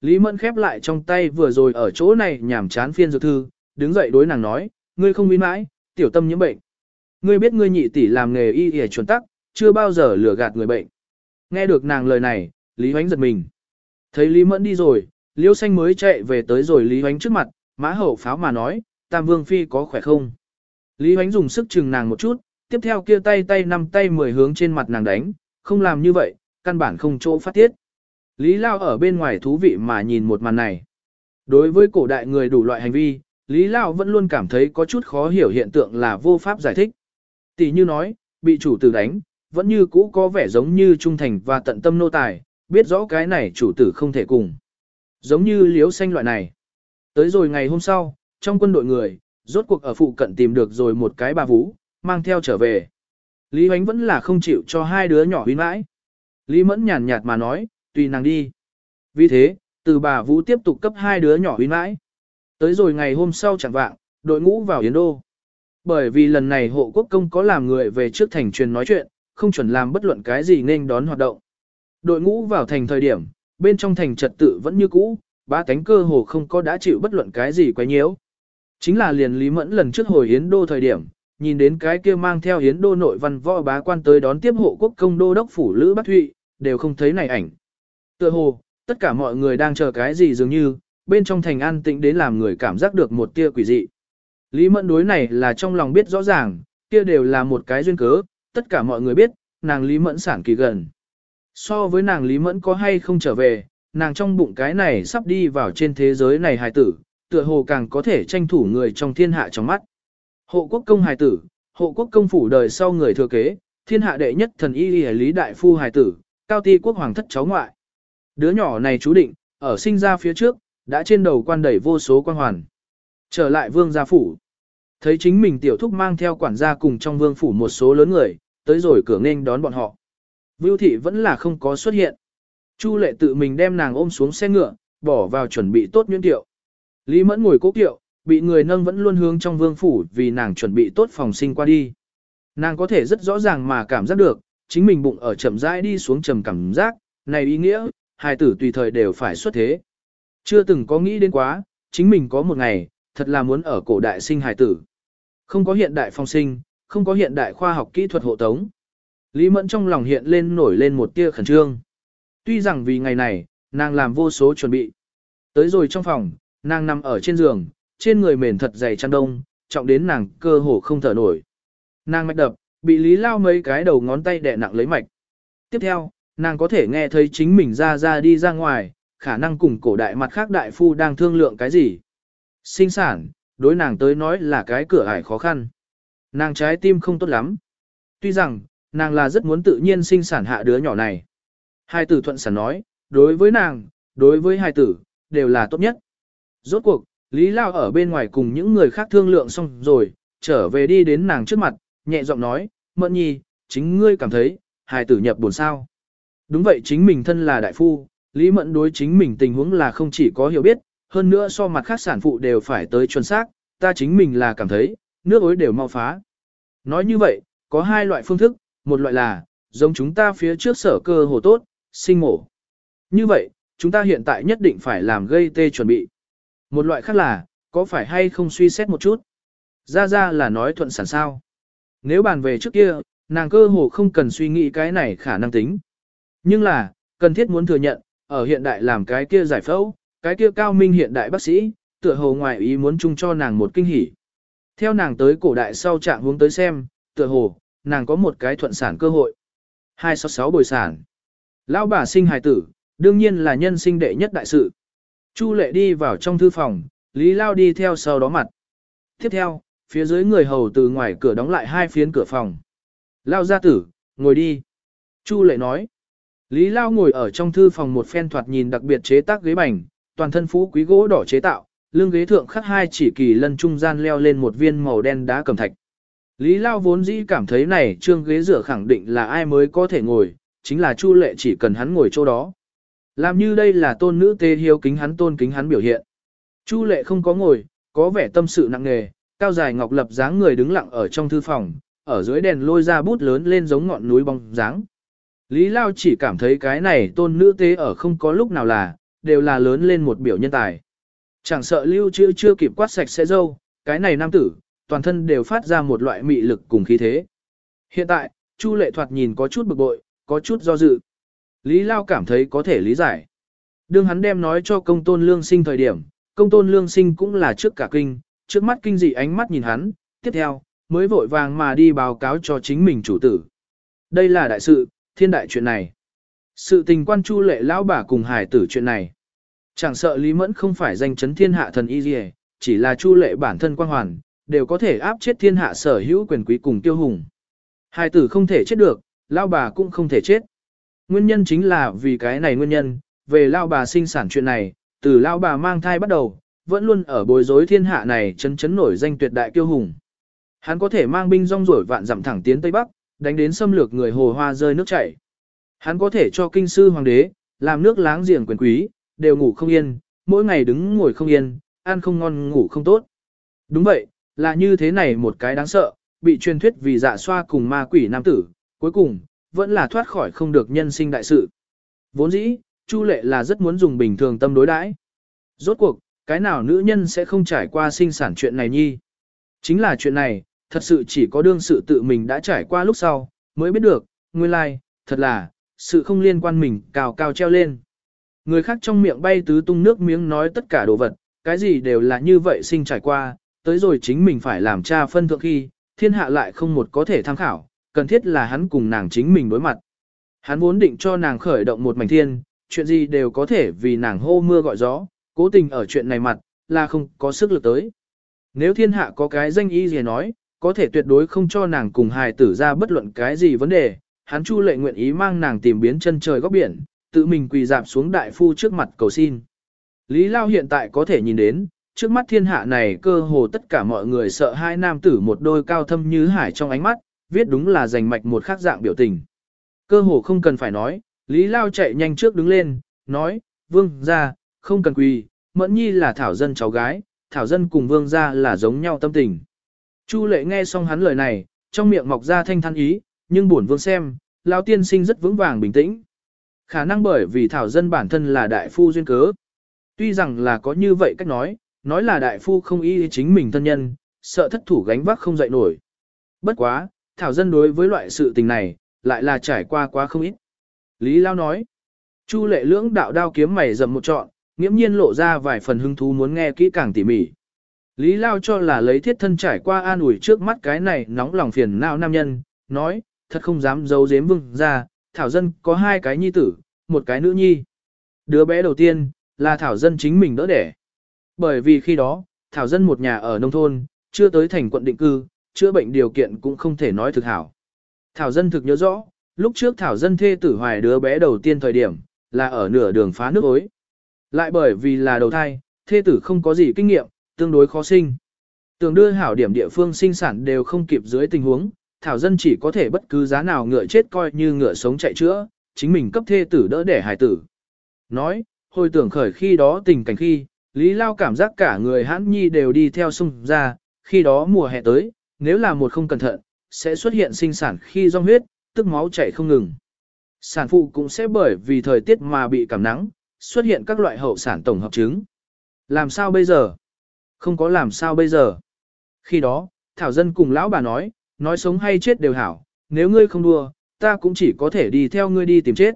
Lý Mẫn khép lại trong tay vừa rồi ở chỗ này nhảm chán phiên dược thư, đứng dậy đối nàng nói, ngươi không minh mãi, tiểu tâm nhiễm bệnh. Ngươi biết ngươi nhị tỷ làm nghề y y chuẩn tắc, chưa bao giờ lừa gạt người bệnh. Nghe được nàng lời này, Lý Hoánh giật mình. Thấy Lý Mẫn đi rồi, Liêu Xanh mới chạy về tới rồi Lý Hoánh trước mặt, mã hậu pháo mà nói, Tam Vương Phi có khỏe không? Lý Hoánh dùng sức chừng nàng một chút, tiếp theo kia tay tay năm tay mười hướng trên mặt nàng đánh, không làm như vậy, căn bản không chỗ phát tiết. Lý Lao ở bên ngoài thú vị mà nhìn một màn này. Đối với cổ đại người đủ loại hành vi, Lý Lao vẫn luôn cảm thấy có chút khó hiểu hiện tượng là vô pháp giải thích. Tỷ như nói, bị chủ tử đánh, vẫn như cũ có vẻ giống như trung thành và tận tâm nô tài, biết rõ cái này chủ tử không thể cùng. Giống như liếu xanh loại này. Tới rồi ngày hôm sau, trong quân đội người, rốt cuộc ở phụ cận tìm được rồi một cái bà vũ, mang theo trở về. Lý Hoánh vẫn là không chịu cho hai đứa nhỏ huy mãi. Lý Mẫn nhàn nhạt mà nói, tùy nàng đi. Vì thế, từ bà Vũ tiếp tục cấp hai đứa nhỏ huyến mãi. Tới rồi ngày hôm sau chẳng vạng, đội ngũ vào Yến Đô. Bởi vì lần này hộ quốc công có làm người về trước thành truyền nói chuyện, không chuẩn làm bất luận cái gì nên đón hoạt động. Đội ngũ vào thành thời điểm, bên trong thành trật tự vẫn như cũ, ba cánh cơ hồ không có đã chịu bất luận cái gì quấy nhiễu. Chính là liền Lý Mẫn lần trước hồi Yến Đô thời điểm, nhìn đến cái kia mang theo Yến Đô nội văn võ bá quan tới đón tiếp hộ quốc công đô đốc phủ Lữ Bắc Thụy, đều không thấy này ảnh. Tựa hồ, tất cả mọi người đang chờ cái gì dường như, bên trong thành an tĩnh đến làm người cảm giác được một tia quỷ dị. Lý Mẫn đối này là trong lòng biết rõ ràng, kia đều là một cái duyên cớ, tất cả mọi người biết, nàng Lý Mẫn sản kỳ gần. So với nàng Lý Mẫn có hay không trở về, nàng trong bụng cái này sắp đi vào trên thế giới này hài tử, tựa hồ càng có thể tranh thủ người trong thiên hạ trong mắt. Hộ quốc công hài tử, hộ quốc công phủ đời sau người thừa kế, thiên hạ đệ nhất thần y lý đại phu hài tử, cao ti quốc hoàng thất cháu ngoại. Đứa nhỏ này chú định, ở sinh ra phía trước, đã trên đầu quan đẩy vô số quan hoàn. Trở lại vương gia phủ. Thấy chính mình tiểu thúc mang theo quản gia cùng trong vương phủ một số lớn người, tới rồi cửa nghênh đón bọn họ. Vưu thị vẫn là không có xuất hiện. Chu lệ tự mình đem nàng ôm xuống xe ngựa, bỏ vào chuẩn bị tốt nhuyễn tiệu. Lý mẫn ngồi cố kiệu, bị người nâng vẫn luôn hướng trong vương phủ vì nàng chuẩn bị tốt phòng sinh qua đi. Nàng có thể rất rõ ràng mà cảm giác được, chính mình bụng ở chậm rãi đi xuống trầm cảm giác, này ý nghĩa, hài tử tùy thời đều phải xuất thế. Chưa từng có nghĩ đến quá, chính mình có một ngày, thật là muốn ở cổ đại sinh hài tử. Không có hiện đại phong sinh, không có hiện đại khoa học kỹ thuật hộ tống. Lý Mẫn trong lòng hiện lên nổi lên một tia khẩn trương. Tuy rằng vì ngày này, nàng làm vô số chuẩn bị. Tới rồi trong phòng, nàng nằm ở trên giường, trên người mền thật dày chăn đông, trọng đến nàng cơ hồ không thở nổi. Nàng mạch đập, bị Lý Lao mấy cái đầu ngón tay đè nặng lấy mạch. Tiếp theo, nàng có thể nghe thấy chính mình ra ra đi ra ngoài, khả năng cùng cổ đại mặt khác đại phu đang thương lượng cái gì. Sinh sản, đối nàng tới nói là cái cửa ải khó khăn. Nàng trái tim không tốt lắm. Tuy rằng, nàng là rất muốn tự nhiên sinh sản hạ đứa nhỏ này. Hai tử thuận sản nói, đối với nàng, đối với hai tử, đều là tốt nhất. Rốt cuộc, Lý Lao ở bên ngoài cùng những người khác thương lượng xong rồi, trở về đi đến nàng trước mặt, nhẹ giọng nói, Mận Nhi, chính ngươi cảm thấy, hài tử nhập buồn sao. Đúng vậy chính mình thân là đại phu, Lý Mẫn đối chính mình tình huống là không chỉ có hiểu biết, hơn nữa so mặt khác sản phụ đều phải tới chuẩn xác, ta chính mình là cảm thấy, nước ối đều mau phá. Nói như vậy, có hai loại phương thức, một loại là, giống chúng ta phía trước sở cơ hồ tốt, sinh mổ. Như vậy, chúng ta hiện tại nhất định phải làm gây tê chuẩn bị. Một loại khác là, có phải hay không suy xét một chút. Ra ra là nói thuận sản sao. Nếu bàn về trước kia, nàng cơ hồ không cần suy nghĩ cái này khả năng tính. Nhưng là, cần thiết muốn thừa nhận, ở hiện đại làm cái kia giải phẫu, cái kia cao minh hiện đại bác sĩ, tựa hồ ngoài ý muốn chung cho nàng một kinh hỉ. Theo nàng tới cổ đại sau trạng hướng tới xem, tựa hồ, nàng có một cái thuận sản cơ hội. 266 bồi sản. Lão bà sinh hài tử, đương nhiên là nhân sinh đệ nhất đại sự. Chu lệ đi vào trong thư phòng, Lý Lao đi theo sau đó mặt. Tiếp theo, phía dưới người hầu từ ngoài cửa đóng lại hai phiến cửa phòng. Lao gia tử, ngồi đi. Chu lệ nói. Lý Lao ngồi ở trong thư phòng một phen thoạt nhìn đặc biệt chế tác ghế bành, toàn thân phú quý gỗ đỏ chế tạo, lưng ghế thượng khắc hai chỉ kỳ lân trung gian leo lên một viên màu đen đá cẩm thạch. Lý Lao vốn dĩ cảm thấy này trương ghế rửa khẳng định là ai mới có thể ngồi, chính là Chu Lệ chỉ cần hắn ngồi chỗ đó. Làm như đây là tôn nữ tê hiếu kính hắn tôn kính hắn biểu hiện. Chu Lệ không có ngồi, có vẻ tâm sự nặng nề, cao dài ngọc lập dáng người đứng lặng ở trong thư phòng, ở dưới đèn lôi ra bút lớn lên giống ngọn núi bóng dáng. Lý Lao chỉ cảm thấy cái này tôn nữ tế ở không có lúc nào là, đều là lớn lên một biểu nhân tài. Chẳng sợ lưu trữ chưa kịp quát sạch sẽ dâu, cái này nam tử, toàn thân đều phát ra một loại mị lực cùng khí thế. Hiện tại, Chu lệ thoạt nhìn có chút bực bội, có chút do dự. Lý Lao cảm thấy có thể lý giải. Đương hắn đem nói cho công tôn lương sinh thời điểm, công tôn lương sinh cũng là trước cả kinh, trước mắt kinh dị ánh mắt nhìn hắn, tiếp theo, mới vội vàng mà đi báo cáo cho chính mình chủ tử. Đây là đại sự, thiên đại chuyện này. Sự tình quan chu lệ lão bà cùng hải tử chuyện này. Chẳng sợ Lý Mẫn không phải danh chấn thiên hạ thần y gì, chỉ là chu lệ bản thân quan hoàn, đều có thể áp chết thiên hạ sở hữu quyền quý cùng tiêu hùng. Hải tử không thể chết được, lão bà cũng không thể chết. Nguyên nhân chính là vì cái này nguyên nhân, về lão bà sinh sản chuyện này, từ lão bà mang thai bắt đầu, vẫn luôn ở bối rối thiên hạ này chấn chấn nổi danh tuyệt đại kiêu hùng. Hắn có thể mang binh rong rổi vạn dặm thẳng tiến Tây Bắc, đánh đến xâm lược người hồ hoa rơi nước chảy. Hắn có thể cho kinh sư hoàng đế, làm nước láng giềng quyền quý, đều ngủ không yên, mỗi ngày đứng ngồi không yên, ăn không ngon ngủ không tốt. Đúng vậy, là như thế này một cái đáng sợ, bị truyền thuyết vì dạ xoa cùng ma quỷ nam tử, cuối cùng, vẫn là thoát khỏi không được nhân sinh đại sự. Vốn dĩ, Chu Lệ là rất muốn dùng bình thường tâm đối đãi. Rốt cuộc, cái nào nữ nhân sẽ không trải qua sinh sản chuyện này nhi. Chính là chuyện này, thật sự chỉ có đương sự tự mình đã trải qua lúc sau, mới biết được, nguyên lai, like, thật là, sự không liên quan mình cào cao treo lên. Người khác trong miệng bay tứ tung nước miếng nói tất cả đồ vật, cái gì đều là như vậy sinh trải qua, tới rồi chính mình phải làm cha phân thượng khi, thiên hạ lại không một có thể tham khảo, cần thiết là hắn cùng nàng chính mình đối mặt. Hắn muốn định cho nàng khởi động một mảnh thiên, chuyện gì đều có thể vì nàng hô mưa gọi gió, cố tình ở chuyện này mặt, là không có sức lực tới. Nếu thiên hạ có cái danh y gì nói, có thể tuyệt đối không cho nàng cùng hài tử ra bất luận cái gì vấn đề, hắn chu lệ nguyện ý mang nàng tìm biến chân trời góc biển, tự mình quỳ dạp xuống đại phu trước mặt cầu xin. Lý Lao hiện tại có thể nhìn đến, trước mắt thiên hạ này cơ hồ tất cả mọi người sợ hai nam tử một đôi cao thâm như hải trong ánh mắt, viết đúng là giành mạch một khác dạng biểu tình. Cơ hồ không cần phải nói, Lý Lao chạy nhanh trước đứng lên, nói, vương ra, không cần quỳ, mẫn nhi là thảo dân cháu gái, thảo dân cùng vương ra là giống nhau tâm tình. Chu lệ nghe xong hắn lời này, trong miệng mọc ra thanh than ý, nhưng buồn vương xem, Lão tiên sinh rất vững vàng bình tĩnh. Khả năng bởi vì thảo dân bản thân là đại phu duyên cớ. Tuy rằng là có như vậy cách nói, nói là đại phu không y chính mình thân nhân, sợ thất thủ gánh vác không dậy nổi. Bất quá, thảo dân đối với loại sự tình này, lại là trải qua quá không ít. Lý Lao nói, Chu lệ lưỡng đạo đao kiếm mày dầm một trọn, nghiễm nhiên lộ ra vài phần hứng thú muốn nghe kỹ càng tỉ mỉ. Lý Lao cho là lấy thiết thân trải qua an ủi trước mắt cái này nóng lòng phiền não nam nhân, nói, thật không dám giấu giếm vương ra, Thảo Dân có hai cái nhi tử, một cái nữ nhi. Đứa bé đầu tiên, là Thảo Dân chính mình đỡ đẻ. Bởi vì khi đó, Thảo Dân một nhà ở nông thôn, chưa tới thành quận định cư, chữa bệnh điều kiện cũng không thể nói thực hảo. Thảo Dân thực nhớ rõ, lúc trước Thảo Dân thê tử hoài đứa bé đầu tiên thời điểm, là ở nửa đường phá nước ối. Lại bởi vì là đầu thai, thê tử không có gì kinh nghiệm, tương đối khó sinh. Tường đưa hảo điểm địa phương sinh sản đều không kịp dưới tình huống, thảo dân chỉ có thể bất cứ giá nào ngựa chết coi như ngựa sống chạy chữa, chính mình cấp thê tử đỡ để hài tử. Nói, hồi tưởng khởi khi đó tình cảnh khi, Lý Lao cảm giác cả người hãn nhi đều đi theo sung ra, khi đó mùa hè tới, nếu là một không cẩn thận, sẽ xuất hiện sinh sản khi rong huyết, tức máu chảy không ngừng. Sản phụ cũng sẽ bởi vì thời tiết mà bị cảm nắng, xuất hiện các loại hậu sản tổng hợp chứng. Làm sao bây giờ? Không có làm sao bây giờ. Khi đó, Thảo Dân cùng lão bà nói, nói sống hay chết đều hảo, nếu ngươi không đua, ta cũng chỉ có thể đi theo ngươi đi tìm chết.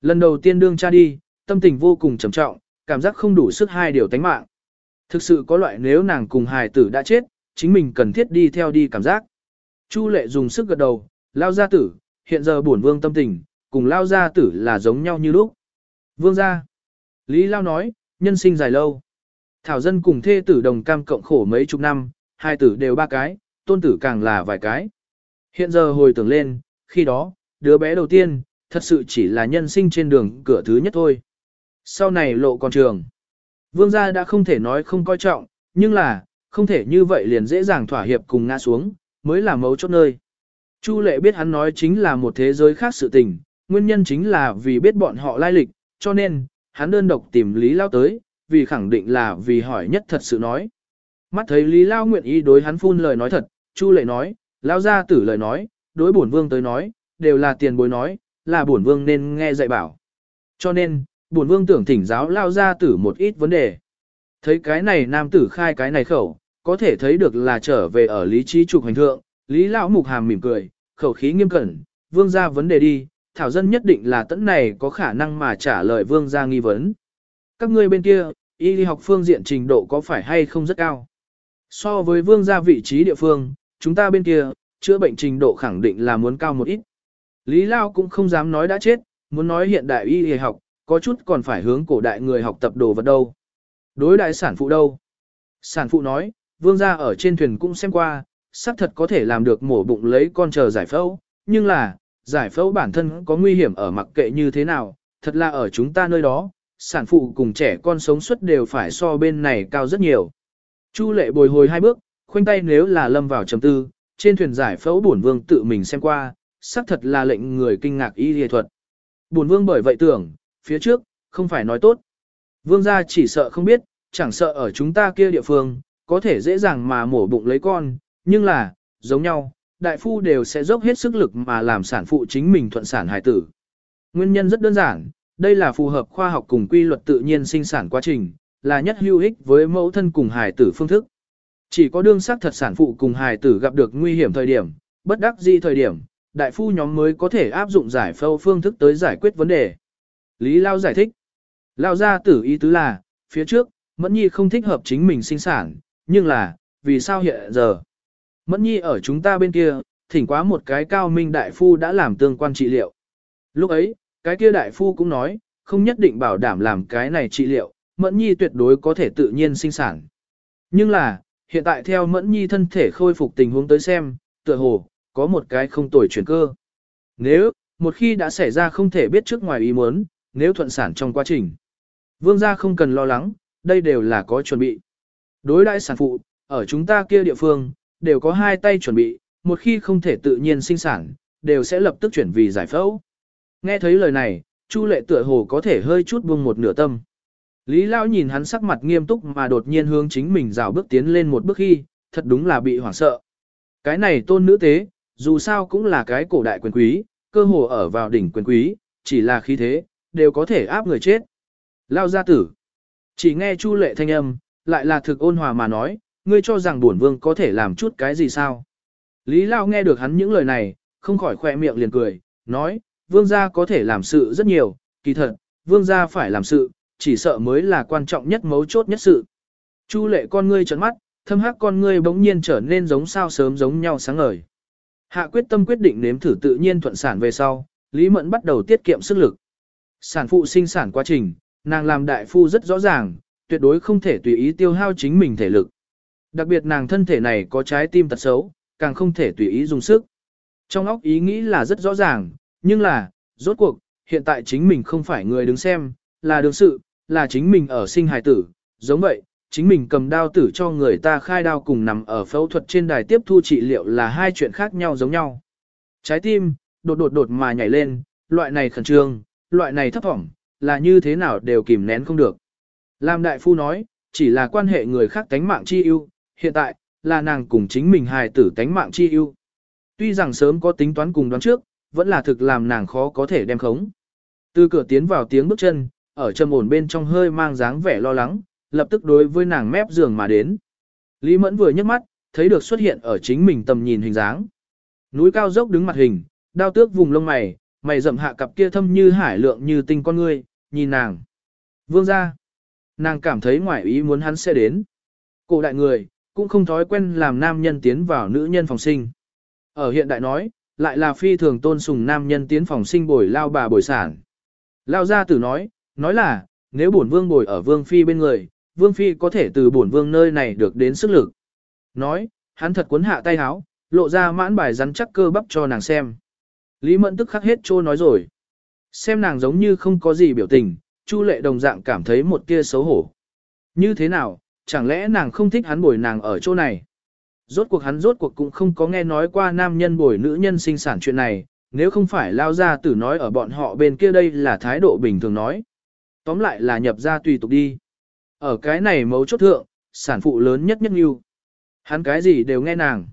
Lần đầu tiên đương cha đi, tâm tình vô cùng trầm trọng, cảm giác không đủ sức hai điều tánh mạng. Thực sự có loại nếu nàng cùng hài tử đã chết, chính mình cần thiết đi theo đi cảm giác. Chu lệ dùng sức gật đầu, lao gia tử, hiện giờ bổn vương tâm tình, cùng lao gia tử là giống nhau như lúc. Vương gia. Lý lao nói, nhân sinh dài lâu. Thảo dân cùng thê tử đồng cam cộng khổ mấy chục năm, hai tử đều ba cái, tôn tử càng là vài cái. Hiện giờ hồi tưởng lên, khi đó, đứa bé đầu tiên, thật sự chỉ là nhân sinh trên đường cửa thứ nhất thôi. Sau này lộ con trường. Vương gia đã không thể nói không coi trọng, nhưng là, không thể như vậy liền dễ dàng thỏa hiệp cùng ngã xuống, mới là mấu chốt nơi. Chu lệ biết hắn nói chính là một thế giới khác sự tình, nguyên nhân chính là vì biết bọn họ lai lịch, cho nên, hắn đơn độc tìm Lý Lao tới, vì khẳng định là vì hỏi nhất thật sự nói. Mắt thấy Lý Lao nguyện ý đối hắn phun lời nói thật, Chu lệ nói, Lao ra tử lời nói, đối bổn vương tới nói, đều là tiền bối nói, là bổn vương nên nghe dạy bảo. Cho nên, bổn vương tưởng thỉnh giáo lao ra tử một ít vấn đề. Thấy cái này nam tử khai cái này khẩu, có thể thấy được là trở về ở lý trí trục hành thượng, lý lão mục hàm mỉm cười, khẩu khí nghiêm cẩn, vương ra vấn đề đi, thảo dân nhất định là tẫn này có khả năng mà trả lời vương ra nghi vấn. Các ngươi bên kia, y học phương diện trình độ có phải hay không rất cao? So với vương gia vị trí địa phương, chúng ta bên kia, chữa bệnh trình độ khẳng định là muốn cao một ít. Lý Lao cũng không dám nói đã chết, muốn nói hiện đại y y học, có chút còn phải hướng cổ đại người học tập đồ vật đâu. Đối đại sản phụ đâu? Sản phụ nói, vương gia ở trên thuyền cũng xem qua, xác thật có thể làm được mổ bụng lấy con chờ giải phẫu, nhưng là, giải phẫu bản thân có nguy hiểm ở mặc kệ như thế nào, thật là ở chúng ta nơi đó, sản phụ cùng trẻ con sống suất đều phải so bên này cao rất nhiều. Chu lệ bồi hồi hai bước, khoanh tay nếu là lâm vào trầm tư, trên thuyền giải phẫu bổn vương tự mình xem qua, xác thật là lệnh người kinh ngạc y y thuật. Bổn vương bởi vậy tưởng, phía trước, không phải nói tốt. Vương gia chỉ sợ không biết, chẳng sợ ở chúng ta kia địa phương, có thể dễ dàng mà mổ bụng lấy con, nhưng là, giống nhau, đại phu đều sẽ dốc hết sức lực mà làm sản phụ chính mình thuận sản hài tử. Nguyên nhân rất đơn giản, đây là phù hợp khoa học cùng quy luật tự nhiên sinh sản quá trình, là nhất hữu ích với mẫu thân cùng hài tử phương thức. Chỉ có đương sắc thật sản phụ cùng hài tử gặp được nguy hiểm thời điểm, bất đắc di thời điểm, đại phu nhóm mới có thể áp dụng giải phẫu phương thức tới giải quyết vấn đề. Lý Lao giải thích. Lao ra tử ý tứ là, phía trước, Mẫn Nhi không thích hợp chính mình sinh sản, nhưng là, vì sao hiện giờ? Mẫn Nhi ở chúng ta bên kia, thỉnh quá một cái cao minh đại phu đã làm tương quan trị liệu. Lúc ấy, cái kia đại phu cũng nói, không nhất định bảo đảm làm cái này trị liệu, Mẫn Nhi tuyệt đối có thể tự nhiên sinh sản. Nhưng là, hiện tại theo Mẫn Nhi thân thể khôi phục tình huống tới xem, tựa hồ, có một cái không tồi chuyển cơ. Nếu, một khi đã xảy ra không thể biết trước ngoài ý muốn, nếu thuận sản trong quá trình. Vương gia không cần lo lắng, đây đều là có chuẩn bị. Đối đại sản phụ, ở chúng ta kia địa phương, đều có hai tay chuẩn bị, một khi không thể tự nhiên sinh sản, đều sẽ lập tức chuyển vì giải phẫu. Nghe thấy lời này, Chu lệ tựa hồ có thể hơi chút buông một nửa tâm. Lý Lão nhìn hắn sắc mặt nghiêm túc mà đột nhiên hướng chính mình rào bước tiến lên một bước khi, thật đúng là bị hoảng sợ. Cái này tôn nữ tế, dù sao cũng là cái cổ đại quyền quý, cơ hồ ở vào đỉnh quyền quý, chỉ là khí thế, đều có thể áp người chết. Lao gia tử. Chỉ nghe Chu lệ thanh âm, lại là thực ôn hòa mà nói, ngươi cho rằng bổn vương có thể làm chút cái gì sao? Lý Lao nghe được hắn những lời này, không khỏi khỏe miệng liền cười, nói, vương gia có thể làm sự rất nhiều, kỳ thật, vương gia phải làm sự, chỉ sợ mới là quan trọng nhất mấu chốt nhất sự. Chu lệ con ngươi trấn mắt, thâm hắc con ngươi bỗng nhiên trở nên giống sao sớm giống nhau sáng ngời. Hạ quyết tâm quyết định nếm thử tự nhiên thuận sản về sau, Lý Mẫn bắt đầu tiết kiệm sức lực. Sản phụ sinh sản quá trình, nàng làm đại phu rất rõ ràng, tuyệt đối không thể tùy ý tiêu hao chính mình thể lực. Đặc biệt nàng thân thể này có trái tim tật xấu, càng không thể tùy ý dùng sức. Trong óc ý nghĩ là rất rõ ràng, nhưng là, rốt cuộc, hiện tại chính mình không phải người đứng xem, là đương sự, là chính mình ở sinh hài tử, giống vậy, chính mình cầm đao tử cho người ta khai đao cùng nằm ở phẫu thuật trên đài tiếp thu trị liệu là hai chuyện khác nhau giống nhau. Trái tim, đột đột đột mà nhảy lên, loại này khẩn trương, loại này thấp thỏm, là như thế nào đều kìm nén không được. Lam đại phu nói, chỉ là quan hệ người khác tánh mạng chi ưu, hiện tại, là nàng cùng chính mình hài tử tánh mạng chi ưu. Tuy rằng sớm có tính toán cùng đoán trước, vẫn là thực làm nàng khó có thể đem khống. Từ cửa tiến vào tiếng bước chân, ở trầm ổn bên trong hơi mang dáng vẻ lo lắng, lập tức đối với nàng mép giường mà đến. Lý Mẫn vừa nhấc mắt, thấy được xuất hiện ở chính mình tầm nhìn hình dáng. Núi cao dốc đứng mặt hình, đao tước vùng lông mày, mày rậm hạ cặp kia thâm như hải lượng như tinh con ngươi, nhìn nàng. Vương ra. Nàng cảm thấy ngoại ý muốn hắn sẽ đến. Cổ đại người, cũng không thói quen làm nam nhân tiến vào nữ nhân phòng sinh. Ở hiện đại nói, lại là phi thường tôn sùng nam nhân tiến phòng sinh bồi lao bà bồi sản. Lao gia tử nói, nói là, nếu bổn vương bồi ở vương phi bên người, vương phi có thể từ bổn vương nơi này được đến sức lực. Nói, hắn thật cuốn hạ tay háo, lộ ra mãn bài rắn chắc cơ bắp cho nàng xem. Lý mẫn tức khắc hết trô nói rồi. Xem nàng giống như không có gì biểu tình, Chu lệ đồng dạng cảm thấy một tia xấu hổ. Như thế nào, chẳng lẽ nàng không thích hắn bồi nàng ở chỗ này? Rốt cuộc hắn rốt cuộc cũng không có nghe nói qua nam nhân bồi nữ nhân sinh sản chuyện này, nếu không phải lao ra tử nói ở bọn họ bên kia đây là thái độ bình thường nói. Tóm lại là nhập ra tùy tục đi. Ở cái này mấu chốt thượng, sản phụ lớn nhất nhất yêu. Hắn cái gì đều nghe nàng.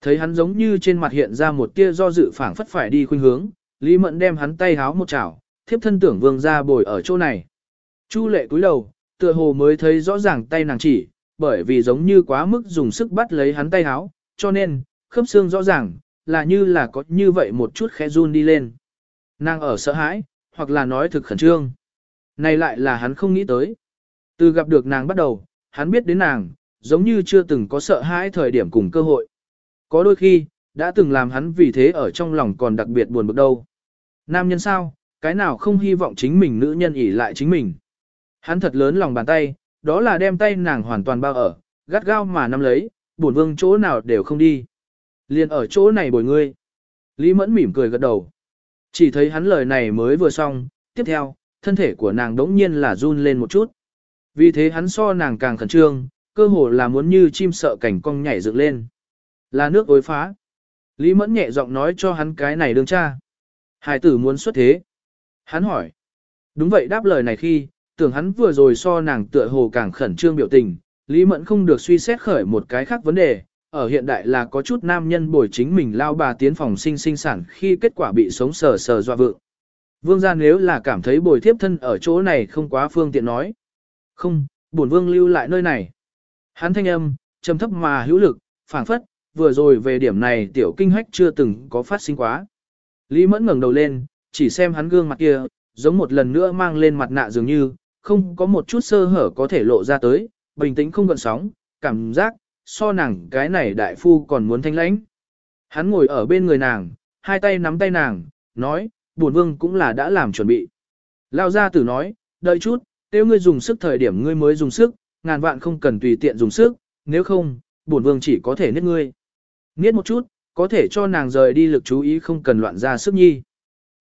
Thấy hắn giống như trên mặt hiện ra một tia do dự phảng phất phải đi khuynh hướng, Lý Mẫn đem hắn tay háo một chảo, thiếp thân tưởng vương gia bồi ở chỗ này. Chu lệ cúi đầu, tựa hồ mới thấy rõ ràng tay nàng chỉ, bởi vì giống như quá mức dùng sức bắt lấy hắn tay háo, cho nên, khớp xương rõ ràng, là như là có như vậy một chút khẽ run đi lên. Nàng ở sợ hãi, hoặc là nói thực khẩn trương. Này lại là hắn không nghĩ tới. Từ gặp được nàng bắt đầu, hắn biết đến nàng, giống như chưa từng có sợ hãi thời điểm cùng cơ hội. Có đôi khi, đã từng làm hắn vì thế ở trong lòng còn đặc biệt buồn bực đâu. Nam nhân sao, cái nào không hy vọng chính mình nữ nhân ỉ lại chính mình. Hắn thật lớn lòng bàn tay, đó là đem tay nàng hoàn toàn bao ở, gắt gao mà nắm lấy, bổn vương chỗ nào đều không đi. Liền ở chỗ này bồi ngươi. Lý Mẫn mỉm cười gật đầu. Chỉ thấy hắn lời này mới vừa xong, tiếp theo, thân thể của nàng đống nhiên là run lên một chút. Vì thế hắn so nàng càng khẩn trương, cơ hồ là muốn như chim sợ cảnh cong nhảy dựng lên. Là nước ối phá. Lý Mẫn nhẹ giọng nói cho hắn cái này đương cha. Hải tử muốn xuất thế. Hắn hỏi. Đúng vậy đáp lời này khi, tưởng hắn vừa rồi so nàng tựa hồ càng khẩn trương biểu tình, Lý Mẫn không được suy xét khởi một cái khác vấn đề, ở hiện đại là có chút nam nhân bồi chính mình lao bà tiến phòng sinh sinh sản khi kết quả bị sống sờ sờ dọa vượng. Vương gia nếu là cảm thấy bồi thiếp thân ở chỗ này không quá phương tiện nói. Không, bổn vương lưu lại nơi này. Hắn thanh âm, trầm thấp mà hữu lực, phảng phất, vừa rồi về điểm này tiểu kinh hách chưa từng có phát sinh quá. Lý Mẫn ngẩng đầu lên, chỉ xem hắn gương mặt kia, giống một lần nữa mang lên mặt nạ dường như, không có một chút sơ hở có thể lộ ra tới, bình tĩnh không gợn sóng, cảm giác, so nàng cái này đại phu còn muốn thanh lãnh. Hắn ngồi ở bên người nàng, hai tay nắm tay nàng, nói, buồn vương cũng là đã làm chuẩn bị. Lao ra tử nói, đợi chút, nếu ngươi dùng sức thời điểm ngươi mới dùng sức, ngàn vạn không cần tùy tiện dùng sức, nếu không, bổn vương chỉ có thể niết ngươi. Niết một chút, có thể cho nàng rời đi lực chú ý không cần loạn ra sức nhi.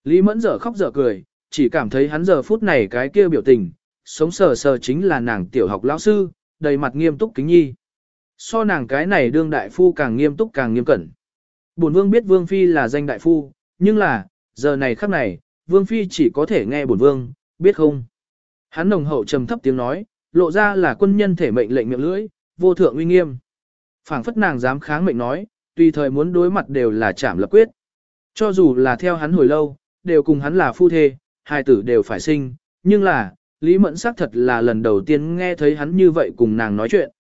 Lý mẫn dở khóc dở cười, chỉ cảm thấy hắn giờ phút này cái kia biểu tình, sống sờ sờ chính là nàng tiểu học lão sư, đầy mặt nghiêm túc kính nhi. So nàng cái này đương đại phu càng nghiêm túc càng nghiêm cẩn. Bổn vương biết vương phi là danh đại phu, nhưng là, giờ này khắc này, vương phi chỉ có thể nghe bổn vương, biết không? Hắn nồng hậu trầm thấp tiếng nói, lộ ra là quân nhân thể mệnh lệnh miệng lưỡi, vô thượng uy nghiêm. phảng phất nàng dám kháng mệnh nói, tùy thời muốn đối mặt đều là chạm lập quyết. Cho dù là theo hắn hồi lâu, đều cùng hắn là phu thê, hai tử đều phải sinh, nhưng là, Lý Mẫn xác thật là lần đầu tiên nghe thấy hắn như vậy cùng nàng nói chuyện.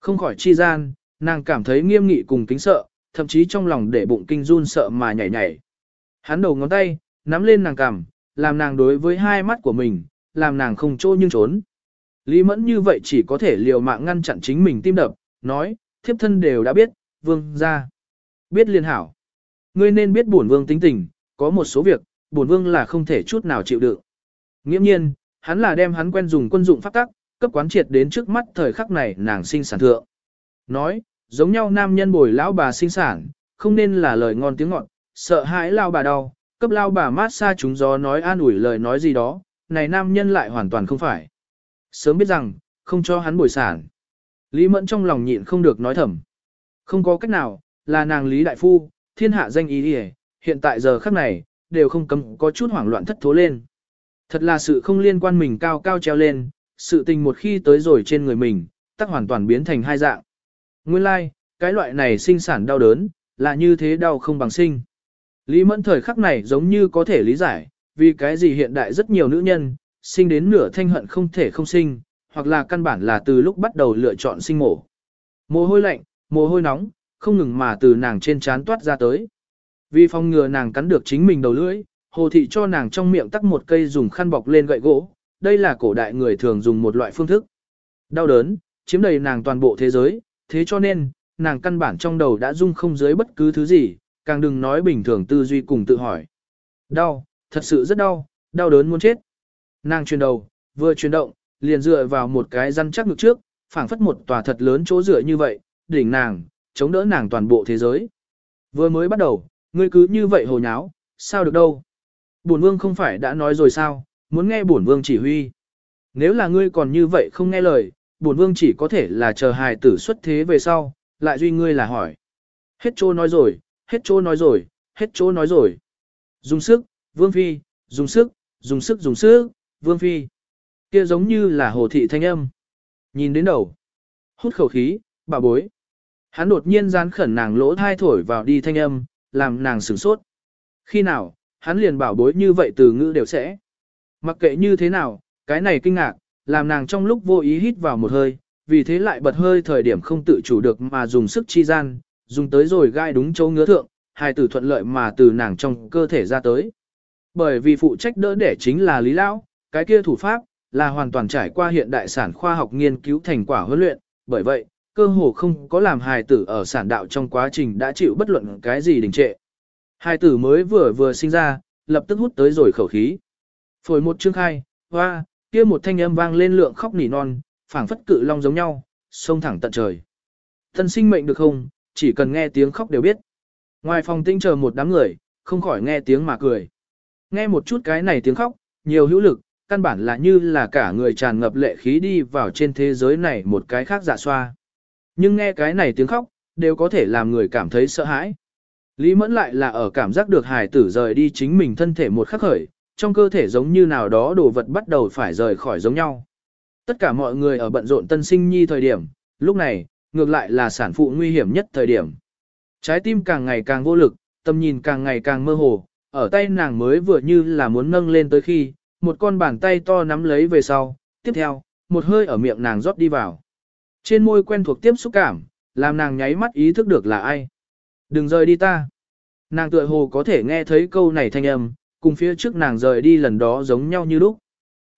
Không khỏi chi gian, nàng cảm thấy nghiêm nghị cùng kính sợ, thậm chí trong lòng để bụng kinh run sợ mà nhảy nhảy. Hắn đầu ngón tay, nắm lên nàng cằm, làm nàng đối với hai mắt của mình, làm nàng không trô nhưng trốn. Lý Mẫn như vậy chỉ có thể liều mạng ngăn chặn chính mình tim đập, nói, thiếp thân đều đã biết, vương ra. Biết liên hảo. Ngươi nên biết bổn vương tính tình, có một số việc, bổn vương là không thể chút nào chịu đựng. Nghiễm nhiên, hắn là đem hắn quen dùng quân dụng pháp tắc, cấp quán triệt đến trước mắt thời khắc này nàng sinh sản thượng. Nói, giống nhau nam nhân bồi lão bà sinh sản, không nên là lời ngon tiếng ngọt, sợ hãi lao bà đau, cấp lao bà mát xa chúng gió nói an ủi lời nói gì đó, này nam nhân lại hoàn toàn không phải. Sớm biết rằng, không cho hắn bồi sản. Lý Mẫn trong lòng nhịn không được nói thầm. Không có cách nào, là nàng Lý Đại Phu, thiên hạ danh ý đi hiện tại giờ khắc này, đều không cấm có chút hoảng loạn thất thố lên. Thật là sự không liên quan mình cao cao treo lên, sự tình một khi tới rồi trên người mình, tắc hoàn toàn biến thành hai dạng. Nguyên lai, like, cái loại này sinh sản đau đớn, là như thế đau không bằng sinh. Lý mẫn thời khắc này giống như có thể lý giải, vì cái gì hiện đại rất nhiều nữ nhân, sinh đến nửa thanh hận không thể không sinh, hoặc là căn bản là từ lúc bắt đầu lựa chọn sinh mổ. Mồ hôi lạnh, mồ hôi nóng, không ngừng mà từ nàng trên trán toát ra tới. Vì phòng ngừa nàng cắn được chính mình đầu lưỡi, hồ thị cho nàng trong miệng tắc một cây dùng khăn bọc lên gậy gỗ, đây là cổ đại người thường dùng một loại phương thức. Đau đớn, chiếm đầy nàng toàn bộ thế giới, thế cho nên, nàng căn bản trong đầu đã dung không dưới bất cứ thứ gì, càng đừng nói bình thường tư duy cùng tự hỏi. Đau, thật sự rất đau, đau đớn muốn chết. Nàng chuyển đầu, vừa chuyển động, liền dựa vào một cái răn chắc ngực trước, phảng phất một tòa thật lớn chỗ dựa như vậy, đỉnh nàng, chống đỡ nàng toàn bộ thế giới. Vừa mới bắt đầu, ngươi cứ như vậy hồ nháo, sao được đâu. Bổn vương không phải đã nói rồi sao, muốn nghe bổn vương chỉ huy. Nếu là ngươi còn như vậy không nghe lời, bổn vương chỉ có thể là chờ hài tử xuất thế về sau, lại duy ngươi là hỏi. Hết chỗ nói rồi, hết chỗ nói rồi, hết chỗ nói rồi. Dùng sức, vương phi, dùng sức, dùng sức dùng sức, vương phi. Kia giống như là hồ thị thanh âm. Nhìn đến đầu. Hút khẩu khí, bà bối. Hắn đột nhiên gian khẩn nàng lỗ thai thổi vào đi thanh âm, làm nàng sửng sốt. Khi nào, hắn liền bảo bối như vậy từ ngữ đều sẽ. Mặc kệ như thế nào, cái này kinh ngạc, làm nàng trong lúc vô ý hít vào một hơi, vì thế lại bật hơi thời điểm không tự chủ được mà dùng sức chi gian, dùng tới rồi gai đúng chỗ ngứa thượng, hài tử thuận lợi mà từ nàng trong cơ thể ra tới. Bởi vì phụ trách đỡ đẻ chính là Lý Lão, cái kia thủ pháp, là hoàn toàn trải qua hiện đại sản khoa học nghiên cứu thành quả huấn luyện, bởi vậy, cơ hồ không có làm hài tử ở sản đạo trong quá trình đã chịu bất luận cái gì đình trệ hai tử mới vừa vừa sinh ra, lập tức hút tới rồi khẩu khí. Phổi một chương khai, hoa, kia một thanh âm vang lên lượng khóc nỉ non, phảng phất cự long giống nhau, xông thẳng tận trời. Thân sinh mệnh được không, chỉ cần nghe tiếng khóc đều biết. Ngoài phòng tinh chờ một đám người, không khỏi nghe tiếng mà cười. Nghe một chút cái này tiếng khóc, nhiều hữu lực, căn bản là như là cả người tràn ngập lệ khí đi vào trên thế giới này một cái khác dạ xoa. Nhưng nghe cái này tiếng khóc, đều có thể làm người cảm thấy sợ hãi. Lý mẫn lại là ở cảm giác được hài tử rời đi chính mình thân thể một khắc khởi, trong cơ thể giống như nào đó đồ vật bắt đầu phải rời khỏi giống nhau. Tất cả mọi người ở bận rộn tân sinh nhi thời điểm, lúc này, ngược lại là sản phụ nguy hiểm nhất thời điểm. Trái tim càng ngày càng vô lực, tầm nhìn càng ngày càng mơ hồ, ở tay nàng mới vừa như là muốn nâng lên tới khi, một con bàn tay to nắm lấy về sau, tiếp theo, một hơi ở miệng nàng rót đi vào. Trên môi quen thuộc tiếp xúc cảm, làm nàng nháy mắt ý thức được là ai. Đừng rời đi ta. Nàng tựa hồ có thể nghe thấy câu này thanh âm, cùng phía trước nàng rời đi lần đó giống nhau như lúc.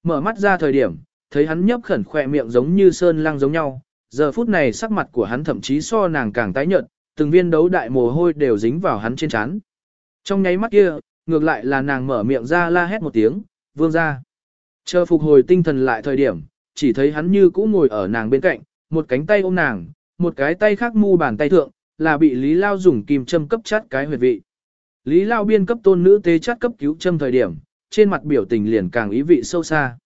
Mở mắt ra thời điểm, thấy hắn nhấp khẩn khỏe miệng giống như sơn lăng giống nhau, giờ phút này sắc mặt của hắn thậm chí so nàng càng tái nhợt, từng viên đấu đại mồ hôi đều dính vào hắn trên trán. Trong nháy mắt kia, ngược lại là nàng mở miệng ra la hét một tiếng, vương ra. Chờ phục hồi tinh thần lại thời điểm, chỉ thấy hắn như cũ ngồi ở nàng bên cạnh, một cánh tay ôm nàng, một cái tay khác mu bàn tay thượng, là bị Lý Lao dùng kim châm cấp chát cái huyệt vị. Lý Lao biên cấp tôn nữ tế chát cấp cứu châm thời điểm, trên mặt biểu tình liền càng ý vị sâu xa.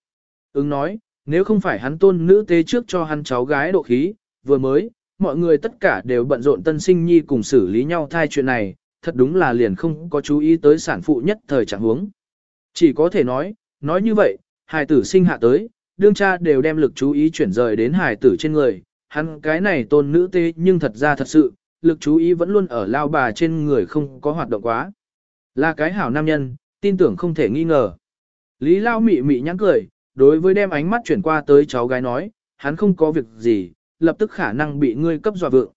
Ứng nói, nếu không phải hắn tôn nữ tế trước cho hắn cháu gái độ khí, vừa mới, mọi người tất cả đều bận rộn tân sinh nhi cùng xử lý nhau thai chuyện này, thật đúng là liền không có chú ý tới sản phụ nhất thời trạng huống. Chỉ có thể nói, nói như vậy, hài tử sinh hạ tới, đương cha đều đem lực chú ý chuyển rời đến hài tử trên người, hắn cái này tôn nữ tế nhưng thật ra thật sự, lực chú ý vẫn luôn ở lao bà trên người không có hoạt động quá. Là cái hảo nam nhân, tin tưởng không thể nghi ngờ. Lý lao mị mị nhắn cười, đối với đem ánh mắt chuyển qua tới cháu gái nói, hắn không có việc gì, lập tức khả năng bị ngươi cấp dọa vượng.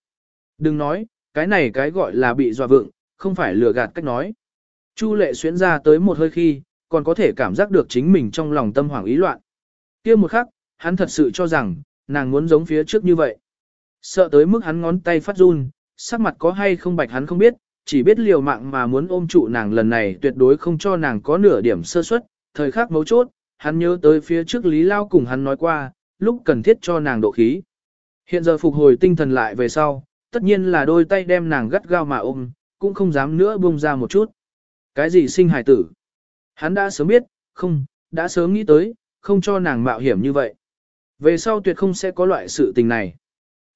Đừng nói, cái này cái gọi là bị dọa vượng, không phải lừa gạt cách nói. Chu lệ xuyến ra tới một hơi khi, còn có thể cảm giác được chính mình trong lòng tâm hoảng ý loạn. kia một khắc, hắn thật sự cho rằng, nàng muốn giống phía trước như vậy. Sợ tới mức hắn ngón tay phát run, sắc mặt có hay không bạch hắn không biết, chỉ biết liều mạng mà muốn ôm trụ nàng lần này tuyệt đối không cho nàng có nửa điểm sơ suất, thời khắc mấu chốt, hắn nhớ tới phía trước Lý Lao cùng hắn nói qua, lúc cần thiết cho nàng độ khí. Hiện giờ phục hồi tinh thần lại về sau, tất nhiên là đôi tay đem nàng gắt gao mà ôm, cũng không dám nữa buông ra một chút. Cái gì sinh hài tử? Hắn đã sớm biết, không, đã sớm nghĩ tới, không cho nàng mạo hiểm như vậy. Về sau tuyệt không sẽ có loại sự tình này.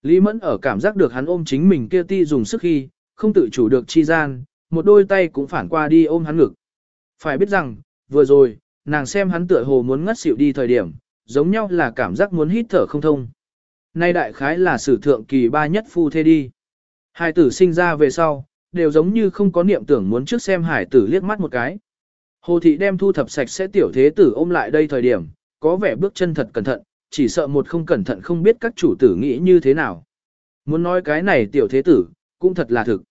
Lý Mẫn ở cảm giác được hắn ôm chính mình kia ti dùng sức khi, không tự chủ được chi gian, một đôi tay cũng phản qua đi ôm hắn ngực. Phải biết rằng, vừa rồi, nàng xem hắn tựa hồ muốn ngất xỉu đi thời điểm, giống nhau là cảm giác muốn hít thở không thông. Nay đại khái là sử thượng kỳ ba nhất phu thê đi. Hai tử sinh ra về sau, đều giống như không có niệm tưởng muốn trước xem hải tử liếc mắt một cái. Hồ thị đem thu thập sạch sẽ tiểu thế tử ôm lại đây thời điểm, có vẻ bước chân thật cẩn thận, chỉ sợ một không cẩn thận không biết các chủ tử nghĩ như thế nào. Muốn nói cái này tiểu thế tử, cũng thật là thực.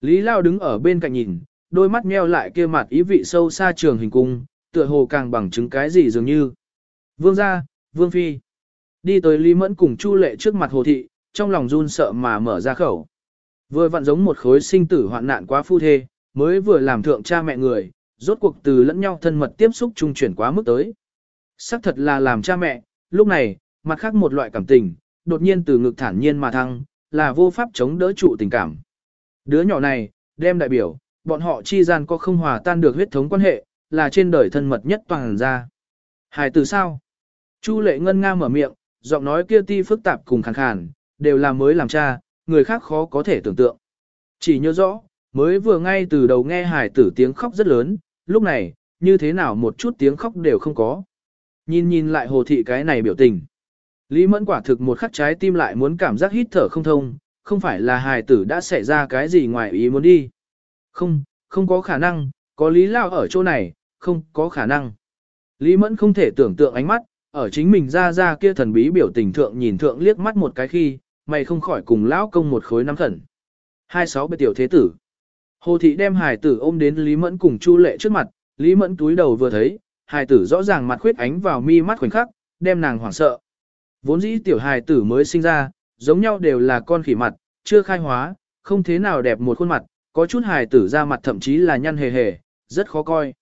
Lý Lao đứng ở bên cạnh nhìn, đôi mắt meo lại kia mặt ý vị sâu xa trường hình cung, tựa hồ càng bằng chứng cái gì dường như. Vương gia, Vương Phi. Đi tới Lý Mẫn cùng Chu Lệ trước mặt hồ thị, trong lòng run sợ mà mở ra khẩu. Vừa vặn giống một khối sinh tử hoạn nạn quá phu thê, mới vừa làm thượng cha mẹ người, rốt cuộc từ lẫn nhau thân mật tiếp xúc trung chuyển quá mức tới. Sắc thật là làm cha mẹ, lúc này, mặt khác một loại cảm tình, đột nhiên từ ngực thản nhiên mà thăng, là vô pháp chống đỡ trụ tình cảm. Đứa nhỏ này, đem đại biểu, bọn họ chi gian có không hòa tan được huyết thống quan hệ, là trên đời thân mật nhất toàn ra. Hài từ sao? Chu lệ ngân nga mở miệng, giọng nói kia ti phức tạp cùng khàn khàn, đều là mới làm cha, người khác khó có thể tưởng tượng. Chỉ nhớ rõ, mới vừa ngay từ đầu nghe hài tử tiếng khóc rất lớn, lúc này, như thế nào một chút tiếng khóc đều không có. Nhìn nhìn lại hồ thị cái này biểu tình. Lý mẫn quả thực một khắc trái tim lại muốn cảm giác hít thở không thông, không phải là hài tử đã xảy ra cái gì ngoài ý muốn đi. Không, không có khả năng, có lý lao ở chỗ này, không có khả năng. Lý Mẫn không thể tưởng tượng ánh mắt, ở chính mình ra ra kia thần bí biểu tình thượng nhìn thượng liếc mắt một cái khi, mày không khỏi cùng lão công một khối nắm khẩn. 26 bệ tiểu thế tử. Hồ thị đem hài tử ôm đến Lý Mẫn cùng Chu Lệ trước mặt, Lý Mẫn túi đầu vừa thấy, hài tử rõ ràng mặt khuyết ánh vào mi mắt khoảnh khắc, đem nàng hoảng sợ. Vốn dĩ tiểu hài tử mới sinh ra, giống nhau đều là con khỉ mặt, chưa khai hóa, không thế nào đẹp một khuôn mặt, có chút hài tử ra mặt thậm chí là nhăn hề hề, rất khó coi.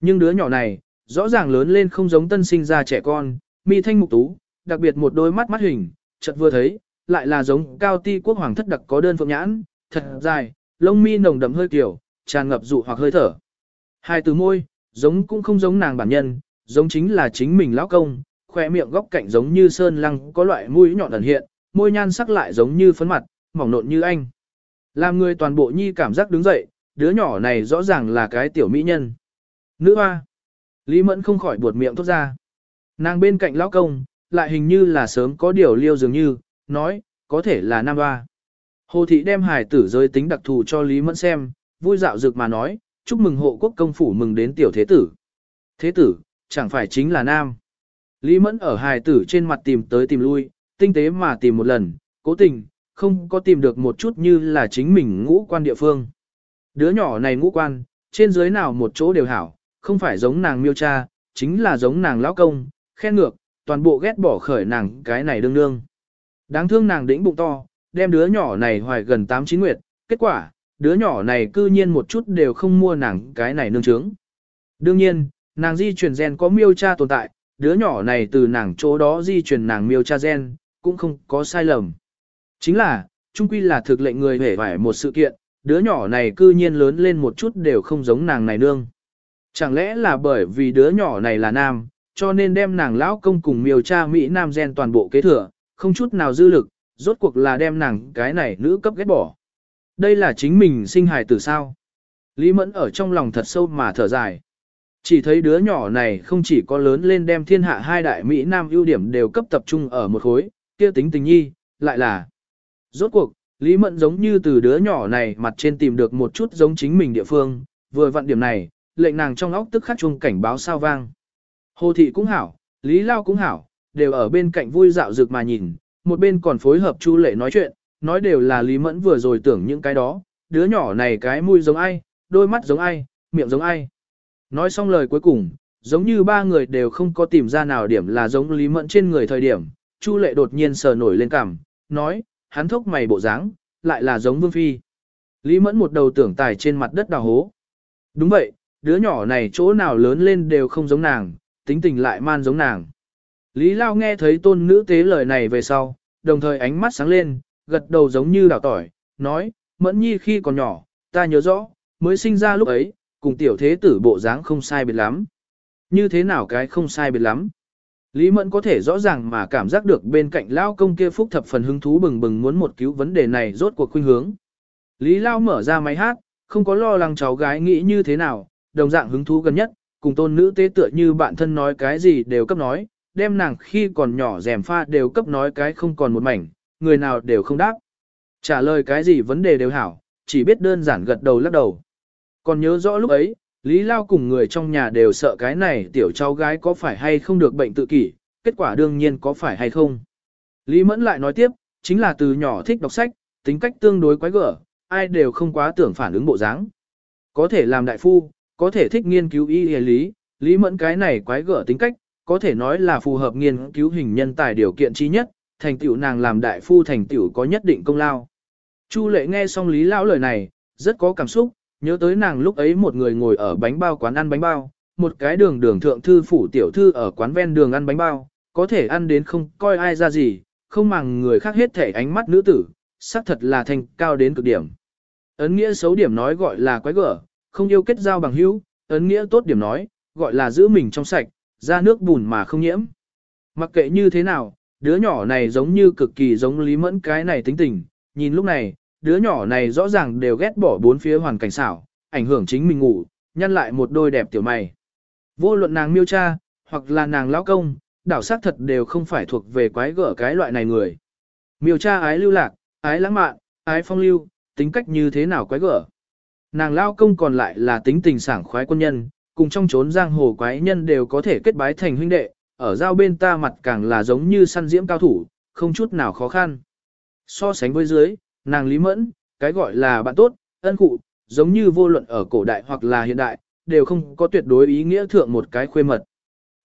Nhưng đứa nhỏ này, rõ ràng lớn lên không giống tân sinh ra trẻ con, mi thanh mục tú, đặc biệt một đôi mắt mắt hình, chợt vừa thấy, lại là giống cao ti quốc hoàng thất đặc có đơn phượng nhãn, thật dài, lông mi nồng đậm hơi kiểu, tràn ngập dụ hoặc hơi thở. Hai từ môi, giống cũng không giống nàng bản nhân, giống chính là chính mình lão công, khoe miệng góc cạnh giống như sơn lăng có loại mũi nhọn ẩn hiện, môi nhan sắc lại giống như phấn mặt, mỏng nộn như anh. Làm người toàn bộ nhi cảm giác đứng dậy, đứa nhỏ này rõ ràng là cái tiểu mỹ nhân. Nữ hoa. Lý Mẫn không khỏi buột miệng thốt ra. Nàng bên cạnh lão công, lại hình như là sớm có điều liêu dường như, nói, có thể là nam hoa. Hồ thị đem hài tử giới tính đặc thù cho Lý Mẫn xem, vui dạo dực mà nói, chúc mừng hộ quốc công phủ mừng đến tiểu thế tử. Thế tử, chẳng phải chính là nam. Lý Mẫn ở hài tử trên mặt tìm tới tìm lui, tinh tế mà tìm một lần, cố tình, không có tìm được một chút như là chính mình ngũ quan địa phương. Đứa nhỏ này ngũ quan, trên dưới nào một chỗ đều hảo, không phải giống nàng miêu cha, chính là giống nàng lão công, khen ngược, toàn bộ ghét bỏ khởi nàng cái này đương đương. Đáng thương nàng đĩnh bụng to, đem đứa nhỏ này hoài gần 8-9 nguyệt, kết quả, đứa nhỏ này cư nhiên một chút đều không mua nàng cái này nương trướng. Đương nhiên, nàng di truyền gen có miêu cha tồn tại, đứa nhỏ này từ nàng chỗ đó di truyền nàng miêu cha gen, cũng không có sai lầm. Chính là, trung quy là thực lệnh người hề phải một sự kiện, đứa nhỏ này cư nhiên lớn lên một chút đều không giống nàng này nương. Chẳng lẽ là bởi vì đứa nhỏ này là nam, cho nên đem nàng lão công cùng miêu cha Mỹ Nam gen toàn bộ kế thừa, không chút nào dư lực, rốt cuộc là đem nàng cái này nữ cấp ghét bỏ. Đây là chính mình sinh hài tử sao. Lý Mẫn ở trong lòng thật sâu mà thở dài. Chỉ thấy đứa nhỏ này không chỉ có lớn lên đem thiên hạ hai đại Mỹ Nam ưu điểm đều cấp tập trung ở một khối, kia tính tình nhi, lại là. Rốt cuộc, Lý Mẫn giống như từ đứa nhỏ này mặt trên tìm được một chút giống chính mình địa phương, vừa vặn điểm này, lệnh nàng trong óc tức khắc chuông cảnh báo sao vang. Hồ thị cũng hảo, Lý Lao cũng hảo, đều ở bên cạnh vui dạo dược mà nhìn, một bên còn phối hợp Chu Lệ nói chuyện, nói đều là Lý Mẫn vừa rồi tưởng những cái đó, đứa nhỏ này cái mũi giống ai, đôi mắt giống ai, miệng giống ai. Nói xong lời cuối cùng, giống như ba người đều không có tìm ra nào điểm là giống Lý Mẫn trên người thời điểm, Chu Lệ đột nhiên sờ nổi lên cằm, nói, hắn thốc mày bộ dáng, lại là giống Vương Phi. Lý Mẫn một đầu tưởng tài trên mặt đất đào hố. Đúng vậy, đứa nhỏ này chỗ nào lớn lên đều không giống nàng, tính tình lại man giống nàng. Lý Lao nghe thấy tôn nữ tế lời này về sau, đồng thời ánh mắt sáng lên, gật đầu giống như đào tỏi, nói, Mẫn Nhi khi còn nhỏ, ta nhớ rõ, mới sinh ra lúc ấy, cùng tiểu thế tử bộ dáng không sai biệt lắm. Như thế nào cái không sai biệt lắm? Lý Mẫn có thể rõ ràng mà cảm giác được bên cạnh Lao công kia phúc thập phần hứng thú bừng bừng muốn một cứu vấn đề này rốt cuộc khuynh hướng. Lý Lao mở ra máy hát, không có lo lắng cháu gái nghĩ như thế nào, đồng dạng hứng thú gần nhất, cùng tôn nữ tế tựa như bạn thân nói cái gì đều cấp nói, đem nàng khi còn nhỏ rèm pha đều cấp nói cái không còn một mảnh, người nào đều không đáp. Trả lời cái gì vấn đề đều hảo, chỉ biết đơn giản gật đầu lắc đầu. Còn nhớ rõ lúc ấy, Lý Lao cùng người trong nhà đều sợ cái này tiểu cháu gái có phải hay không được bệnh tự kỷ, kết quả đương nhiên có phải hay không. Lý Mẫn lại nói tiếp, chính là từ nhỏ thích đọc sách, tính cách tương đối quái gở, ai đều không quá tưởng phản ứng bộ dáng. Có thể làm đại phu, có thể thích nghiên cứu y y lý, Lý Mẫn cái này quái gở tính cách, có thể nói là phù hợp nghiên cứu hình nhân tài điều kiện chi nhất, thành tựu nàng làm đại phu thành tựu có nhất định công lao. Chu lệ nghe xong Lý Lão lời này, rất có cảm xúc, nhớ tới nàng lúc ấy một người ngồi ở bánh bao quán ăn bánh bao, một cái đường đường thượng thư phủ tiểu thư ở quán ven đường ăn bánh bao, có thể ăn đến không coi ai ra gì, không màng người khác hết thể ánh mắt nữ tử, xác thật là thành cao đến cực điểm. Ấn nghĩa xấu điểm nói gọi là quái gở, không yêu kết giao bằng hữu, ấn nghĩa tốt điểm nói, gọi là giữ mình trong sạch, ra nước bùn mà không nhiễm. Mặc kệ như thế nào, đứa nhỏ này giống như cực kỳ giống Lý Mẫn cái này tính tình, nhìn lúc này, đứa nhỏ này rõ ràng đều ghét bỏ bốn phía hoàn cảnh xảo, ảnh hưởng chính mình ngủ, nhăn lại một đôi đẹp tiểu mày. Vô luận nàng miêu cha, hoặc là nàng lão công, đảo sát thật đều không phải thuộc về quái gở cái loại này người. Miêu cha ái lưu lạc, ái lãng mạn, ái phong lưu, tính cách như thế nào quái gở. Nàng lao công còn lại là tính tình sảng khoái quân nhân, cùng trong chốn giang hồ quái nhân đều có thể kết bái thành huynh đệ, ở giao bên ta mặt càng là giống như săn diễm cao thủ, không chút nào khó khăn. So sánh với dưới, nàng Lý Mẫn, cái gọi là bạn tốt, ân cụ, giống như vô luận ở cổ đại hoặc là hiện đại, đều không có tuyệt đối ý nghĩa thượng một cái khuê mật.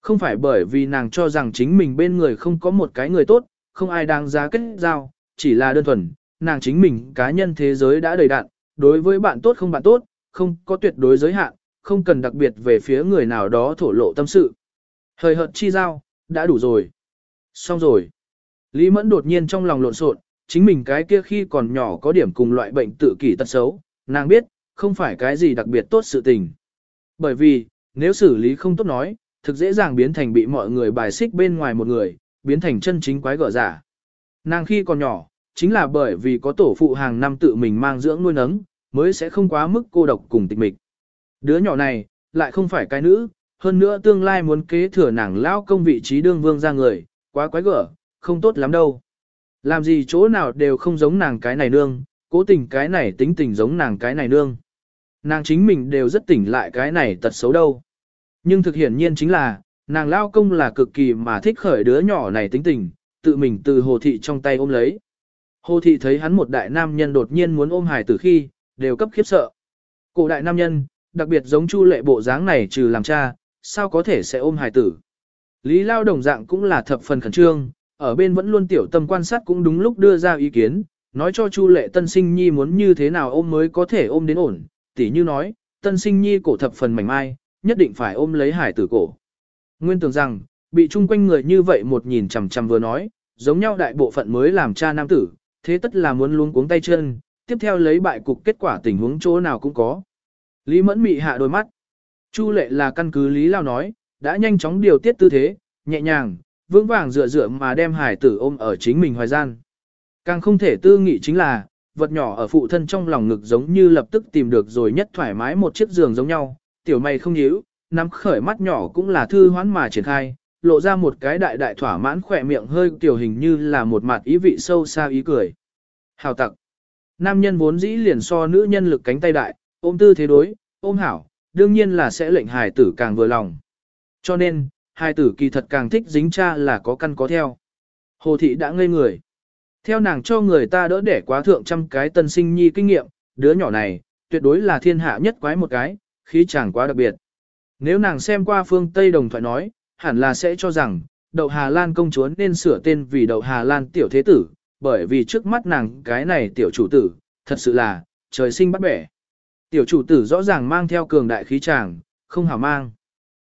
Không phải bởi vì nàng cho rằng chính mình bên người không có một cái người tốt, không ai đáng giá kết giao, chỉ là đơn thuần, nàng chính mình cá nhân thế giới đã đầy đạn, đối với bạn tốt không bạn tốt, không có tuyệt đối giới hạn, không cần đặc biệt về phía người nào đó thổ lộ tâm sự. Hời hợt chi giao, đã đủ rồi. Xong rồi. Lý Mẫn đột nhiên trong lòng lộn xộn, chính mình cái kia khi còn nhỏ có điểm cùng loại bệnh tự kỷ tật xấu, nàng biết, không phải cái gì đặc biệt tốt sự tình. Bởi vì, nếu xử lý không tốt nói, thực dễ dàng biến thành bị mọi người bài xích bên ngoài một người, biến thành chân chính quái gở giả. Nàng khi còn nhỏ, chính là bởi vì có tổ phụ hàng năm tự mình mang dưỡng nuôi nấng, mới sẽ không quá mức cô độc cùng tịch mịch. Đứa nhỏ này, lại không phải cái nữ, hơn nữa tương lai muốn kế thừa nàng lão công vị trí đương vương ra người, quá quái gở, không tốt lắm đâu. Làm gì chỗ nào đều không giống nàng cái này nương, cố tình cái này tính tình giống nàng cái này nương. Nàng chính mình đều rất tỉnh lại cái này tật xấu đâu. Nhưng thực hiện nhiên chính là, nàng lao công là cực kỳ mà thích khởi đứa nhỏ này tính tình, tự mình từ hồ thị trong tay ôm lấy. Hồ thị thấy hắn một đại nam nhân đột nhiên muốn ôm hài tử khi, đều cấp khiếp sợ. Cổ đại nam nhân, đặc biệt giống chu lệ bộ dáng này trừ làm cha, sao có thể sẽ ôm hài tử. Lý lao đồng dạng cũng là thập phần khẩn trương, ở bên vẫn luôn tiểu tâm quan sát cũng đúng lúc đưa ra ý kiến, nói cho chu lệ tân sinh nhi muốn như thế nào ôm mới có thể ôm đến ổn, tỉ như nói, tân sinh nhi cổ thập phần mảnh mai, nhất định phải ôm lấy hải tử cổ. Nguyên tưởng rằng, bị chung quanh người như vậy một nhìn chằm chằm vừa nói, giống nhau đại bộ phận mới làm cha nam tử, thế tất là muốn luôn cuống tay chân, tiếp theo lấy bại cục kết quả tình huống chỗ nào cũng có. Lý mẫn mị hạ đôi mắt. Chu lệ là căn cứ Lý Lao nói, đã nhanh chóng điều tiết tư thế, nhẹ nhàng, vững vàng dựa dựa mà đem hải tử ôm ở chính mình hoài gian. Càng không thể tư nghị chính là, vật nhỏ ở phụ thân trong lòng ngực giống như lập tức tìm được rồi nhất thoải mái một chiếc giường giống nhau, tiểu mày không nhíu, nắm khởi mắt nhỏ cũng là thư hoán mà triển khai, lộ ra một cái đại đại thỏa mãn khỏe miệng hơi tiểu hình như là một mặt ý vị sâu xa ý cười. Hào tặc. Nam nhân vốn dĩ liền so nữ nhân lực cánh tay đại, ôm tư thế đối, ôm hảo, đương nhiên là sẽ lệnh hài tử càng vừa lòng. Cho nên, hài tử kỳ thật càng thích dính cha là có căn có theo. Hồ thị đã ngây người. Theo nàng cho người ta đỡ để quá thượng trăm cái tân sinh nhi kinh nghiệm, đứa nhỏ này, tuyệt đối là thiên hạ nhất quái một cái, khí chàng quá đặc biệt. Nếu nàng xem qua phương Tây đồng thoại nói, hẳn là sẽ cho rằng, đậu Hà Lan công chúa nên sửa tên vì đậu Hà Lan tiểu thế tử, bởi vì trước mắt nàng cái này tiểu chủ tử, thật sự là, trời sinh bắt bẻ. Tiểu chủ tử rõ ràng mang theo cường đại khí tràng, không hảo mang.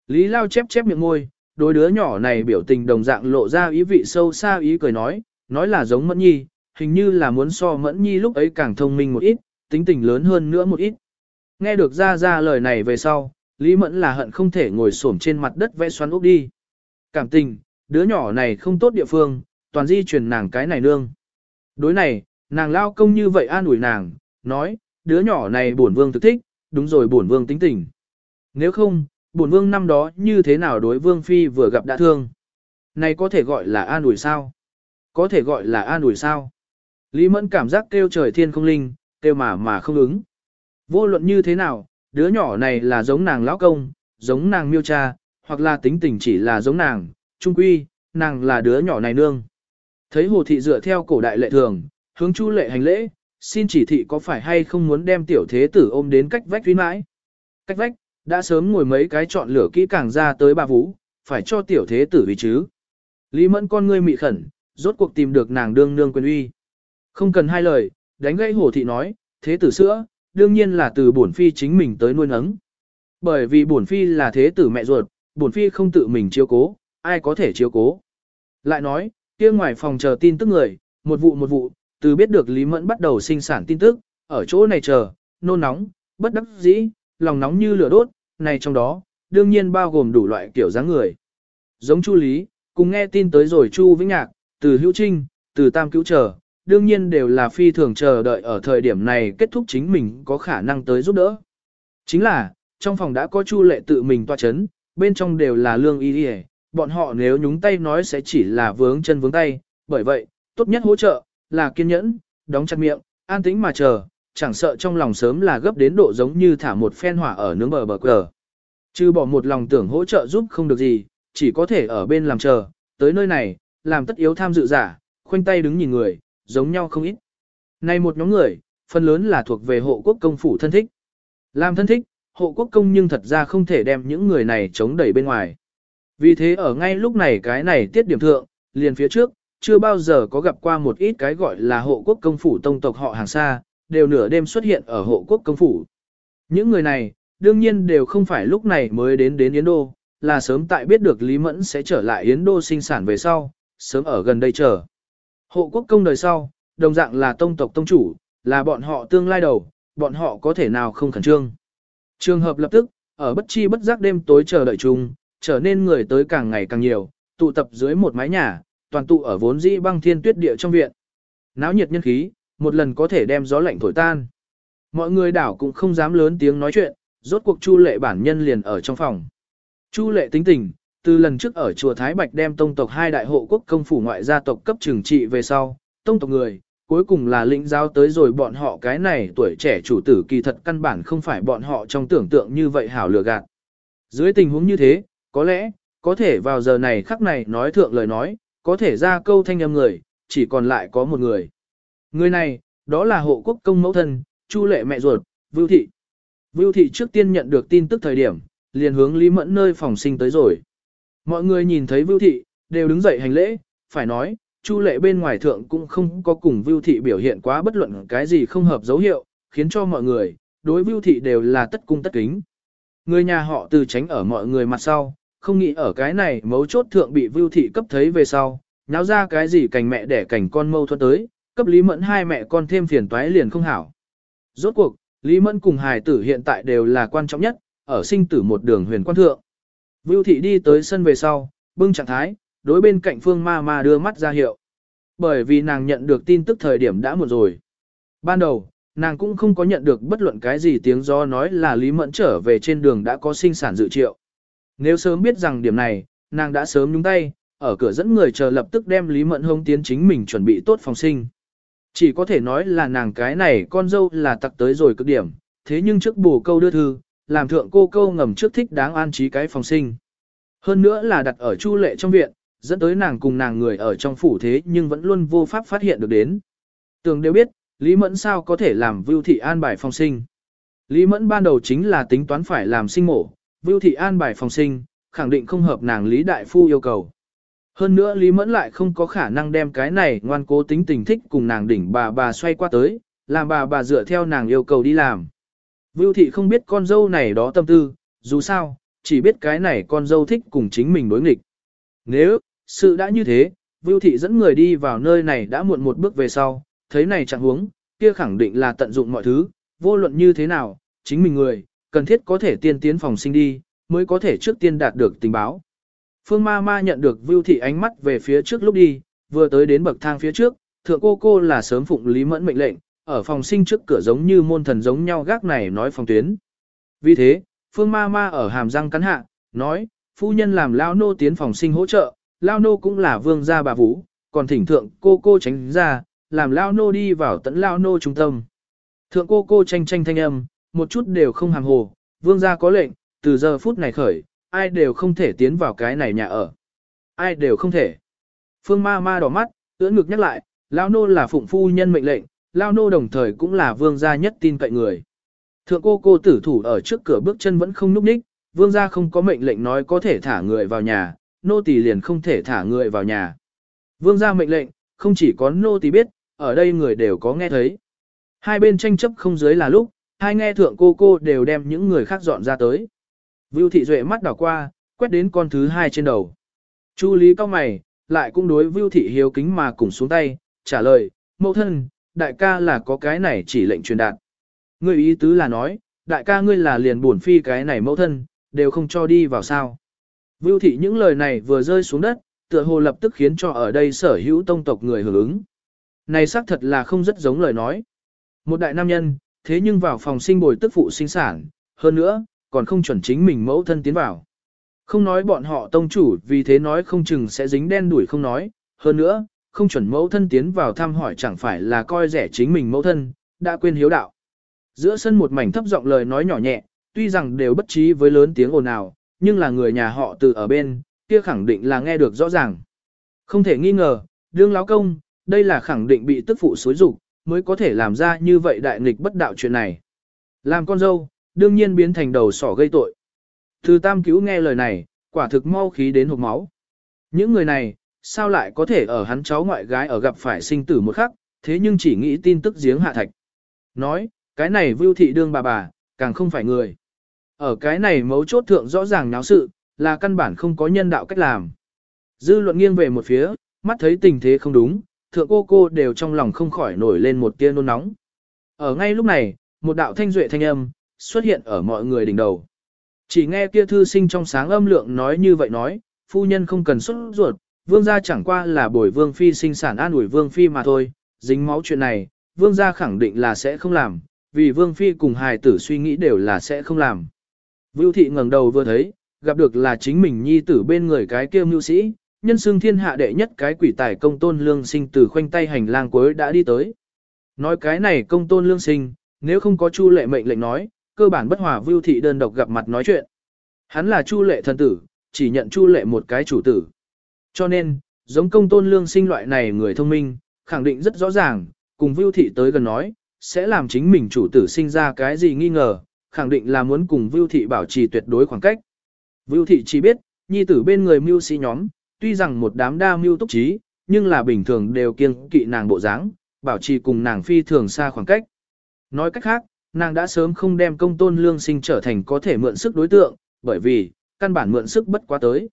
Lý Lao chép chép miệng môi, đôi đứa nhỏ này biểu tình đồng dạng lộ ra ý vị sâu xa ý cười nói, nói là giống Mẫn Nhi, hình như là muốn so Mẫn Nhi lúc ấy càng thông minh một ít, tính tình lớn hơn nữa một ít. Nghe được ra ra lời này về sau, Lý Mẫn là hận không thể ngồi xổm trên mặt đất vẽ xoắn úp đi. Cảm tình, đứa nhỏ này không tốt địa phương, toàn di truyền nàng cái này nương. Đối này, nàng lao công như vậy an ủi nàng, nói, đứa nhỏ này bổn vương thực thích, đúng rồi bổn vương tính tình. Nếu không, bổn vương năm đó như thế nào đối vương phi vừa gặp đã thương. Này có thể gọi là an ủi sao? Có thể gọi là an ủi sao? Lý Mẫn cảm giác kêu trời thiên không linh, kêu mà mà không ứng. Vô luận như thế nào, đứa nhỏ này là giống nàng lão công, giống nàng miêu cha, hoặc là tính tình chỉ là giống nàng, trung quy, nàng là đứa nhỏ này nương. Thấy hồ thị dựa theo cổ đại lệ thường, hướng chu lệ hành lễ, xin chỉ thị có phải hay không muốn đem tiểu thế tử ôm đến cách vách tuyến mãi. Cách vách, đã sớm ngồi mấy cái chọn lửa kỹ càng ra tới bà vũ, phải cho tiểu thế tử vì chứ. Lý mẫn con ngươi mị khẩn, rốt cuộc tìm được nàng đương nương quyền uy. Không cần hai lời, đánh gãy hồ thị nói, thế tử sữa, đương nhiên là từ bổn phi chính mình tới nuôi nấng. Bởi vì bổn phi là thế tử mẹ ruột, bổn phi không tự mình chiếu cố, ai có thể chiếu cố. Lại nói, kia ngoài phòng chờ tin tức người, một vụ một vụ, từ biết được Lý Mẫn bắt đầu sinh sản tin tức, ở chỗ này chờ, nôn nóng, bất đắc dĩ, lòng nóng như lửa đốt, này trong đó, đương nhiên bao gồm đủ loại kiểu dáng người. Giống Chu Lý, cùng nghe tin tới rồi Chu Vĩnh Nhạc, từ Hữu Trinh, từ Tam Cứu chờ, đương nhiên đều là phi thường chờ đợi ở thời điểm này kết thúc chính mình có khả năng tới giúp đỡ. Chính là, trong phòng đã có Chu Lệ tự mình toa chấn, bên trong đều là lương y đi bọn họ nếu nhúng tay nói sẽ chỉ là vướng chân vướng tay, bởi vậy, tốt nhất hỗ trợ, là kiên nhẫn, đóng chặt miệng, an tĩnh mà chờ, chẳng sợ trong lòng sớm là gấp đến độ giống như thả một phen hỏa ở nướng bờ bờ cờ. Chứ bỏ một lòng tưởng hỗ trợ giúp không được gì, chỉ có thể ở bên làm chờ, tới nơi này, làm tất yếu tham dự giả, khoanh tay đứng nhìn người, giống nhau không ít. Này một nhóm người, phần lớn là thuộc về hộ quốc công phủ thân thích. Làm thân thích, hộ quốc công nhưng thật ra không thể đem những người này chống đẩy bên ngoài. Vì thế ở ngay lúc này cái này tiết điểm thượng, liền phía trước, chưa bao giờ có gặp qua một ít cái gọi là hộ quốc công phủ tông tộc họ hàng xa, đều nửa đêm xuất hiện ở hộ quốc công phủ. Những người này, đương nhiên đều không phải lúc này mới đến đến Yến Đô, là sớm tại biết được Lý Mẫn sẽ trở lại Yến Đô sinh sản về sau, sớm ở gần đây chờ. Hộ quốc công đời sau, đồng dạng là tông tộc tông chủ, là bọn họ tương lai đầu, bọn họ có thể nào không khẩn trương. Trường hợp lập tức, ở bất chi bất giác đêm tối chờ đợi chung, trở nên người tới càng ngày càng nhiều, tụ tập dưới một mái nhà, toàn tụ ở vốn dĩ băng thiên tuyết địa trong viện. Náo nhiệt nhân khí, một lần có thể đem gió lạnh thổi tan. Mọi người đảo cũng không dám lớn tiếng nói chuyện, rốt cuộc Chu Lệ bản nhân liền ở trong phòng. Chu Lệ tính tình, từ lần trước ở chùa Thái Bạch đem tông tộc hai đại hộ quốc công phủ ngoại gia tộc cấp trừng trị về sau, tông tộc người, cuối cùng là lĩnh giáo tới rồi bọn họ cái này tuổi trẻ chủ tử kỳ thật căn bản không phải bọn họ trong tưởng tượng như vậy hảo lừa gạt. Dưới tình huống như thế, có lẽ, có thể vào giờ này khắc này nói thượng lời nói, có thể ra câu thanh âm người, chỉ còn lại có một người. Người này, đó là hộ quốc công mẫu thân, Chu lệ mẹ ruột, Vưu Thị. Vưu Thị trước tiên nhận được tin tức thời điểm, liền hướng Lý Mẫn nơi phòng sinh tới rồi. Mọi người nhìn thấy Vưu Thị, đều đứng dậy hành lễ, phải nói, Chu lệ bên ngoài thượng cũng không có cùng Vưu Thị biểu hiện quá bất luận cái gì không hợp dấu hiệu, khiến cho mọi người, đối Vưu Thị đều là tất cung tất kính. Người nhà họ từ tránh ở mọi người mặt sau, không nghĩ ở cái này mấu chốt thượng bị Vưu Thị cấp thấy về sau, nháo ra cái gì cành mẹ đẻ cảnh con mâu thuẫn tới, cấp Lý Mẫn hai mẹ con thêm phiền toái liền không hảo. Rốt cuộc, Lý Mẫn cùng hài tử hiện tại đều là quan trọng nhất, ở sinh tử một đường huyền quan thượng. Vưu Thị đi tới sân về sau, bưng trạng thái, đối bên cạnh Phương Ma Ma đưa mắt ra hiệu. Bởi vì nàng nhận được tin tức thời điểm đã muộn rồi. Ban đầu, nàng cũng không có nhận được bất luận cái gì tiếng do nói là Lý Mẫn trở về trên đường đã có sinh sản dự triệu. Nếu sớm biết rằng điểm này, nàng đã sớm nhúng tay, ở cửa dẫn người chờ lập tức đem Lý Mẫn hông tiến chính mình chuẩn bị tốt phòng sinh. Chỉ có thể nói là nàng cái này con dâu là tặc tới rồi cực điểm, thế nhưng trước bù câu đưa thư, làm thượng cô câu ngầm trước thích đáng an trí cái phòng sinh. Hơn nữa là đặt ở chu lệ trong viện, dẫn tới nàng cùng nàng người ở trong phủ thế nhưng vẫn luôn vô pháp phát hiện được đến. Tường đều biết, Lý Mẫn sao có thể làm Vưu Thị an bài phòng sinh. Lý Mẫn ban đầu chính là tính toán phải làm sinh mổ, Vưu Thị an bài phòng sinh, khẳng định không hợp nàng Lý Đại Phu yêu cầu. Hơn nữa Lý Mẫn lại không có khả năng đem cái này ngoan cố tính tình thích cùng nàng đỉnh bà bà xoay qua tới, làm bà bà dựa theo nàng yêu cầu đi làm. Vưu Thị không biết con dâu này đó tâm tư, dù sao, chỉ biết cái này con dâu thích cùng chính mình đối nghịch. Nếu, sự đã như thế, Vưu Thị dẫn người đi vào nơi này đã muộn một bước về sau, thấy này chẳng huống, kia khẳng định là tận dụng mọi thứ, vô luận như thế nào, chính mình người, cần thiết có thể tiên tiến phòng sinh đi, mới có thể trước tiên đạt được tình báo. Phương ma ma nhận được Vưu Thị ánh mắt về phía trước lúc đi, vừa tới đến bậc thang phía trước, thượng cô cô là sớm phụng Lý Mẫn mệnh lệnh, ở phòng sinh trước cửa giống như môn thần giống nhau gác này nói phòng tuyến. Vì thế, Phương ma ma ở hàm răng cắn hạ, nói, phu nhân làm lao nô tiến phòng sinh hỗ trợ, lao nô cũng là vương gia bà vũ, còn thỉnh thượng cô cô tránh ra, làm lao nô đi vào tận lao nô trung tâm. Thượng cô cô tranh tranh thanh âm, một chút đều không hàng hồ, vương gia có lệnh, từ giờ phút này khởi, ai đều không thể tiến vào cái này nhà ở. Ai đều không thể. Phương ma ma đỏ mắt, ưỡn ngực nhắc lại, lao nô là phụng phu nhân mệnh lệnh, lao nô đồng thời cũng là vương gia nhất tin cậy người. Thượng cô cô tử thủ ở trước cửa bước chân vẫn không núp ních, vương gia không có mệnh lệnh nói có thể thả người vào nhà, nô tỳ liền không thể thả người vào nhà. Vương gia mệnh lệnh, không chỉ có nô tỳ biết, ở đây người đều có nghe thấy. Hai bên tranh chấp không dưới là lúc, hai nghe thượng cô cô đều đem những người khác dọn ra tới. Vưu thị duệ mắt đảo qua, quét đến con thứ hai trên đầu. Chu lý cao mày, lại cũng đối Vưu thị hiếu kính mà cùng xuống tay, trả lời, mẫu thân, đại ca là có cái này chỉ lệnh truyền đạt. Ngươi ý tứ là nói, đại ca ngươi là liền buồn phi cái này mẫu thân, đều không cho đi vào sao. Vưu thị những lời này vừa rơi xuống đất, tựa hồ lập tức khiến cho ở đây sở hữu tông tộc người hưởng ứng. Này xác thật là không rất giống lời nói. Một đại nam nhân, thế nhưng vào phòng sinh bồi tức phụ sinh sản, hơn nữa, còn không chuẩn chính mình mẫu thân tiến vào. Không nói bọn họ tông chủ vì thế nói không chừng sẽ dính đen đuổi không nói, hơn nữa, không chuẩn mẫu thân tiến vào thăm hỏi chẳng phải là coi rẻ chính mình mẫu thân, đã quên hiếu đạo. Giữa sân một mảnh thấp giọng lời nói nhỏ nhẹ, tuy rằng đều bất trí với lớn tiếng ồn ào, nhưng là người nhà họ từ ở bên, kia khẳng định là nghe được rõ ràng. Không thể nghi ngờ, đương láo công, đây là khẳng định bị tức phụ xối rục, mới có thể làm ra như vậy đại nghịch bất đạo chuyện này. Làm con dâu, đương nhiên biến thành đầu sỏ gây tội. Từ tam cứu nghe lời này, quả thực mau khí đến hộp máu. Những người này, sao lại có thể ở hắn cháu ngoại gái ở gặp phải sinh tử một khắc, thế nhưng chỉ nghĩ tin tức giếng hạ thạch. Nói, cái này vưu thị đương bà bà, càng không phải người. Ở cái này mấu chốt thượng rõ ràng náo sự, là căn bản không có nhân đạo cách làm. Dư luận nghiêng về một phía, mắt thấy tình thế không đúng, thượng cô cô đều trong lòng không khỏi nổi lên một tia nôn nóng. Ở ngay lúc này, một đạo thanh duệ thanh âm, xuất hiện ở mọi người đỉnh đầu. Chỉ nghe kia thư sinh trong sáng âm lượng nói như vậy nói, phu nhân không cần xuất ruột, vương gia chẳng qua là bồi vương phi sinh sản an ủi vương phi mà thôi, dính máu chuyện này, vương gia khẳng định là sẽ không làm, vì vương phi cùng hài tử suy nghĩ đều là sẽ không làm. Vưu thị ngẩng đầu vừa thấy, gặp được là chính mình nhi tử bên người cái kia mưu sĩ, nhân xương thiên hạ đệ nhất cái quỷ tài công tôn lương sinh từ khoanh tay hành lang cuối đã đi tới. Nói cái này công tôn lương sinh, nếu không có chu lệ mệnh lệnh nói, cơ bản bất hòa vưu thị đơn độc gặp mặt nói chuyện. Hắn là chu lệ thần tử, chỉ nhận chu lệ một cái chủ tử. Cho nên, giống công tôn lương sinh loại này người thông minh, khẳng định rất rõ ràng, cùng vưu thị tới gần nói, sẽ làm chính mình chủ tử sinh ra cái gì nghi ngờ, khẳng định là muốn cùng vưu thị bảo trì tuyệt đối khoảng cách. Vưu thị chỉ biết, nhi tử bên người mưu sĩ nhóm, tuy rằng một đám đa mưu túc trí, nhưng là bình thường đều kiêng kỵ nàng bộ dáng, bảo trì cùng nàng phi thường xa khoảng cách. Nói cách khác, nàng đã sớm không đem công tôn lương sinh trở thành có thể mượn sức đối tượng, bởi vì, căn bản mượn sức bất quá tới.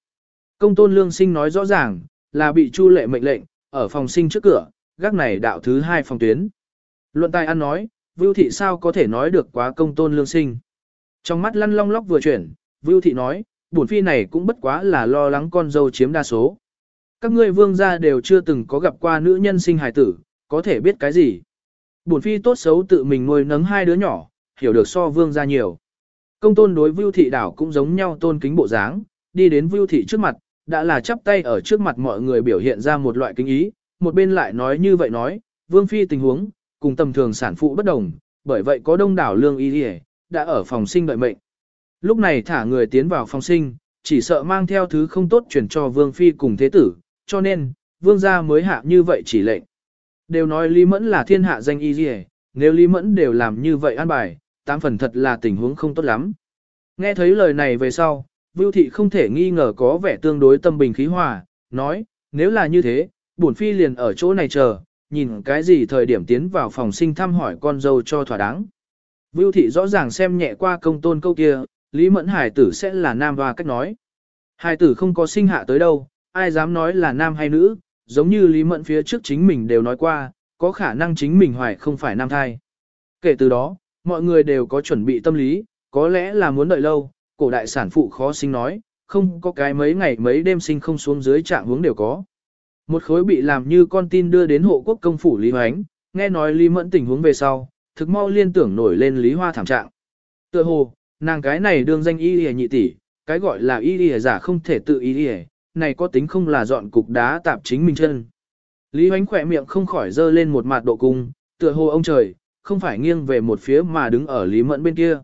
Công tôn lương sinh nói rõ ràng, là bị chu lệ mệnh lệnh, ở phòng sinh trước cửa, gác này đạo thứ hai phòng tuyến. Luận tài ăn nói, Vưu Thị sao có thể nói được quá công tôn lương sinh. Trong mắt lăn long lóc vừa chuyển, Vưu Thị nói, bổn phi này cũng bất quá là lo lắng con dâu chiếm đa số. Các ngươi vương gia đều chưa từng có gặp qua nữ nhân sinh hài tử, có thể biết cái gì. Bổn phi tốt xấu tự mình nuôi nấng hai đứa nhỏ, hiểu được so vương gia nhiều. Công tôn đối Vưu Thị đảo cũng giống nhau tôn kính bộ dáng, đi đến Vưu Thị trước mặt, đã là chắp tay ở trước mặt mọi người biểu hiện ra một loại kính ý, một bên lại nói như vậy nói, vương phi tình huống, cùng tầm thường sản phụ bất đồng, bởi vậy có đông đảo lương y đã ở phòng sinh đợi mệnh. Lúc này thả người tiến vào phòng sinh, chỉ sợ mang theo thứ không tốt chuyển cho vương phi cùng thế tử, cho nên, vương gia mới hạ như vậy chỉ lệnh. Đều nói Lý Mẫn là thiên hạ danh y gì nếu Lý Mẫn đều làm như vậy an bài, tám phần thật là tình huống không tốt lắm. Nghe thấy lời này về sau, Vưu Thị không thể nghi ngờ có vẻ tương đối tâm bình khí hòa, nói, nếu là như thế, bổn phi liền ở chỗ này chờ, nhìn cái gì thời điểm tiến vào phòng sinh thăm hỏi con dâu cho thỏa đáng. Vưu Thị rõ ràng xem nhẹ qua công tôn câu kia, Lý Mẫn Hải tử sẽ là nam và cách nói. Hải tử không có sinh hạ tới đâu, ai dám nói là nam hay nữ, giống như Lý Mẫn phía trước chính mình đều nói qua, có khả năng chính mình hoài không phải nam thai. Kể từ đó, mọi người đều có chuẩn bị tâm lý, có lẽ là muốn đợi lâu, cổ đại sản phụ khó sinh nói, không có cái mấy ngày mấy đêm sinh không xuống dưới trạng hướng đều có. Một khối bị làm như con tin đưa đến hộ quốc công phủ Lý Hoánh, nghe nói Lý Mẫn tình huống về sau, thực mau liên tưởng nổi lên Lý Hoa thảm trạng. Tựa hồ, nàng cái này đương danh y lìa nhị tỷ, cái gọi là y lìa giả không thể tự y lìa, này có tính không là dọn cục đá tạp chính mình chân. Lý Hoánh khỏe miệng không khỏi dơ lên một mặt độ cung, tựa hồ ông trời, không phải nghiêng về một phía mà đứng ở Lý Mẫn bên kia.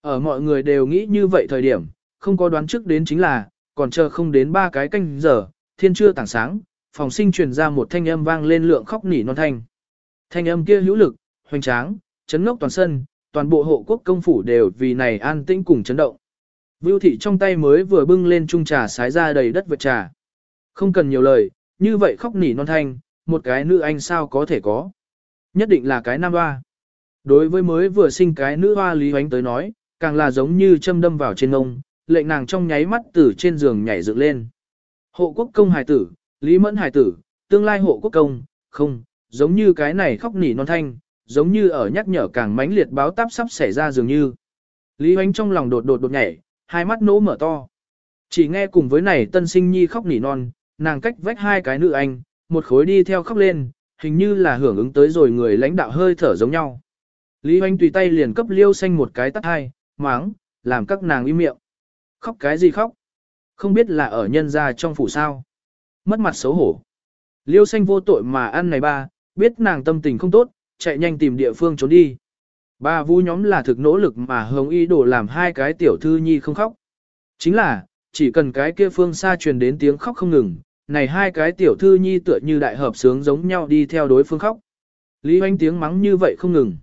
Ở mọi người đều nghĩ như vậy thời điểm, không có đoán trước đến chính là, còn chờ không đến ba cái canh giờ, thiên chưa tảng sáng, phòng sinh truyền ra một thanh âm vang lên lượng khóc nỉ non thanh. Thanh âm kia hữu lực, hoành tráng, chấn ngốc toàn sân, toàn bộ hộ quốc công phủ đều vì này an tĩnh cùng chấn động. Vưu thị trong tay mới vừa bưng lên chung trà sái ra đầy đất vật trà. Không cần nhiều lời, như vậy khóc nỉ non thanh, một cái nữ anh sao có thể có. Nhất định là cái nam hoa. Đối với mới vừa sinh cái nữ hoa Lý Hoánh tới nói, càng là giống như châm đâm vào trên ngông, lệnh nàng trong nháy mắt từ trên giường nhảy dựng lên. Hộ quốc công hài tử, Lý Mẫn hài tử, tương lai hộ quốc công, không, giống như cái này khóc nỉ non thanh, giống như ở nhắc nhở càng mãnh liệt báo táp sắp xảy ra dường như. Lý Hoánh trong lòng đột đột đột nhảy, hai mắt nỗ mở to. Chỉ nghe cùng với này tân sinh nhi khóc nỉ non, nàng cách vách hai cái nữ anh, một khối đi theo khóc lên, hình như là hưởng ứng tới rồi người lãnh đạo hơi thở giống nhau. Lý Hoánh tùy tay liền cấp liêu xanh một cái tắt hai, máng, làm các nàng im miệng. Khóc cái gì khóc? Không biết là ở nhân gia trong phủ sao. Mất mặt xấu hổ. Liêu xanh vô tội mà ăn này ba, biết nàng tâm tình không tốt, chạy nhanh tìm địa phương trốn đi. Bà Vũ nhóm là thực nỗ lực mà hồng y đổ làm hai cái tiểu thư nhi không khóc. Chính là, chỉ cần cái kia phương xa truyền đến tiếng khóc không ngừng, này hai cái tiểu thư nhi tựa như đại hợp sướng giống nhau đi theo đối phương khóc. Lý Hoanh tiếng mắng như vậy không ngừng.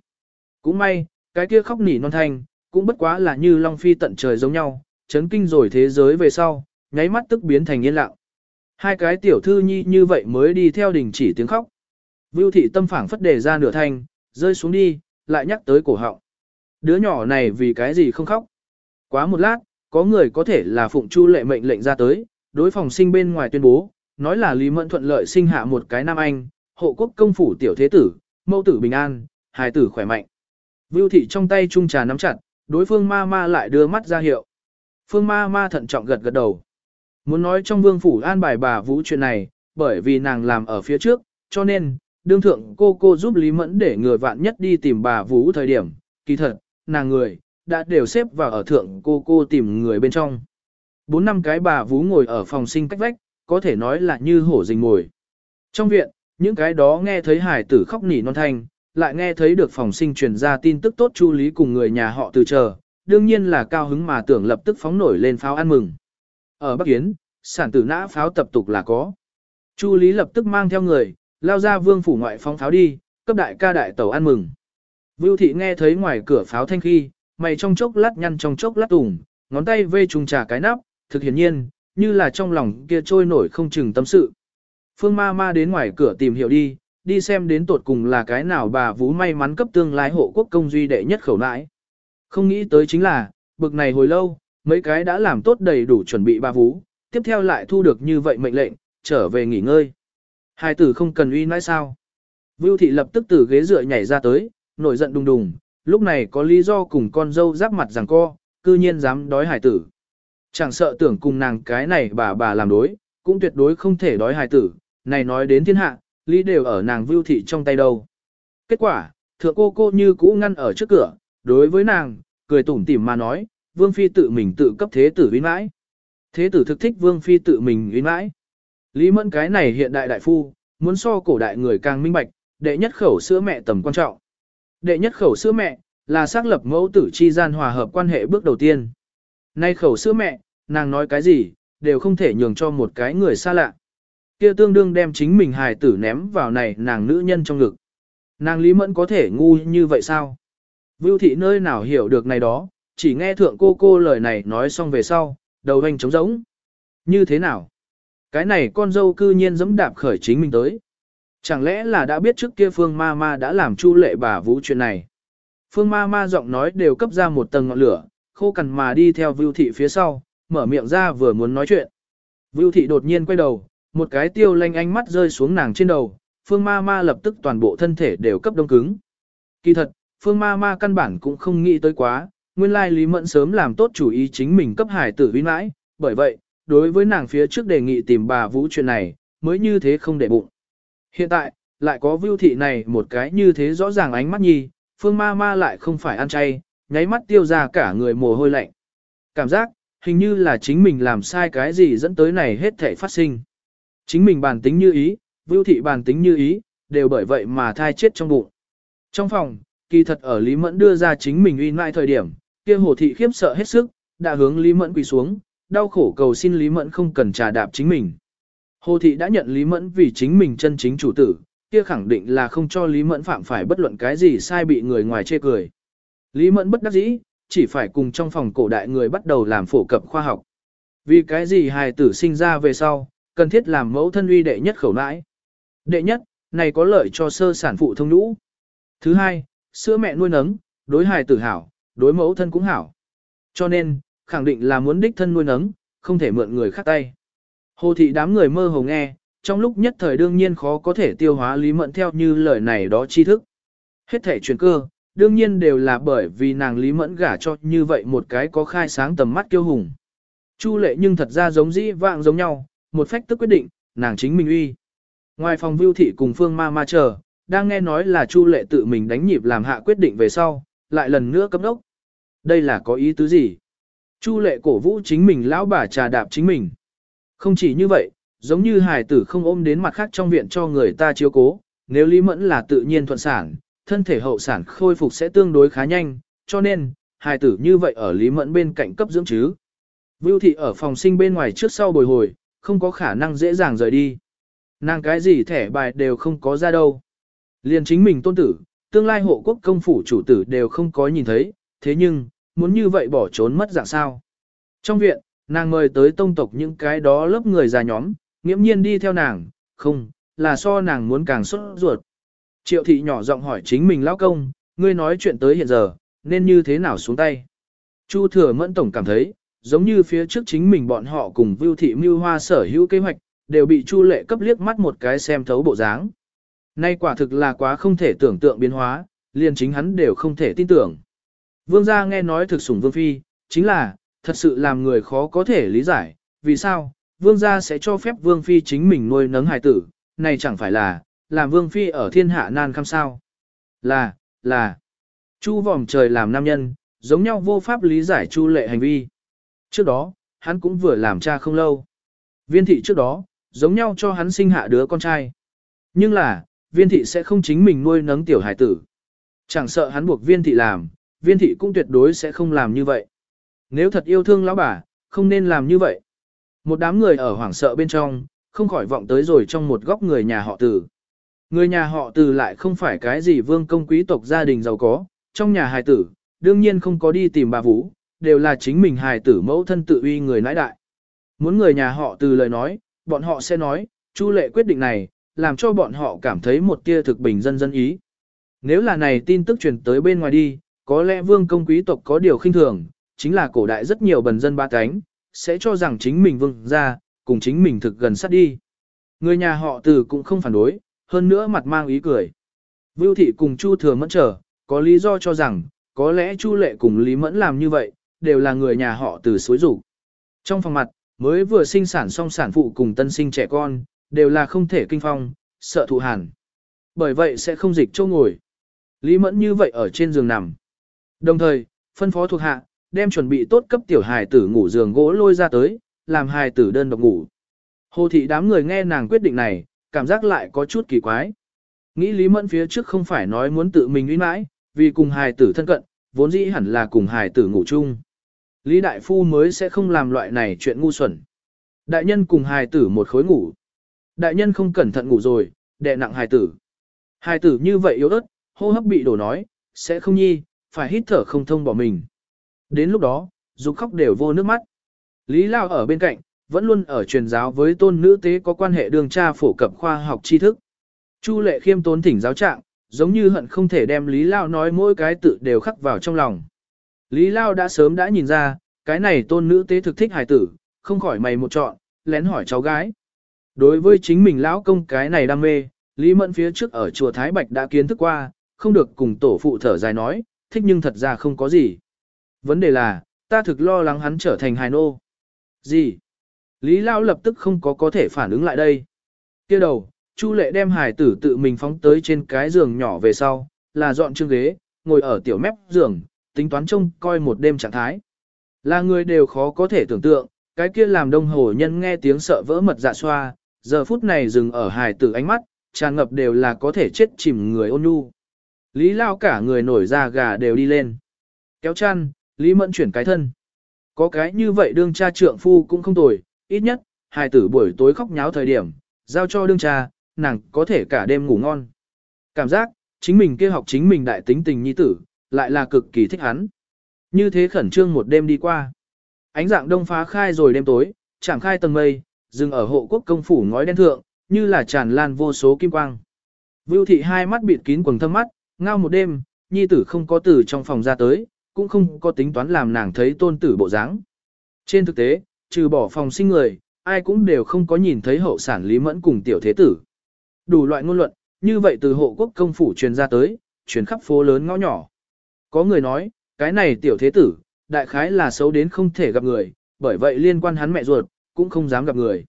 Cũng may, cái kia khóc nỉ non thanh, cũng bất quá là như Long Phi tận trời giống nhau, chấn kinh rồi thế giới về sau, nháy mắt tức biến thành yên lặng. Hai cái tiểu thư nhi như vậy mới đi theo đình chỉ tiếng khóc. Vưu thị tâm phảng phất đề ra nửa thanh, rơi xuống đi, lại nhắc tới cổ họng. Đứa nhỏ này vì cái gì không khóc? Quá một lát, có người có thể là phụng chu lệ mệnh lệnh ra tới, đối phòng sinh bên ngoài tuyên bố, nói là Lý Mẫn thuận lợi sinh hạ một cái nam anh, hộ quốc công phủ tiểu thế tử, mẫu tử bình an, hài tử khỏe mạnh. Vưu thị trong tay trung trà nắm chặt, đối phương ma ma lại đưa mắt ra hiệu. Phương ma ma thận trọng gật gật đầu. Muốn nói trong vương phủ an bài bà vũ chuyện này, bởi vì nàng làm ở phía trước, cho nên, đương thượng cô cô giúp Lý Mẫn để người vạn nhất đi tìm bà vũ thời điểm, kỳ thật, nàng người, đã đều xếp vào ở thượng cô cô tìm người bên trong. Bốn năm cái bà vũ ngồi ở phòng sinh cách vách, có thể nói là như hổ rình ngồi. Trong viện, những cái đó nghe thấy hải tử khóc nỉ non thanh, lại nghe thấy được phòng sinh truyền ra tin tức tốt chu lý cùng người nhà họ từ chờ, đương nhiên là cao hứng mà tưởng lập tức phóng nổi lên pháo ăn mừng. Ở Bắc yến sản tử nã pháo tập tục là có. Chu lý lập tức mang theo người, lao ra vương phủ ngoại phóng pháo đi, cấp đại ca đại tàu ăn mừng. Vưu thị nghe thấy ngoài cửa pháo thanh khi, mày trong chốc lát nhăn trong chốc lát tùng, ngón tay vê trùng trà cái nắp, thực hiển nhiên, như là trong lòng kia trôi nổi không chừng tâm sự. Phương ma ma đến ngoài cửa tìm hiểu đi, đi xem đến tột cùng là cái nào bà vũ may mắn cấp tương lai hộ quốc công duy đệ nhất khẩu nãi. Không nghĩ tới chính là, bực này hồi lâu, mấy cái đã làm tốt đầy đủ chuẩn bị bà vũ, tiếp theo lại thu được như vậy mệnh lệnh, trở về nghỉ ngơi. Hai tử không cần uy nói sao. Vưu thị lập tức từ ghế dựa nhảy ra tới, nổi giận đùng đùng, lúc này có lý do cùng con dâu giáp mặt rằng co, cư nhiên dám đói hải tử. Chẳng sợ tưởng cùng nàng cái này bà bà làm đối, cũng tuyệt đối không thể đói hải tử, này nói đến thiên hạ, lý đều ở nàng vưu thị trong tay đâu. Kết quả, thượng cô cô như cũ ngăn ở trước cửa, đối với nàng, cười tủm tỉm mà nói, vương phi tự mình tự cấp thế tử uy mãi. Thế tử thực thích vương phi tự mình uy mãi. Lý mẫn cái này hiện đại đại phu, muốn so cổ đại người càng minh bạch, đệ nhất khẩu sữa mẹ tầm quan trọng. Đệ nhất khẩu sữa mẹ, là xác lập mẫu tử chi gian hòa hợp quan hệ bước đầu tiên. Nay khẩu sữa mẹ, nàng nói cái gì, đều không thể nhường cho một cái người xa lạ. Kia tương đương đem chính mình hài tử ném vào này nàng nữ nhân trong ngực. Nàng Lý Mẫn có thể ngu như vậy sao? Vưu thị nơi nào hiểu được này đó, chỉ nghe thượng cô cô lời này nói xong về sau, đầu anh trống rỗng. Như thế nào? Cái này con dâu cư nhiên dẫm đạp khởi chính mình tới. Chẳng lẽ là đã biết trước kia Phương Ma Ma đã làm chu lệ bà vũ chuyện này? Phương Ma Ma giọng nói đều cấp ra một tầng ngọn lửa, khô cằn mà đi theo Vưu Thị phía sau, mở miệng ra vừa muốn nói chuyện. Vưu Thị đột nhiên quay đầu, một cái tiêu lanh ánh mắt rơi xuống nàng trên đầu, Phương Ma Ma lập tức toàn bộ thân thể đều cấp đông cứng. Kỳ thật, Phương Ma Ma căn bản cũng không nghĩ tới quá, nguyên lai Lý Mẫn sớm làm tốt chủ ý chính mình cấp hải tử vi mãi, bởi vậy, đối với nàng phía trước đề nghị tìm bà Vũ chuyện này, mới như thế không để bụng. Hiện tại, lại có vưu thị này một cái như thế rõ ràng ánh mắt nhi, phương ma ma lại không phải ăn chay, nháy mắt tiêu ra cả người mồ hôi lạnh. Cảm giác, hình như là chính mình làm sai cái gì dẫn tới này hết thể phát sinh. Chính mình bản tính như ý, vưu thị bản tính như ý, đều bởi vậy mà thai chết trong bụng. Trong phòng, kỳ thật ở Lý Mẫn đưa ra chính mình uy mãi thời điểm, kia hồ thị khiếp sợ hết sức, đã hướng Lý Mẫn quỳ xuống, đau khổ cầu xin Lý Mẫn không cần trà đạp chính mình. Hồ thị đã nhận Lý Mẫn vì chính mình chân chính chủ tử, kia khẳng định là không cho Lý Mẫn phạm phải bất luận cái gì sai bị người ngoài chê cười. Lý Mẫn bất đắc dĩ, chỉ phải cùng trong phòng cổ đại người bắt đầu làm phổ cập khoa học. Vì cái gì hài tử sinh ra về sau, cần thiết làm mẫu thân uy đệ nhất khẩu nãi. Đệ nhất, này có lợi cho sơ sản phụ thông nhũ. Thứ hai, sữa mẹ nuôi nấng, đối hài tử hảo, đối mẫu thân cũng hảo. Cho nên, khẳng định là muốn đích thân nuôi nấng, không thể mượn người khác tay. Hồ thị đám người mơ hồ nghe, trong lúc nhất thời đương nhiên khó có thể tiêu hóa Lý Mẫn theo như lời này đó tri thức. Hết thể truyền cơ, đương nhiên đều là bởi vì nàng Lý Mẫn gả cho như vậy một cái có khai sáng tầm mắt kiêu hùng. Chu lệ nhưng thật ra giống dĩ vạng giống nhau, một phách tức quyết định, nàng chính mình uy. Ngoài phòng vưu thị cùng phương ma ma chờ, đang nghe nói là Chu lệ tự mình đánh nhịp làm hạ quyết định về sau, lại lần nữa cấp đốc. Đây là có ý tứ gì? Chu lệ cổ vũ chính mình lão bà trà đạp chính mình. Không chỉ như vậy, giống như hài tử không ôm đến mặt khác trong viện cho người ta chiếu cố, nếu Lý Mẫn là tự nhiên thuận sản, thân thể hậu sản khôi phục sẽ tương đối khá nhanh, cho nên, hài tử như vậy ở Lý Mẫn bên cạnh cấp dưỡng chứ. Vưu thị ở phòng sinh bên ngoài trước sau bồi hồi, không có khả năng dễ dàng rời đi. Nàng cái gì thẻ bài đều không có ra đâu. Liền chính mình tôn tử, tương lai hộ quốc công phủ chủ tử đều không có nhìn thấy, thế nhưng, muốn như vậy bỏ trốn mất dạng sao. Trong viện, nàng mời tới tông tộc những cái đó lớp người già nhóm, nghiễm nhiên đi theo nàng, không, là so nàng muốn càng xuất ruột. Triệu thị nhỏ giọng hỏi chính mình lão công, ngươi nói chuyện tới hiện giờ, nên như thế nào xuống tay. Chu thừa mẫn tổng cảm thấy, giống như phía trước chính mình bọn họ cùng Vưu thị mưu hoa sở hữu kế hoạch, đều bị Chu lệ cấp liếc mắt một cái xem thấu bộ dáng. Nay quả thực là quá không thể tưởng tượng biến hóa, liền chính hắn đều không thể tin tưởng. Vương gia nghe nói thực sủng vương phi, chính là, thật sự làm người khó có thể lý giải, vì sao, vương gia sẽ cho phép vương phi chính mình nuôi nấng hài tử, này chẳng phải là, làm vương phi ở thiên hạ nan khăm sao. Là, là, chu vòm trời làm nam nhân, giống nhau vô pháp lý giải chu lệ hành vi. Trước đó, hắn cũng vừa làm cha không lâu. Viên thị trước đó, giống nhau cho hắn sinh hạ đứa con trai. Nhưng là, viên thị sẽ không chính mình nuôi nấng tiểu hải tử. Chẳng sợ hắn buộc viên thị làm, viên thị cũng tuyệt đối sẽ không làm như vậy. Nếu thật yêu thương lão bà, không nên làm như vậy. Một đám người ở hoảng sợ bên trong, không khỏi vọng tới rồi trong một góc người nhà họ tử. Người nhà họ Từ lại không phải cái gì vương công quý tộc gia đình giàu có, trong nhà hài tử, đương nhiên không có đi tìm bà Vũ, đều là chính mình hài tử mẫu thân tự uy người nãi đại. Muốn người nhà họ từ lời nói, bọn họ sẽ nói, Chu lệ quyết định này, làm cho bọn họ cảm thấy một tia thực bình dân dân ý. Nếu là này tin tức truyền tới bên ngoài đi, có lẽ vương công quý tộc có điều khinh thường, chính là cổ đại rất nhiều bần dân ba cánh, sẽ cho rằng chính mình vương ra, cùng chính mình thực gần sát đi. Người nhà họ từ cũng không phản đối, hơn nữa mặt mang ý cười. Vưu thị cùng Chu thừa mẫn trở, có lý do cho rằng, có lẽ Chu lệ cùng Lý Mẫn làm như vậy, đều là người nhà họ từ suối rủ. Trong phòng mặt, mới vừa sinh sản xong sản phụ cùng tân sinh trẻ con, đều là không thể kinh phong, sợ thụ hàn. Bởi vậy sẽ không dịch châu ngồi. Lý Mẫn như vậy ở trên giường nằm. Đồng thời, phân phó thuộc hạ, đem chuẩn bị tốt cấp tiểu hài tử ngủ giường gỗ lôi ra tới, làm hài tử đơn độc ngủ. Hồ thị đám người nghe nàng quyết định này, cảm giác lại có chút kỳ quái. Nghĩ Lý Mẫn phía trước không phải nói muốn tự mình uy mãi, vì cùng hài tử thân cận, vốn dĩ hẳn là cùng hài tử ngủ chung. Lý Đại Phu mới sẽ không làm loại này chuyện ngu xuẩn. Đại nhân cùng hài tử một khối ngủ. Đại nhân không cẩn thận ngủ rồi, đè nặng hài tử. Hài tử như vậy yếu ớt, hô hấp bị đổ nói, sẽ không nhi, phải hít thở không thông bỏ mình. Đến lúc đó, dục khóc đều vô nước mắt. Lý Lao ở bên cạnh, vẫn luôn ở truyền giáo với tôn nữ tế có quan hệ đường cha phổ cập khoa học tri thức. Chu lệ khiêm tốn thỉnh giáo trạng, giống như hận không thể đem Lý Lao nói mỗi cái tự đều khắc vào trong lòng. Lý Lao đã sớm đã nhìn ra, cái này tôn nữ tế thực thích hài tử, không khỏi mày một trọn, lén hỏi cháu gái. Đối với chính mình lão công cái này đam mê, Lý Mẫn phía trước ở chùa Thái Bạch đã kiến thức qua, không được cùng tổ phụ thở dài nói, thích nhưng thật ra không có gì. Vấn đề là, ta thực lo lắng hắn trở thành hài nô. Gì? Lý Lao lập tức không có có thể phản ứng lại đây. kia đầu, Chu Lệ đem hài tử tự mình phóng tới trên cái giường nhỏ về sau, là dọn chương ghế, ngồi ở tiểu mép giường, tính toán trông coi một đêm trạng thái. Là người đều khó có thể tưởng tượng, cái kia làm đông hồ nhân nghe tiếng sợ vỡ mật dạ xoa, giờ phút này dừng ở hài tử ánh mắt, tràn ngập đều là có thể chết chìm người ôn nhu. Lý Lao cả người nổi da gà đều đi lên. Kéo chăn, Lý Mẫn chuyển cái thân. Có cái như vậy đương cha trượng phu cũng không tồi, ít nhất, hài tử buổi tối khóc nháo thời điểm, giao cho đương cha, nàng có thể cả đêm ngủ ngon. Cảm giác, chính mình kia học chính mình đại tính tình nhi tử, lại là cực kỳ thích hắn. Như thế khẩn trương một đêm đi qua. Ánh dạng đông phá khai rồi đêm tối, chẳng khai tầng mây, dừng ở hộ quốc công phủ ngói đen thượng, như là tràn lan vô số kim quang. Vưu thị hai mắt bịt kín quầng thâm mắt, ngao một đêm, nhi tử không có từ trong phòng ra tới, cũng không có tính toán làm nàng thấy tôn tử bộ dáng. Trên thực tế, trừ bỏ phòng sinh người, ai cũng đều không có nhìn thấy hậu sản Lý Mẫn cùng tiểu thế tử. Đủ loại ngôn luận, như vậy từ hộ quốc công phủ truyền ra tới, truyền khắp phố lớn ngõ nhỏ. Có người nói, cái này tiểu thế tử, đại khái là xấu đến không thể gặp người, bởi vậy liên quan hắn mẹ ruột, cũng không dám gặp người.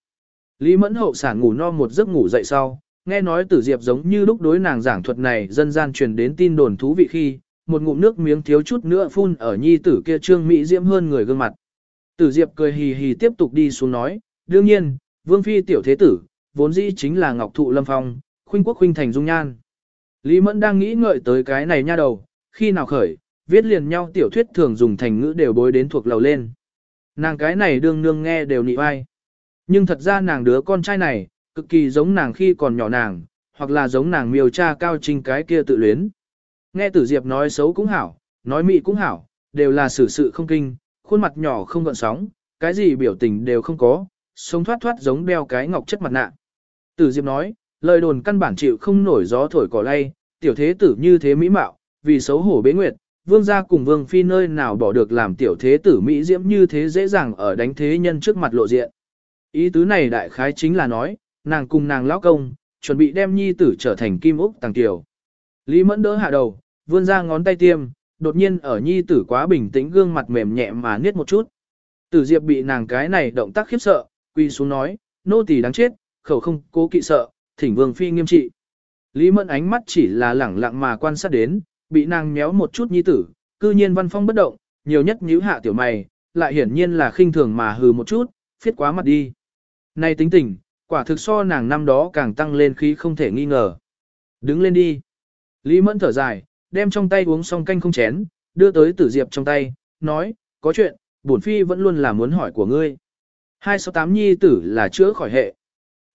Lý Mẫn hậu sản ngủ no một giấc ngủ dậy sau, nghe nói tử diệp giống như lúc đối nàng giảng thuật này dân gian truyền đến tin đồn thú vị khi, một ngụm nước miếng thiếu chút nữa phun ở nhi tử kia trương mỹ diễm hơn người gương mặt. Tử diệp cười hì hì tiếp tục đi xuống nói, đương nhiên, vương phi tiểu thế tử, vốn dĩ chính là ngọc thụ lâm phong, khuynh quốc khuynh thành dung nhan. Lý Mẫn đang nghĩ ngợi tới cái này nha đầu, khi nào khởi, viết liền nhau tiểu thuyết thường dùng thành ngữ đều bối đến thuộc lầu lên. Nàng cái này đương nương nghe đều nị vai. Nhưng thật ra nàng đứa con trai này, cực kỳ giống nàng khi còn nhỏ nàng, hoặc là giống nàng miêu cha cao trình cái kia tự luyến. Nghe tử diệp nói xấu cũng hảo, nói mị cũng hảo, đều là xử sự không kinh, khuôn mặt nhỏ không gợn sóng, cái gì biểu tình đều không có, sống thoát thoát giống đeo cái ngọc chất mặt nạ. Tử diệp nói, lời đồn căn bản chịu không nổi gió thổi cỏ lay, tiểu thế tử như thế mỹ mạo, vì xấu hổ bế nguyệt, vương gia cùng vương phi nơi nào bỏ được làm tiểu thế tử mỹ diễm như thế dễ dàng ở đánh thế nhân trước mặt lộ diện. Ý tứ này đại khái chính là nói, nàng cùng nàng lão công, chuẩn bị đem nhi tử trở thành kim úc tàng tiểu. Lý mẫn đỡ hạ đầu, vươn ra ngón tay tiêm, đột nhiên ở nhi tử quá bình tĩnh gương mặt mềm nhẹ mà niết một chút. Tử diệp bị nàng cái này động tác khiếp sợ, quy xuống nói, nô tỳ đáng chết, khẩu không cố kỵ sợ, thỉnh vương phi nghiêm trị. Lý mẫn ánh mắt chỉ là lẳng lặng mà quan sát đến, bị nàng méo một chút nhi tử, cư nhiên văn phong bất động, nhiều nhất nhíu hạ tiểu mày, lại hiển nhiên là khinh thường mà hừ một chút, phiết quá mặt đi. Này tính tình, quả thực so nàng năm đó càng tăng lên khí không thể nghi ngờ. Đứng lên đi. Lý Mẫn thở dài, đem trong tay uống xong canh không chén, đưa tới tử diệp trong tay, nói, có chuyện, bổn phi vẫn luôn là muốn hỏi của ngươi. 268 nhi tử là chữa khỏi hệ.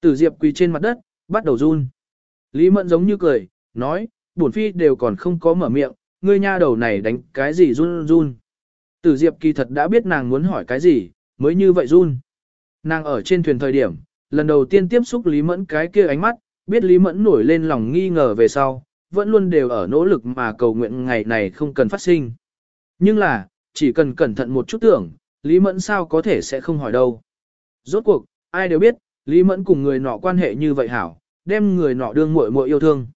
Tử diệp quỳ trên mặt đất, bắt đầu run. Lý Mẫn giống như cười, nói, bổn phi đều còn không có mở miệng, ngươi nha đầu này đánh cái gì run run. Tử diệp kỳ thật đã biết nàng muốn hỏi cái gì, mới như vậy run. Nàng ở trên thuyền thời điểm, lần đầu tiên tiếp xúc Lý Mẫn cái kia ánh mắt, biết Lý Mẫn nổi lên lòng nghi ngờ về sau, vẫn luôn đều ở nỗ lực mà cầu nguyện ngày này không cần phát sinh. Nhưng là, chỉ cần cẩn thận một chút tưởng, Lý Mẫn sao có thể sẽ không hỏi đâu. Rốt cuộc, ai đều biết, Lý Mẫn cùng người nọ quan hệ như vậy hảo, đem người nọ đương muội muội yêu thương.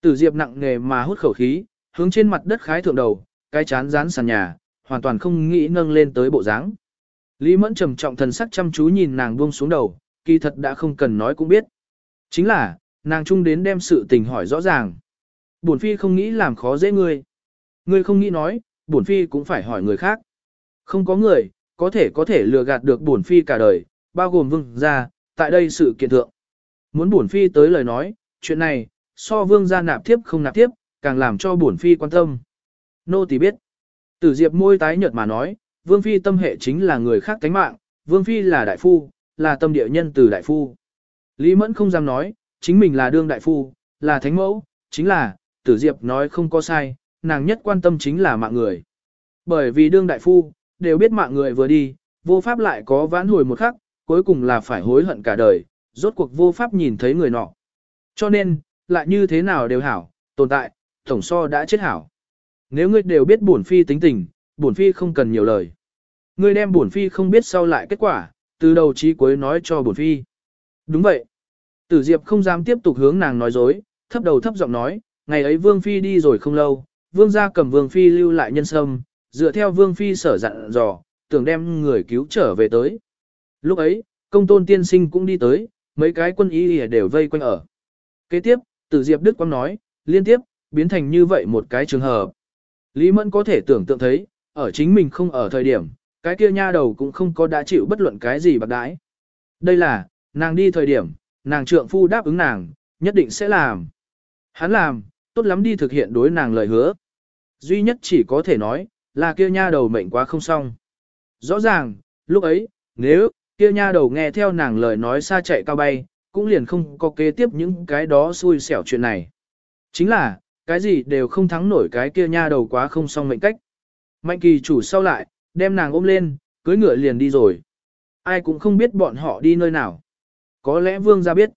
Tử Diệp nặng nề mà hút khẩu khí, hướng trên mặt đất khái thượng đầu, cái chán dán sàn nhà, hoàn toàn không nghĩ nâng lên tới bộ dáng. Lý Mẫn trầm trọng thần sắc chăm chú nhìn nàng buông xuống đầu, kỳ thật đã không cần nói cũng biết. Chính là, nàng chung đến đem sự tình hỏi rõ ràng. Bổn phi không nghĩ làm khó dễ ngươi. Ngươi không nghĩ nói, bổn phi cũng phải hỏi người khác. Không có người, có thể có thể lừa gạt được bổn phi cả đời, bao gồm vương gia, tại đây sự kiện thượng. Muốn bổn phi tới lời nói, chuyện này, so vương gia nạp tiếp không nạp tiếp, càng làm cho bổn phi quan tâm. Nô tỳ biết. Tử Diệp môi tái nhợt mà nói, vương phi tâm hệ chính là người khác tánh mạng, vương phi là đại phu, là tâm địa nhân từ đại phu. Lý Mẫn không dám nói, chính mình là đương đại phu, là thánh mẫu, chính là, tử diệp nói không có sai, nàng nhất quan tâm chính là mạng người. Bởi vì đương đại phu, đều biết mạng người vừa đi, vô pháp lại có vãn hồi một khắc, cuối cùng là phải hối hận cả đời, rốt cuộc vô pháp nhìn thấy người nọ. Cho nên, lại như thế nào đều hảo, tồn tại, tổng so đã chết hảo. Nếu ngươi đều biết bổn phi tính tình, bổn phi không cần nhiều lời. Ngươi đem bổn phi không biết sau lại kết quả, từ đầu chí cuối nói cho bổn phi. Đúng vậy. Tử Diệp không dám tiếp tục hướng nàng nói dối, thấp đầu thấp giọng nói, ngày ấy Vương Phi đi rồi không lâu, Vương gia cầm Vương Phi lưu lại nhân sâm, dựa theo Vương Phi sở dặn dò, tưởng đem người cứu trở về tới. Lúc ấy, công tôn tiên sinh cũng đi tới, mấy cái quân y đều vây quanh ở. Kế tiếp, Tử Diệp Đức Quang nói, liên tiếp, biến thành như vậy một cái trường hợp. Lý Mẫn có thể tưởng tượng thấy, ở chính mình không ở thời điểm, cái kia nha đầu cũng không có đã chịu bất luận cái gì bạc đãi. Đây là, nàng đi thời điểm, nàng trượng phu đáp ứng nàng, nhất định sẽ làm. Hắn làm, tốt lắm đi thực hiện đối nàng lời hứa. Duy nhất chỉ có thể nói, là kia nha đầu mệnh quá không xong. Rõ ràng, lúc ấy, nếu, kia nha đầu nghe theo nàng lời nói xa chạy cao bay, cũng liền không có kế tiếp những cái đó xui xẻo chuyện này. Chính là, cái gì đều không thắng nổi cái kia nha đầu quá không xong mệnh cách. Mạnh kỳ chủ sau lại, đem nàng ôm lên, cưới ngựa liền đi rồi. Ai cũng không biết bọn họ đi nơi nào. Có lẽ vương gia biết.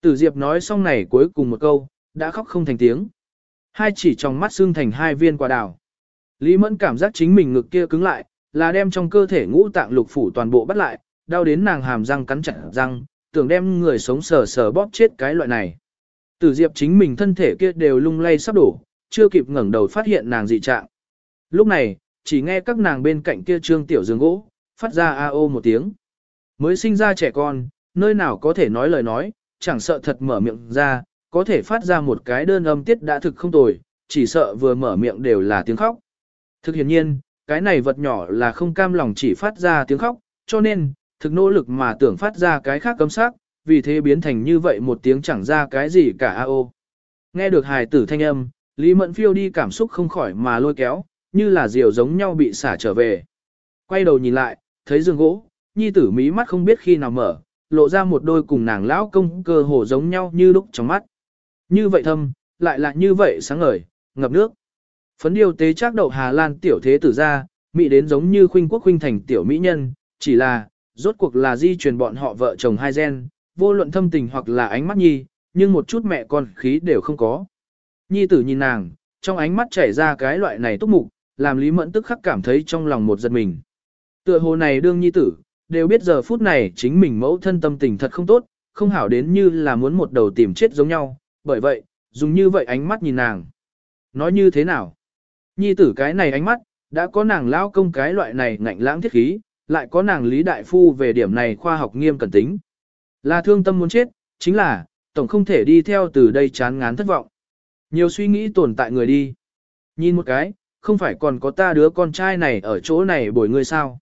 Tử Diệp nói xong này cuối cùng một câu, đã khóc không thành tiếng. Hai chỉ trong mắt xương thành hai viên quả đào. Lý Mẫn cảm giác chính mình ngực kia cứng lại, là đem trong cơ thể ngũ tạng lục phủ toàn bộ bắt lại, đau đến nàng hàm răng cắn chặt răng, tưởng đem người sống sờ sờ bóp chết cái loại này. Tử Diệp chính mình thân thể kia đều lung lay sắp đổ, chưa kịp ngẩng đầu phát hiện nàng dị trạng. Lúc này, chỉ nghe các nàng bên cạnh kia trương tiểu giường gỗ, phát ra a ô một tiếng. Mới sinh ra trẻ con, nơi nào có thể nói lời nói, chẳng sợ thật mở miệng ra, có thể phát ra một cái đơn âm tiết đã thực không tồi, chỉ sợ vừa mở miệng đều là tiếng khóc. Thực hiện nhiên, cái này vật nhỏ là không cam lòng chỉ phát ra tiếng khóc, cho nên, thực nỗ lực mà tưởng phát ra cái khác cấm sắc, vì thế biến thành như vậy một tiếng chẳng ra cái gì cả a ô. Nghe được hài tử thanh âm, Lý Mẫn phiêu đi cảm xúc không khỏi mà lôi kéo, như là diều giống nhau bị xả trở về. Quay đầu nhìn lại, thấy giường gỗ, nhi tử mí mắt không biết khi nào mở, lộ ra một đôi cùng nàng lão công cơ hồ giống nhau như lúc trong mắt. Như vậy thâm, lại là như vậy sáng ngời, ngập nước. Phấn điều tế chắc đậu Hà Lan tiểu thế tử ra, mỹ đến giống như khuynh quốc khuynh thành tiểu mỹ nhân, chỉ là, rốt cuộc là di truyền bọn họ vợ chồng hai gen, vô luận thâm tình hoặc là ánh mắt nhi, nhưng một chút mẹ con khí đều không có. Nhi tử nhìn nàng, trong ánh mắt chảy ra cái loại này túc mục, làm Lý Mẫn tức khắc cảm thấy trong lòng một giật mình. Tựa hồ này đương nhi tử, đều biết giờ phút này chính mình mẫu thân tâm tình thật không tốt, không hảo đến như là muốn một đầu tìm chết giống nhau, bởi vậy, dùng như vậy ánh mắt nhìn nàng. Nói như thế nào? Nhi tử cái này ánh mắt, đã có nàng lao công cái loại này ngạnh lãng thiết khí, lại có nàng Lý Đại Phu về điểm này khoa học nghiêm cẩn tính. Là thương tâm muốn chết, chính là, tổng không thể đi theo từ đây chán ngán thất vọng. Nhiều suy nghĩ tồn tại người đi. Nhìn một cái, không phải còn có ta đứa con trai này ở chỗ này bồi ngươi sao.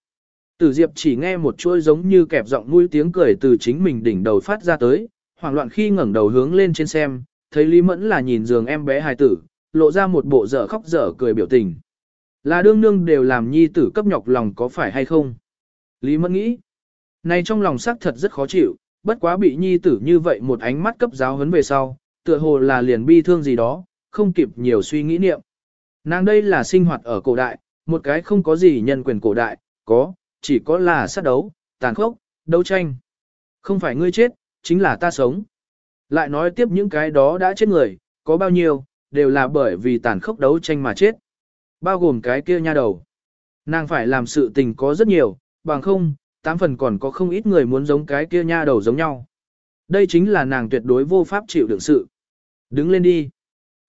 Tử Diệp chỉ nghe một chuỗi giống như kẹp giọng mũi tiếng cười từ chính mình đỉnh đầu phát ra tới, hoảng loạn khi ngẩng đầu hướng lên trên xem, thấy Lý Mẫn là nhìn giường em bé hài tử, lộ ra một bộ dở khóc dở cười biểu tình. Là đương nương đều làm nhi tử cấp nhọc lòng có phải hay không? Lý Mẫn nghĩ, này trong lòng xác thật rất khó chịu, bất quá bị nhi tử như vậy một ánh mắt cấp giáo huấn về sau, tựa hồ là liền bi thương gì đó, không kịp nhiều suy nghĩ niệm. Nàng đây là sinh hoạt ở cổ đại, một cái không có gì nhân quyền cổ đại, có, chỉ có là sát đấu, tàn khốc, đấu tranh. Không phải ngươi chết, chính là ta sống. Lại nói tiếp những cái đó đã chết người, có bao nhiêu, đều là bởi vì tàn khốc đấu tranh mà chết. Bao gồm cái kia nha đầu. Nàng phải làm sự tình có rất nhiều, bằng không, tám phần còn có không ít người muốn giống cái kia nha đầu giống nhau. Đây chính là nàng tuyệt đối vô pháp chịu đựng sự. Đứng lên đi.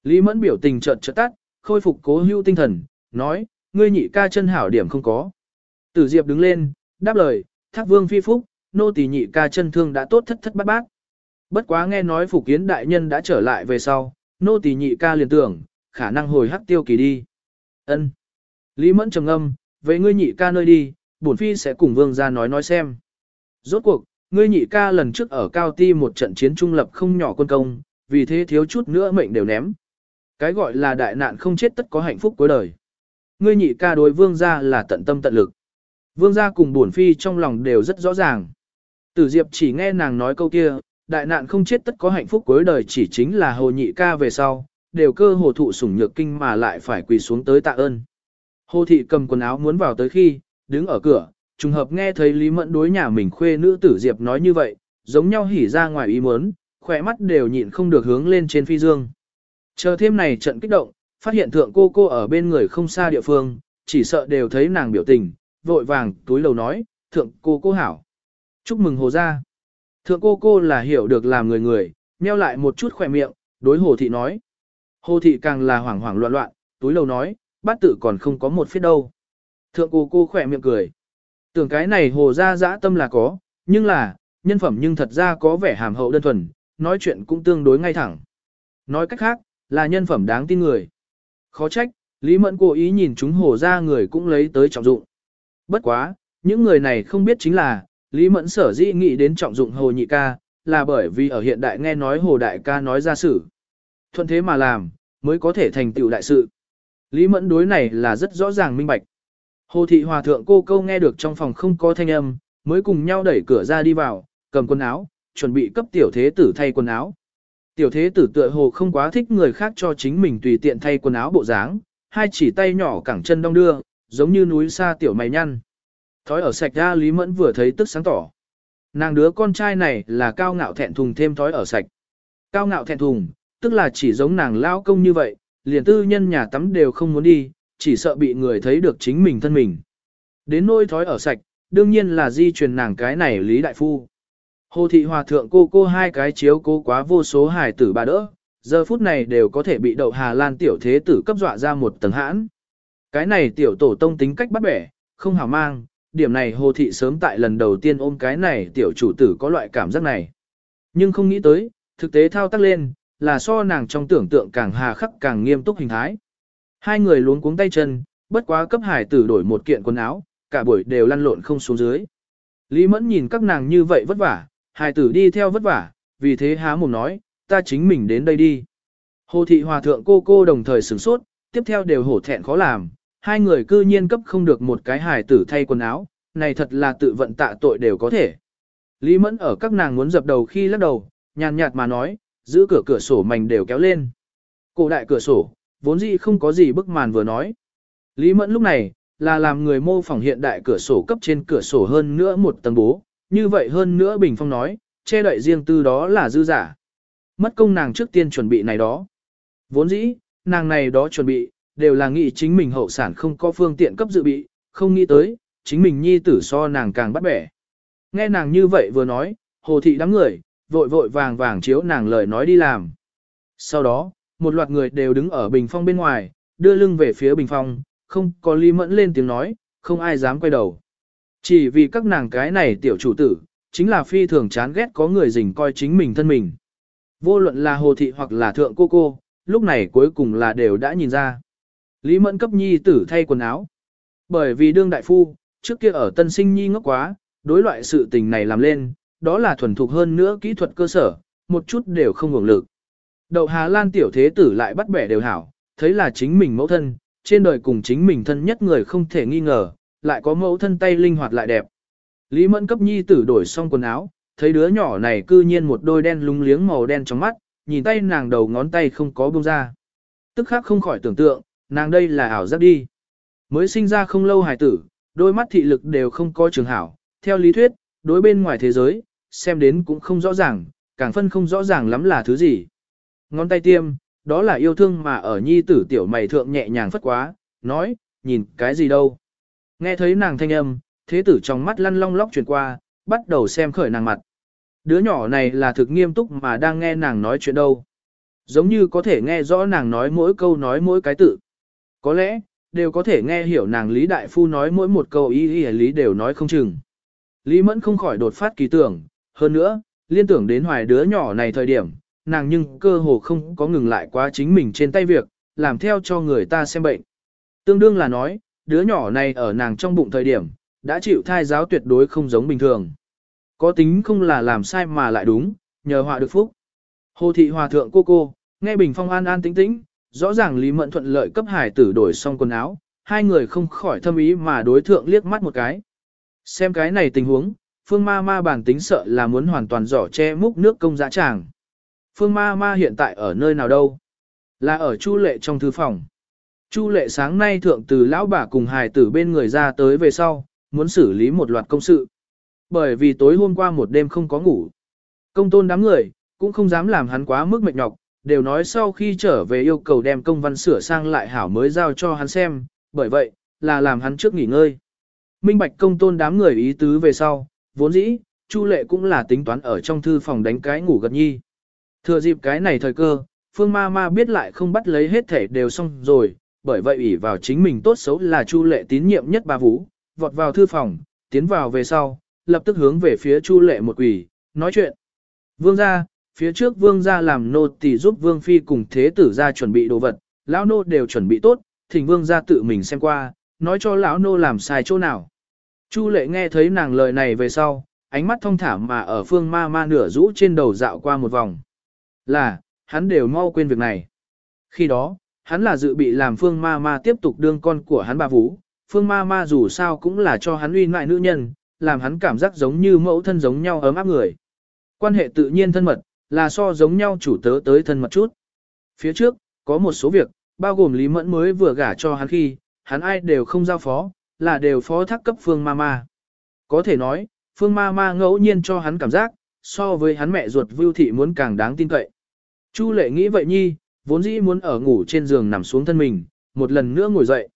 Lý mẫn biểu tình chợt chợt tắt, khôi phục cố hữu tinh thần, nói, ngươi nhị ca chân hảo điểm không có. Tử Diệp đứng lên, đáp lời, thác vương phi phúc, nô tỳ nhị ca chân thương đã tốt thất thất bát bát. Bất quá nghe nói Phục Kiến đại nhân đã trở lại về sau, nô tỳ nhị ca liền tưởng, khả năng hồi hắc tiêu kỳ đi. Ân. Lý Mẫn trầm ngâm, về ngươi nhị ca nơi đi, bổn phi sẽ cùng vương gia nói nói xem. Rốt cuộc, ngươi nhị ca lần trước ở Cao Ti một trận chiến trung lập không nhỏ quân công, vì thế thiếu chút nữa mệnh đều ném. Cái gọi là đại nạn không chết tất có hạnh phúc cuối đời. Ngươi nhị ca đối vương gia là tận tâm tận lực. Vương gia cùng bổn phi trong lòng đều rất rõ ràng. Tử Diệp chỉ nghe nàng nói câu kia, đại nạn không chết tất có hạnh phúc cuối đời chỉ chính là hồ nhị ca về sau, đều cơ hồ thụ sủng nhược kinh mà lại phải quỳ xuống tới tạ ơn. Hồ thị cầm quần áo muốn vào tới khi, đứng ở cửa, trùng hợp nghe thấy Lý Mẫn đối nhà mình khuê nữ tử Diệp nói như vậy, giống nhau hỉ ra ngoài ý muốn, khỏe mắt đều nhịn không được hướng lên trên phi dương. Chờ thêm này trận kích động, phát hiện thượng cô cô ở bên người không xa địa phương, chỉ sợ đều thấy nàng biểu tình, vội vàng túi lầu nói, thượng cô cô hảo. Chúc mừng hồ gia. Thượng cô cô là hiểu được làm người người, nheo lại một chút khỏe miệng, đối hồ thị nói. Hồ thị càng là hoảng hoảng loạn loạn, túi lầu nói, bát tự còn không có một phía đâu. Thượng cô cô khỏe miệng cười. Tưởng cái này hồ gia dã tâm là có, nhưng là, nhân phẩm nhưng thật ra có vẻ hàm hậu đơn thuần, nói chuyện cũng tương đối ngay thẳng. Nói cách khác, là nhân phẩm đáng tin người. Khó trách, Lý Mẫn cố ý nhìn chúng hồ gia người cũng lấy tới trọng dụng. Bất quá, những người này không biết chính là, Lý Mẫn sở dĩ nghĩ đến trọng dụng hồ nhị ca, là bởi vì ở hiện đại nghe nói hồ đại ca nói ra sự. Thuận thế mà làm, mới có thể thành tựu đại sự. Lý Mẫn đối này là rất rõ ràng minh bạch. Hồ thị hòa thượng cô câu nghe được trong phòng không có thanh âm, mới cùng nhau đẩy cửa ra đi vào, cầm quần áo, chuẩn bị cấp tiểu thế tử thay quần áo. Tiểu thế tử tựa hồ không quá thích người khác cho chính mình tùy tiện thay quần áo bộ dáng, hai chỉ tay nhỏ cẳng chân đong đưa, giống như núi xa tiểu mày nhăn. Thói ở sạch ra Lý Mẫn vừa thấy tức sáng tỏ. Nàng đứa con trai này là cao ngạo thẹn thùng thêm thói ở sạch. Cao ngạo thẹn thùng, tức là chỉ giống nàng lao công như vậy, liền tư nhân nhà tắm đều không muốn đi, chỉ sợ bị người thấy được chính mình thân mình. Đến nôi thói ở sạch, đương nhiên là di truyền nàng cái này Lý Đại Phu. Hồ thị hòa thượng cô cô hai cái chiếu cố quá vô số hài tử bà đỡ, giờ phút này đều có thể bị đậu Hà Lan tiểu thế tử cấp dọa ra một tầng hãn. Cái này tiểu tổ tông tính cách bắt bẻ, không hào mang, điểm này hồ thị sớm tại lần đầu tiên ôm cái này tiểu chủ tử có loại cảm giác này. Nhưng không nghĩ tới, thực tế thao tác lên, là so nàng trong tưởng tượng càng hà khắc càng nghiêm túc hình thái. Hai người luống cuống tay chân, bất quá cấp hải tử đổi một kiện quần áo, cả buổi đều lăn lộn không xuống dưới. Lý Mẫn nhìn các nàng như vậy vất vả, hải tử đi theo vất vả, vì thế há mồm nói, ta chính mình đến đây đi. Hồ thị hòa thượng cô cô đồng thời sửng sốt, tiếp theo đều hổ thẹn khó làm, hai người cư nhiên cấp không được một cái hài tử thay quần áo, này thật là tự vận tạ tội đều có thể. Lý Mẫn ở các nàng muốn dập đầu khi lắc đầu, nhàn nhạt mà nói, giữ cửa cửa sổ mảnh đều kéo lên. Cổ đại cửa sổ, vốn dĩ không có gì bức màn vừa nói. Lý Mẫn lúc này, là làm người mô phỏng hiện đại cửa sổ cấp trên cửa sổ hơn nữa một tầng bố, như vậy hơn nữa Bình Phong nói, che đậy riêng tư đó là dư giả. Mất công nàng trước tiên chuẩn bị này đó. Vốn dĩ, nàng này đó chuẩn bị, đều là nghĩ chính mình hậu sản không có phương tiện cấp dự bị, không nghĩ tới, chính mình nhi tử so nàng càng bắt bẻ. Nghe nàng như vậy vừa nói, hồ thị đám người, vội vội vàng vàng chiếu nàng lời nói đi làm. Sau đó, một loạt người đều đứng ở bình phong bên ngoài, đưa lưng về phía bình phong, không có ly mẫn lên tiếng nói, không ai dám quay đầu. Chỉ vì các nàng cái này tiểu chủ tử, chính là phi thường chán ghét có người dình coi chính mình thân mình. Vô luận là hồ thị hoặc là thượng cô cô, lúc này cuối cùng là đều đã nhìn ra. Lý mẫn cấp nhi tử thay quần áo. Bởi vì đương đại phu, trước kia ở tân sinh nhi ngốc quá, đối loại sự tình này làm lên, đó là thuần thục hơn nữa kỹ thuật cơ sở, một chút đều không hưởng lực. Đậu Hà Lan tiểu thế tử lại bắt bẻ đều hảo, thấy là chính mình mẫu thân, trên đời cùng chính mình thân nhất người không thể nghi ngờ, lại có mẫu thân tay linh hoạt lại đẹp. Lý Mẫn cấp nhi tử đổi xong quần áo, thấy đứa nhỏ này cư nhiên một đôi đen lúng liếng màu đen trong mắt, nhìn tay nàng đầu ngón tay không có buông ra. Tức khắc không khỏi tưởng tượng, nàng đây là ảo giác đi. Mới sinh ra không lâu hài tử, đôi mắt thị lực đều không có trường hảo, theo lý thuyết, đối bên ngoài thế giới, xem đến cũng không rõ ràng, càng phân không rõ ràng lắm là thứ gì. Ngón tay tiêm, đó là yêu thương mà ở nhi tử tiểu mày thượng nhẹ nhàng phất quá, nói, nhìn cái gì đâu. Nghe thấy nàng thanh âm, thế tử trong mắt lăn long lóc chuyển qua, bắt đầu xem khởi nàng mặt. Đứa nhỏ này là thực nghiêm túc mà đang nghe nàng nói chuyện đâu. Giống như có thể nghe rõ nàng nói mỗi câu nói mỗi cái tự. Có lẽ, đều có thể nghe hiểu nàng Lý Đại Phu nói mỗi một câu ý ý lý đều nói không chừng. Lý Mẫn không khỏi đột phát kỳ tưởng, hơn nữa, liên tưởng đến hoài đứa nhỏ này thời điểm, nàng nhưng cơ hồ không có ngừng lại quá chính mình trên tay việc, làm theo cho người ta xem bệnh. Tương đương là nói, đứa nhỏ này ở nàng trong bụng thời điểm, đã chịu thai giáo tuyệt đối không giống bình thường. Có tính không là làm sai mà lại đúng, nhờ họa được phúc. Hồ thị hòa thượng cô cô, nghe bình phong an an tĩnh tĩnh, rõ ràng Lý Mẫn thuận lợi cấp hải tử đổi xong quần áo, hai người không khỏi thâm ý mà đối thượng liếc mắt một cái. Xem cái này tình huống, phương ma ma bản tính sợ là muốn hoàn toàn giỏ che múc nước công dã tràng. Phương ma ma hiện tại ở nơi nào đâu? Là ở Chu lệ trong thư phòng. Chu lệ sáng nay thượng từ lão bà cùng hài tử bên người ra tới về sau, muốn xử lý một loạt công sự. Bởi vì tối hôm qua một đêm không có ngủ. Công tôn đám người, cũng không dám làm hắn quá mức mệt nhọc, đều nói sau khi trở về yêu cầu đem công văn sửa sang lại hảo mới giao cho hắn xem, bởi vậy, là làm hắn trước nghỉ ngơi. Minh bạch công tôn đám người ý tứ về sau, vốn dĩ, Chu lệ cũng là tính toán ở trong thư phòng đánh cái ngủ gật nhi. Thừa dịp cái này thời cơ, phương ma ma biết lại không bắt lấy hết thể đều xong rồi, bởi vậy ủy vào chính mình tốt xấu là Chu lệ tín nhiệm nhất ba vũ, vọt vào thư phòng, tiến vào về sau, lập tức hướng về phía Chu lệ một quỷ, nói chuyện. Vương gia, phía trước vương gia làm nô tỳ giúp vương phi cùng thế tử gia chuẩn bị đồ vật, lão nô đều chuẩn bị tốt, thỉnh vương gia tự mình xem qua, nói cho lão nô làm sai chỗ nào. Chu lệ nghe thấy nàng lời này về sau, ánh mắt thông thả mà ở phương ma ma nửa rũ trên đầu dạo qua một vòng. Là, hắn đều mau quên việc này. Khi đó, hắn là dự bị làm phương ma ma tiếp tục đương con của hắn bà vũ, phương ma ma dù sao cũng là cho hắn uy mại nữ nhân, làm hắn cảm giác giống như mẫu thân giống nhau ấm áp người. Quan hệ tự nhiên thân mật, là so giống nhau chủ tớ tới thân mật chút. Phía trước, có một số việc, bao gồm Lý Mẫn mới vừa gả cho hắn khi, hắn ai đều không giao phó, là đều phó thác cấp Phương Mama. Có thể nói, Phương Mama ngẫu nhiên cho hắn cảm giác, so với hắn mẹ ruột Vưu Thị muốn càng đáng tin cậy. Chu lệ nghĩ vậy nhi, vốn dĩ muốn ở ngủ trên giường nằm xuống thân mình, một lần nữa ngồi dậy.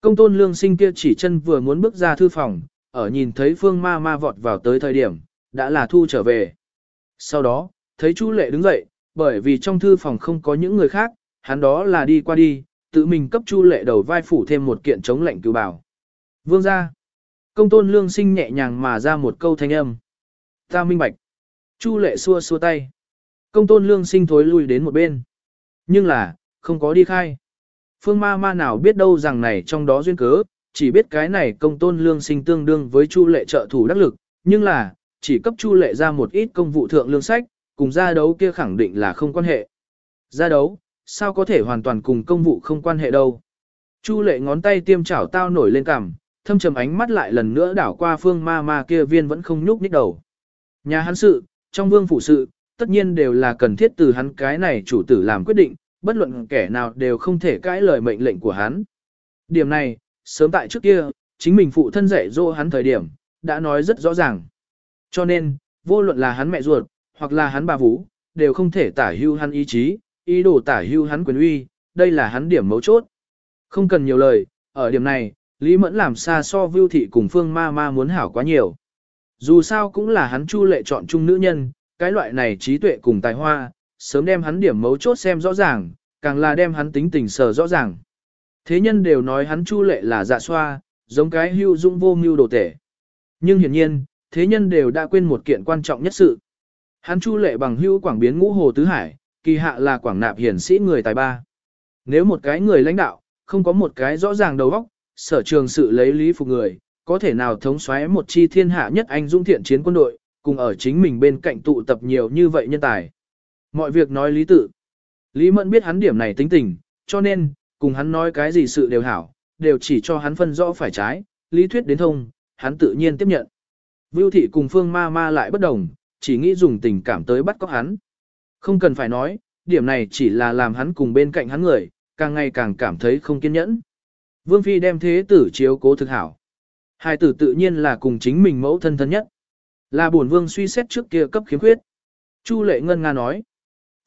Công tôn lương sinh kia chỉ chân vừa muốn bước ra thư phòng, ở nhìn thấy Phương Ma Ma vọt vào tới thời điểm, đã là thu trở về. Sau đó, thấy Chu lệ đứng dậy, bởi vì trong thư phòng không có những người khác, hắn đó là đi qua đi, tự mình cấp Chu lệ đầu vai phủ thêm một kiện chống lệnh cứu bảo. Vương ra. Công tôn lương sinh nhẹ nhàng mà ra một câu thanh âm. Ta minh bạch. Chu lệ xua xua tay. Công tôn lương sinh thối lui đến một bên. Nhưng là, không có đi khai. Phương ma ma nào biết đâu rằng này trong đó duyên cớ, chỉ biết cái này công tôn lương sinh tương đương với chu lệ trợ thủ đắc lực, nhưng là, chỉ cấp chu lệ ra một ít công vụ thượng lương sách, cùng gia đấu kia khẳng định là không quan hệ. gia đấu, sao có thể hoàn toàn cùng công vụ không quan hệ đâu. Chu lệ ngón tay tiêm chảo tao nổi lên cằm, thâm trầm ánh mắt lại lần nữa đảo qua phương ma ma kia viên vẫn không nhúc nhích đầu. Nhà hắn sự, trong vương phủ sự, tất nhiên đều là cần thiết từ hắn cái này chủ tử làm quyết định, bất luận kẻ nào đều không thể cãi lời mệnh lệnh của hắn. Điểm này, sớm tại trước kia, chính mình phụ thân dạy dỗ hắn thời điểm, đã nói rất rõ ràng. Cho nên, vô luận là hắn mẹ ruột, hoặc là hắn bà vũ, đều không thể tả hưu hắn ý chí, ý đồ tả hưu hắn quyền uy, đây là hắn điểm mấu chốt. Không cần nhiều lời, ở điểm này, Lý Mẫn làm xa so vưu thị cùng phương ma ma muốn hảo quá nhiều. Dù sao cũng là hắn chu lệ chọn chung nữ nhân, cái loại này trí tuệ cùng tài hoa, sớm đem hắn điểm mấu chốt xem rõ ràng, càng là đem hắn tính tình sờ rõ ràng. Thế nhân đều nói hắn chu lệ là dạ xoa, giống cái hưu dung vô mưu đồ tể. Nhưng hiển nhiên, thế nhân đều đã quên một kiện quan trọng nhất sự. Hắn chu lệ bằng hưu quảng biến ngũ hồ tứ hải, kỳ hạ là quảng nạp hiển sĩ người tài ba. Nếu một cái người lãnh đạo, không có một cái rõ ràng đầu óc, sở trường sự lấy lý phục người, có thể nào thống soái một chi thiên hạ nhất anh dung thiện chiến quân đội, cùng ở chính mình bên cạnh tụ tập nhiều như vậy nhân tài. Mọi việc nói lý tự. Lý Mẫn biết hắn điểm này tính tình, cho nên, cùng hắn nói cái gì sự đều hảo, đều chỉ cho hắn phân rõ phải trái, lý thuyết đến thông, hắn tự nhiên tiếp nhận. Vưu thị cùng phương ma ma lại bất đồng, chỉ nghĩ dùng tình cảm tới bắt cóc hắn. Không cần phải nói, điểm này chỉ là làm hắn cùng bên cạnh hắn người, càng ngày càng cảm thấy không kiên nhẫn. Vương Phi đem thế tử chiếu cố thực hảo. Hai tử tự nhiên là cùng chính mình mẫu thân thân nhất. Là bổn vương suy xét trước kia cấp khiếm khuyết. Chu lệ ngân nga nói.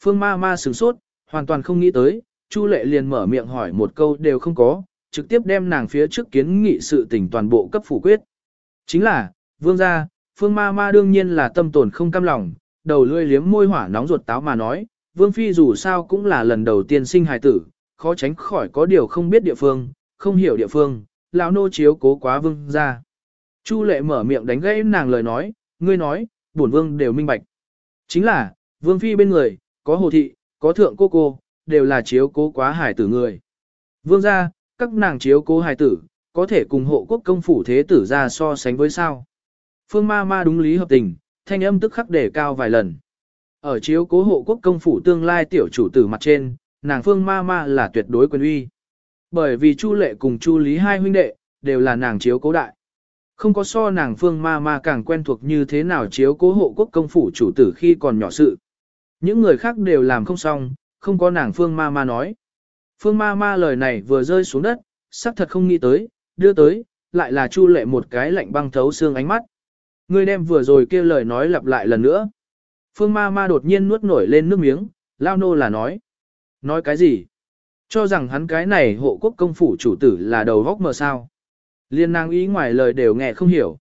Phương ma ma sửng sốt, hoàn toàn không nghĩ tới, Chu lệ liền mở miệng hỏi một câu đều không có, trực tiếp đem nàng phía trước kiến nghị sự tình toàn bộ cấp phủ quyết. Chính là, vương gia, phương ma ma đương nhiên là tâm tổn không cam lòng, đầu lươi liếm môi hỏa nóng ruột táo mà nói, vương phi dù sao cũng là lần đầu tiên sinh hài tử, khó tránh khỏi có điều không biết địa phương, không hiểu địa phương, lão nô chiếu cố quá vương gia. Chu lệ mở miệng đánh gãy nàng lời nói, ngươi nói, bổn vương đều minh bạch. Chính là, vương phi bên người, có hồ thị, có thượng cô cô, đều là chiếu cố quá hải tử người. Vương gia, các nàng chiếu cố hải tử, có thể cùng hộ quốc công phủ thế tử ra so sánh với sao. Phương ma ma đúng lý hợp tình, thanh âm tức khắc đề cao vài lần. Ở chiếu cố hộ quốc công phủ tương lai tiểu chủ tử mặt trên, nàng phương ma ma là tuyệt đối quyền uy. Bởi vì Chu Lệ cùng Chu Lý hai huynh đệ, đều là nàng chiếu cố đại. Không có so nàng phương ma ma càng quen thuộc như thế nào chiếu cố hộ quốc công phủ chủ tử khi còn nhỏ sự. Những người khác đều làm không xong, không có nàng phương ma ma nói. Phương ma ma lời này vừa rơi xuống đất, sắc thật không nghĩ tới, đưa tới, lại là chu lệ một cái lạnh băng thấu xương ánh mắt. Người đem vừa rồi kia lời nói lặp lại lần nữa. Phương ma ma đột nhiên nuốt nổi lên nước miếng, lao nô là nói. Nói cái gì? Cho rằng hắn cái này hộ quốc công phủ chủ tử là đầu vóc mờ sao. Liên nàng ý ngoài lời đều nghe không hiểu.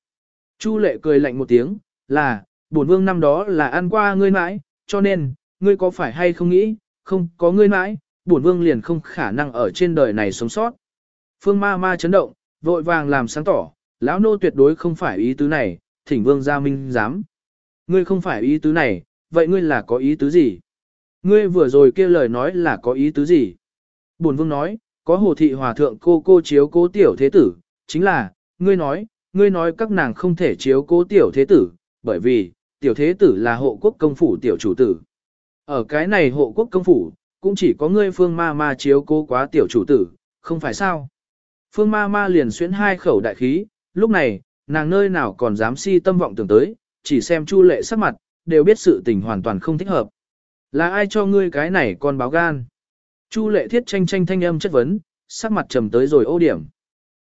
Chu lệ cười lạnh một tiếng, là, bổn vương năm đó là ăn qua ngươi mãi, cho nên, ngươi có phải hay không nghĩ, không có ngươi mãi, bổn vương liền không khả năng ở trên đời này sống sót. Phương ma ma chấn động, vội vàng làm sáng tỏ, lão nô tuyệt đối không phải ý tứ này, thỉnh vương gia minh dám. Ngươi không phải ý tứ này, vậy ngươi là có ý tứ gì? Ngươi vừa rồi kia lời nói là có ý tứ gì? Bổn vương nói, có hồ thị hòa thượng cô cô chiếu cố tiểu thế tử, chính là, ngươi nói, ngươi nói các nàng không thể chiếu cố tiểu thế tử, bởi vì, tiểu thế tử là hộ quốc công phủ tiểu chủ tử. Ở cái này hộ quốc công phủ, cũng chỉ có ngươi phương ma ma chiếu cố quá tiểu chủ tử, không phải sao. Phương ma ma liền xuyến hai khẩu đại khí, lúc này, nàng nơi nào còn dám si tâm vọng tưởng tới, chỉ xem chu lệ sắc mặt, đều biết sự tình hoàn toàn không thích hợp. Là ai cho ngươi cái này con báo gan? Chu lệ thiết tranh tranh thanh âm chất vấn, sắc mặt trầm tới rồi ô điểm.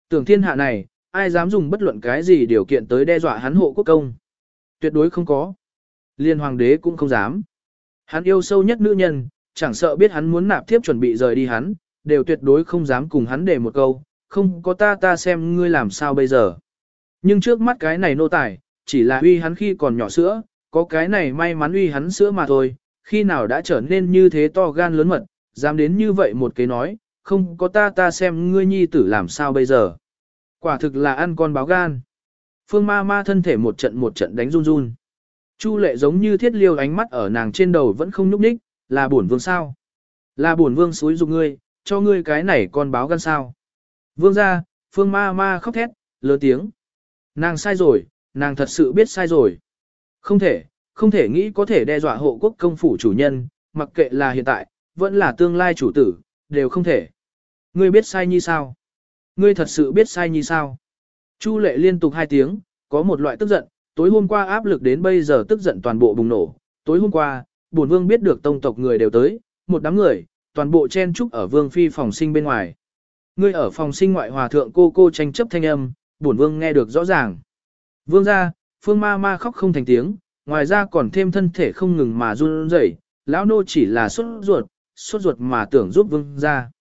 Tưởng thiên hạ này, ai dám dùng bất luận cái gì điều kiện tới đe dọa hắn hộ quốc công? Tuyệt đối không có. Liên hoàng đế cũng không dám. Hắn yêu sâu nhất nữ nhân, chẳng sợ biết hắn muốn nạp thiếp chuẩn bị rời đi hắn, đều tuyệt đối không dám cùng hắn để một câu, không có ta ta xem ngươi làm sao bây giờ. Nhưng trước mắt cái này nô tài, chỉ là uy hắn khi còn nhỏ sữa, có cái này may mắn uy hắn sữa mà thôi, khi nào đã trở nên như thế to gan lớn mật, dám đến như vậy một cái nói, không có ta ta xem ngươi nhi tử làm sao bây giờ. Quả thực là ăn con báo gan. Phương ma ma thân thể một trận một trận đánh run run. Chu lệ giống như thiết liêu ánh mắt ở nàng trên đầu vẫn không nhúc nhích, là bổn vương sao? Là bổn vương xúi dục ngươi, cho ngươi cái này con báo gan sao? Vương ra, phương ma ma khóc thét, lớn tiếng. Nàng sai rồi, nàng thật sự biết sai rồi. Không thể, không thể nghĩ có thể đe dọa hộ quốc công phủ chủ nhân, mặc kệ là hiện tại, vẫn là tương lai chủ tử, đều không thể. Ngươi biết sai như sao? Ngươi thật sự biết sai như sao? Chu lệ liên tục hai tiếng, có một loại tức giận, tối hôm qua áp lực đến bây giờ tức giận toàn bộ bùng nổ. Tối hôm qua, bổn vương biết được tông tộc người đều tới, một đám người, toàn bộ chen trúc ở vương phi phòng sinh bên ngoài. Ngươi ở phòng sinh ngoại hòa thượng cô cô tranh chấp thanh âm, bổn vương nghe được rõ ràng. Vương ra, phương ma ma khóc không thành tiếng, ngoài ra còn thêm thân thể không ngừng mà run rẩy, lão nô chỉ là sốt ruột, sốt ruột mà tưởng giúp vương ra.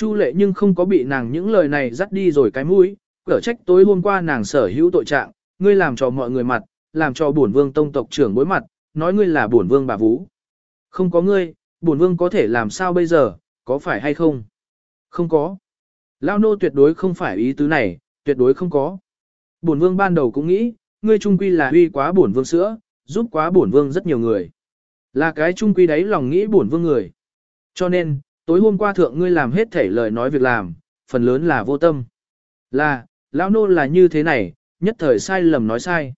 Chu lệ nhưng không có bị nàng những lời này dắt đi rồi cái mũi, cở trách tối hôm qua nàng sở hữu tội trạng, ngươi làm cho mọi người mặt, làm cho bổn vương tông tộc trưởng bối mặt, nói ngươi là bổn vương bà vũ. Không có ngươi, bổn vương có thể làm sao bây giờ, có phải hay không? Không có. Lao nô tuyệt đối không phải ý tứ này, tuyệt đối không có. Bổn vương ban đầu cũng nghĩ, ngươi trung quy là uy quá bổn vương sữa, giúp quá bổn vương rất nhiều người. Là cái trung quy đấy lòng nghĩ bổn vương người. Cho nên, tối hôm qua thượng ngươi làm hết thể lời nói việc làm, phần lớn là vô tâm. Là, lão nô là như thế này, nhất thời sai lầm nói sai.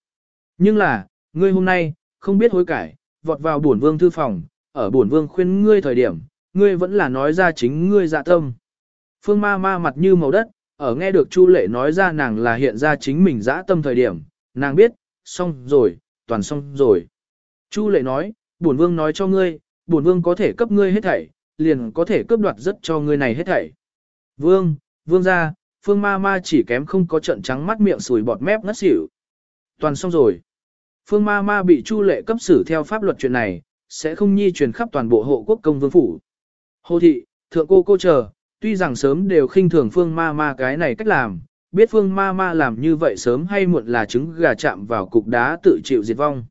Nhưng là, ngươi hôm nay, không biết hối cải, vọt vào bổn vương thư phòng, ở bổn vương khuyên ngươi thời điểm, ngươi vẫn là nói ra chính ngươi dạ tâm. Phương ma ma mặt như màu đất, ở nghe được Chu Lệ nói ra nàng là hiện ra chính mình dã tâm thời điểm, nàng biết, xong rồi, toàn xong rồi. Chu Lệ nói, bổn vương nói cho ngươi, bổn vương có thể cấp ngươi hết thảy, liền có thể cướp đoạt rất cho ngươi này hết thảy. Vương, vương ra, phương ma ma chỉ kém không có trận trắng mắt miệng sùi bọt mép ngất xỉu. Toàn xong rồi. Phương ma ma bị Chu Lệ cấp xử theo pháp luật chuyện này, sẽ không nhi truyền khắp toàn bộ hộ quốc công vương phủ. Hồ thị, thượng cô cô chờ, tuy rằng sớm đều khinh thường phương ma ma cái này cách làm, biết phương ma ma làm như vậy sớm hay muộn là trứng gà chạm vào cục đá tự chịu diệt vong.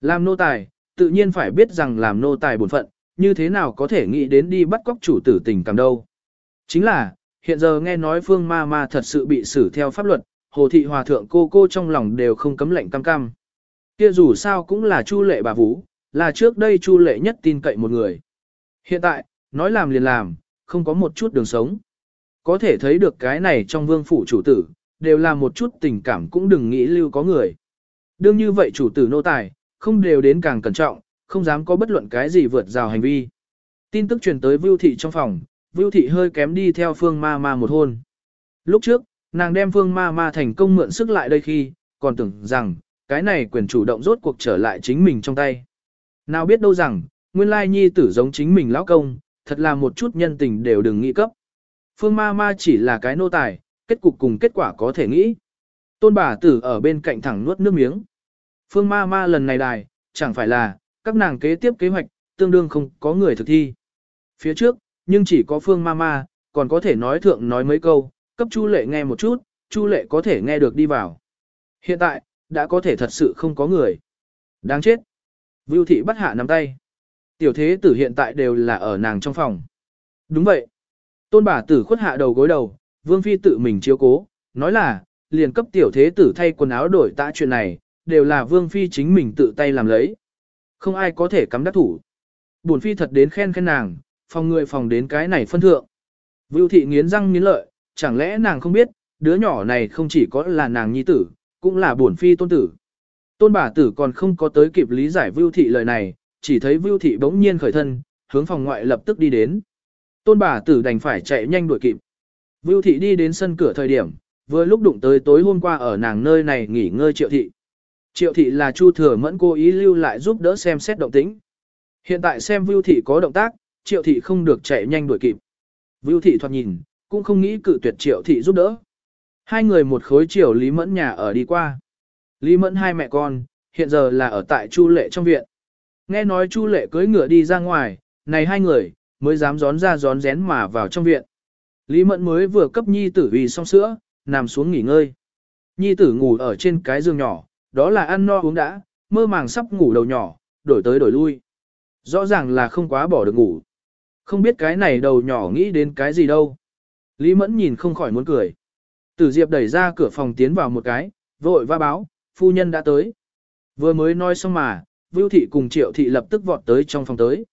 Làm nô tài, tự nhiên phải biết rằng làm nô tài bổn phận, như thế nào có thể nghĩ đến đi bắt cóc chủ tử tình cảm đâu. Chính là, hiện giờ nghe nói phương ma ma thật sự bị xử theo pháp luật, hồ thị hòa thượng cô cô trong lòng đều không cấm lệnh cam cam. Kia dù sao cũng là chu lệ bà vũ, là trước đây chu lệ nhất tin cậy một người. Hiện tại, nói làm liền làm, không có một chút đường sống. Có thể thấy được cái này trong vương phủ chủ tử, đều là một chút tình cảm cũng đừng nghĩ lưu có người. Đương như vậy chủ tử nô tài, không đều đến càng cẩn trọng, không dám có bất luận cái gì vượt rào hành vi. Tin tức truyền tới Vưu Thị trong phòng, Vưu Thị hơi kém đi theo Phương Ma Ma một hôn. Lúc trước, nàng đem Phương Ma Ma thành công mượn sức lại đây khi, còn tưởng rằng, cái này quyền chủ động rốt cuộc trở lại chính mình trong tay. Nào biết đâu rằng, nguyên lai nhi tử giống chính mình lão công, thật là một chút nhân tình đều đừng nghĩ cấp. Phương ma ma chỉ là cái nô tài, kết cục cùng kết quả có thể nghĩ. Tôn bà tử ở bên cạnh thẳng nuốt nước miếng. Phương ma ma lần này đài, chẳng phải là, các nàng kế tiếp kế hoạch, tương đương không có người thực thi. Phía trước, nhưng chỉ có phương mama còn có thể nói thượng nói mấy câu, cấp chu lệ nghe một chút, chu lệ có thể nghe được đi vào. Hiện tại, đã có thể thật sự không có người. Đáng chết. Vưu thị bắt hạ nắm tay. Tiểu thế tử hiện tại đều là ở nàng trong phòng. Đúng vậy. Tôn bà tử khuất hạ đầu gối đầu, vương phi tự mình chiếu cố, nói là, liền cấp tiểu thế tử thay quần áo đổi tạ chuyện này, đều là vương phi chính mình tự tay làm lấy. Không ai có thể cắm đắc thủ. Bổn phi thật đến khen khen nàng, phòng người phòng đến cái này phân thượng. Vưu thị nghiến răng nghiến lợi, chẳng lẽ nàng không biết, đứa nhỏ này không chỉ có là nàng nhi tử, cũng là bổn phi tôn tử. Tôn bà tử còn không có tới kịp lý giải Vưu thị lời này, chỉ thấy Vưu thị bỗng nhiên khởi thân, hướng phòng ngoại lập tức đi đến. Tôn bà tử đành phải chạy nhanh đuổi kịp. Vưu thị đi đến sân cửa thời điểm, vừa lúc đụng tới tối hôm qua ở nàng nơi này nghỉ ngơi triệu thị. Triệu thị là Chu thừa mẫn cố ý lưu lại giúp đỡ xem xét động tĩnh. Hiện tại xem Vưu thị có động tác, triệu thị không được chạy nhanh đuổi kịp. Vưu thị thoạt nhìn, cũng không nghĩ cự tuyệt triệu thị giúp đỡ. Hai người một khối chiều Lý Mẫn nhà ở đi qua. Lý Mẫn hai mẹ con, hiện giờ là ở tại Chu Lệ trong viện. Nghe nói Chu Lệ cưới ngựa đi ra ngoài, này hai người, mới dám gión ra gión rén mà vào trong viện. Lý Mẫn mới vừa cấp nhi tử vì xong sữa, nằm xuống nghỉ ngơi. Nhi tử ngủ ở trên cái giường nhỏ, đó là ăn no uống đã, mơ màng sắp ngủ đầu nhỏ, đổi tới đổi lui. Rõ ràng là không quá bỏ được ngủ. Không biết cái này đầu nhỏ nghĩ đến cái gì đâu. Lý Mẫn nhìn không khỏi muốn cười. Tử Diệp đẩy ra cửa phòng tiến vào một cái, vội va báo, phu nhân đã tới. Vừa mới nói xong mà, Vưu Thị cùng Triệu Thị lập tức vọt tới trong phòng tới.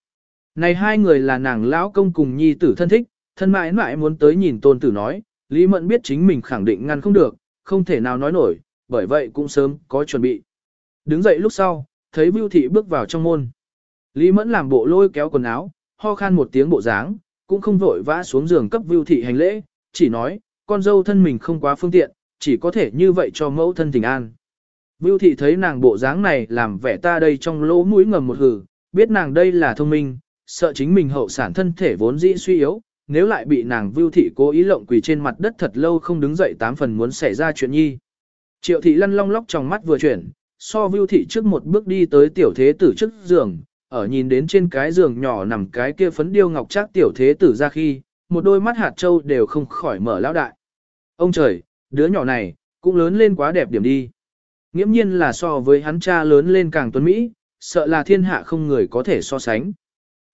Này hai người là nàng lão công cùng nhi tử thân thích, thân mãi mãi muốn tới nhìn tôn tử nói, Lý Mẫn biết chính mình khẳng định ngăn không được, không thể nào nói nổi, bởi vậy cũng sớm có chuẩn bị. Đứng dậy lúc sau, thấy Vưu Thị bước vào trong môn. Lý Mẫn làm bộ lôi kéo quần áo, ho khan một tiếng bộ dáng, cũng không vội vã xuống giường cấp Vưu thị hành lễ, chỉ nói, con dâu thân mình không quá phương tiện, chỉ có thể như vậy cho mẫu thân tình an. Vưu thị thấy nàng bộ dáng này làm vẻ ta đây trong lỗ mũi ngầm một hử, biết nàng đây là thông minh, sợ chính mình hậu sản thân thể vốn dĩ suy yếu, nếu lại bị nàng Vưu thị cố ý lộng quỳ trên mặt đất thật lâu không đứng dậy tám phần muốn xảy ra chuyện nhi. Triệu thị lăn long lóc trong mắt vừa chuyển, so Vưu thị trước một bước đi tới tiểu thế tử trước giường, ở nhìn đến trên cái giường nhỏ nằm cái kia phấn điêu ngọc trác tiểu thế tử ra khi, một đôi mắt hạt châu đều không khỏi mở lão đại. Ông trời, đứa nhỏ này, cũng lớn lên quá đẹp điểm đi. Nghiễm nhiên là so với hắn cha lớn lên càng tuấn Mỹ, sợ là thiên hạ không người có thể so sánh.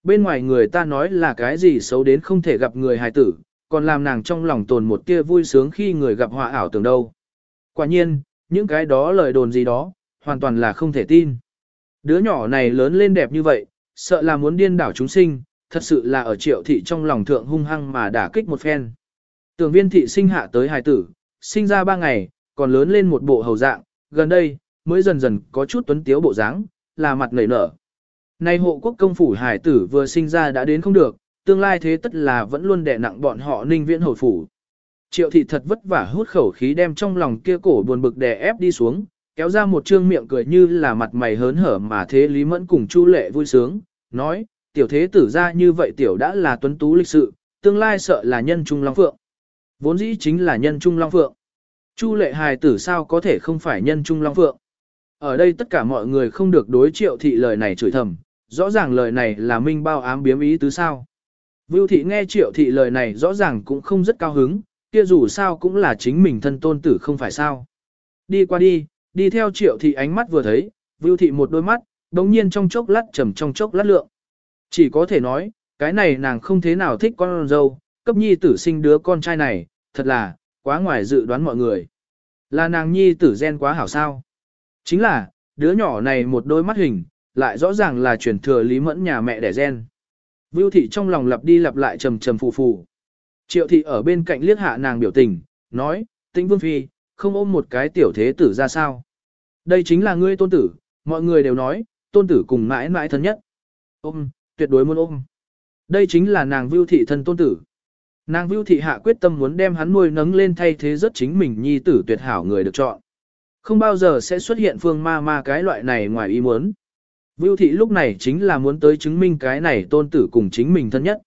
Bên ngoài người ta nói là cái gì xấu đến không thể gặp người hài tử, còn làm nàng trong lòng tồn một tia vui sướng khi người gặp họa ảo tưởng đâu. Quả nhiên, những cái đó lời đồn gì đó, hoàn toàn là không thể tin. Đứa nhỏ này lớn lên đẹp như vậy, sợ là muốn điên đảo chúng sinh, thật sự là ở triệu thị trong lòng thượng hung hăng mà đả kích một phen. Tưởng viên thị sinh hạ tới hài tử, sinh ra ba ngày, còn lớn lên một bộ hầu dạng, gần đây, mới dần dần có chút tuấn tiếu bộ dáng, là mặt nảy nở. Nay hộ quốc công phủ hải tử vừa sinh ra đã đến không được, tương lai thế tất là vẫn luôn đè nặng bọn họ ninh viễn hồi phủ. Triệu thị thật vất vả hút khẩu khí đem trong lòng kia cổ buồn bực đè ép đi xuống, kéo ra một trương miệng cười như là mặt mày hớn hở mà thế Lý Mẫn cùng Chu Lệ vui sướng, nói, tiểu thế tử ra như vậy tiểu đã là tuấn tú lịch sự, tương lai sợ là nhân trung long phượng. Vốn dĩ chính là nhân trung long phượng. Chu lệ hài tử sao có thể không phải nhân trung long phượng. Ở đây tất cả mọi người không được đối triệu thị lời này chửi thầm, rõ ràng lời này là minh bao ám biếm ý tứ sao. Vưu thị nghe triệu thị lời này rõ ràng cũng không rất cao hứng, kia dù sao cũng là chính mình thân tôn tử không phải sao. Đi qua đi, đi theo triệu thị ánh mắt vừa thấy, vưu thị một đôi mắt, đồng nhiên trong chốc lát trầm trong chốc lát lượng. Chỉ có thể nói, cái này nàng không thế nào thích con dâu, cấp nhi tử sinh đứa con trai này, thật là, quá ngoài dự đoán mọi người. Là nàng nhi tử gen quá hảo sao. Chính là, đứa nhỏ này một đôi mắt hình, lại rõ ràng là truyền thừa lý mẫn nhà mẹ đẻ gen. Vưu thị trong lòng lặp đi lặp lại trầm trầm phù phù. Triệu thị ở bên cạnh liếc hạ nàng biểu tình, nói, tĩnh vương phi, không ôm một cái tiểu thế tử ra sao. Đây chính là ngươi tôn tử, mọi người đều nói, tôn tử cùng mãi mãi thân nhất. Ôm, tuyệt đối muốn ôm. Đây chính là nàng vưu thị thân tôn tử. Nàng vưu thị hạ quyết tâm muốn đem hắn nuôi nấng lên thay thế rất chính mình nhi tử tuyệt hảo người được chọn. Không bao giờ sẽ xuất hiện phương ma ma cái loại này ngoài ý muốn. Vưu thị lúc này chính là muốn tới chứng minh cái này tôn tử cùng chính mình thân nhất.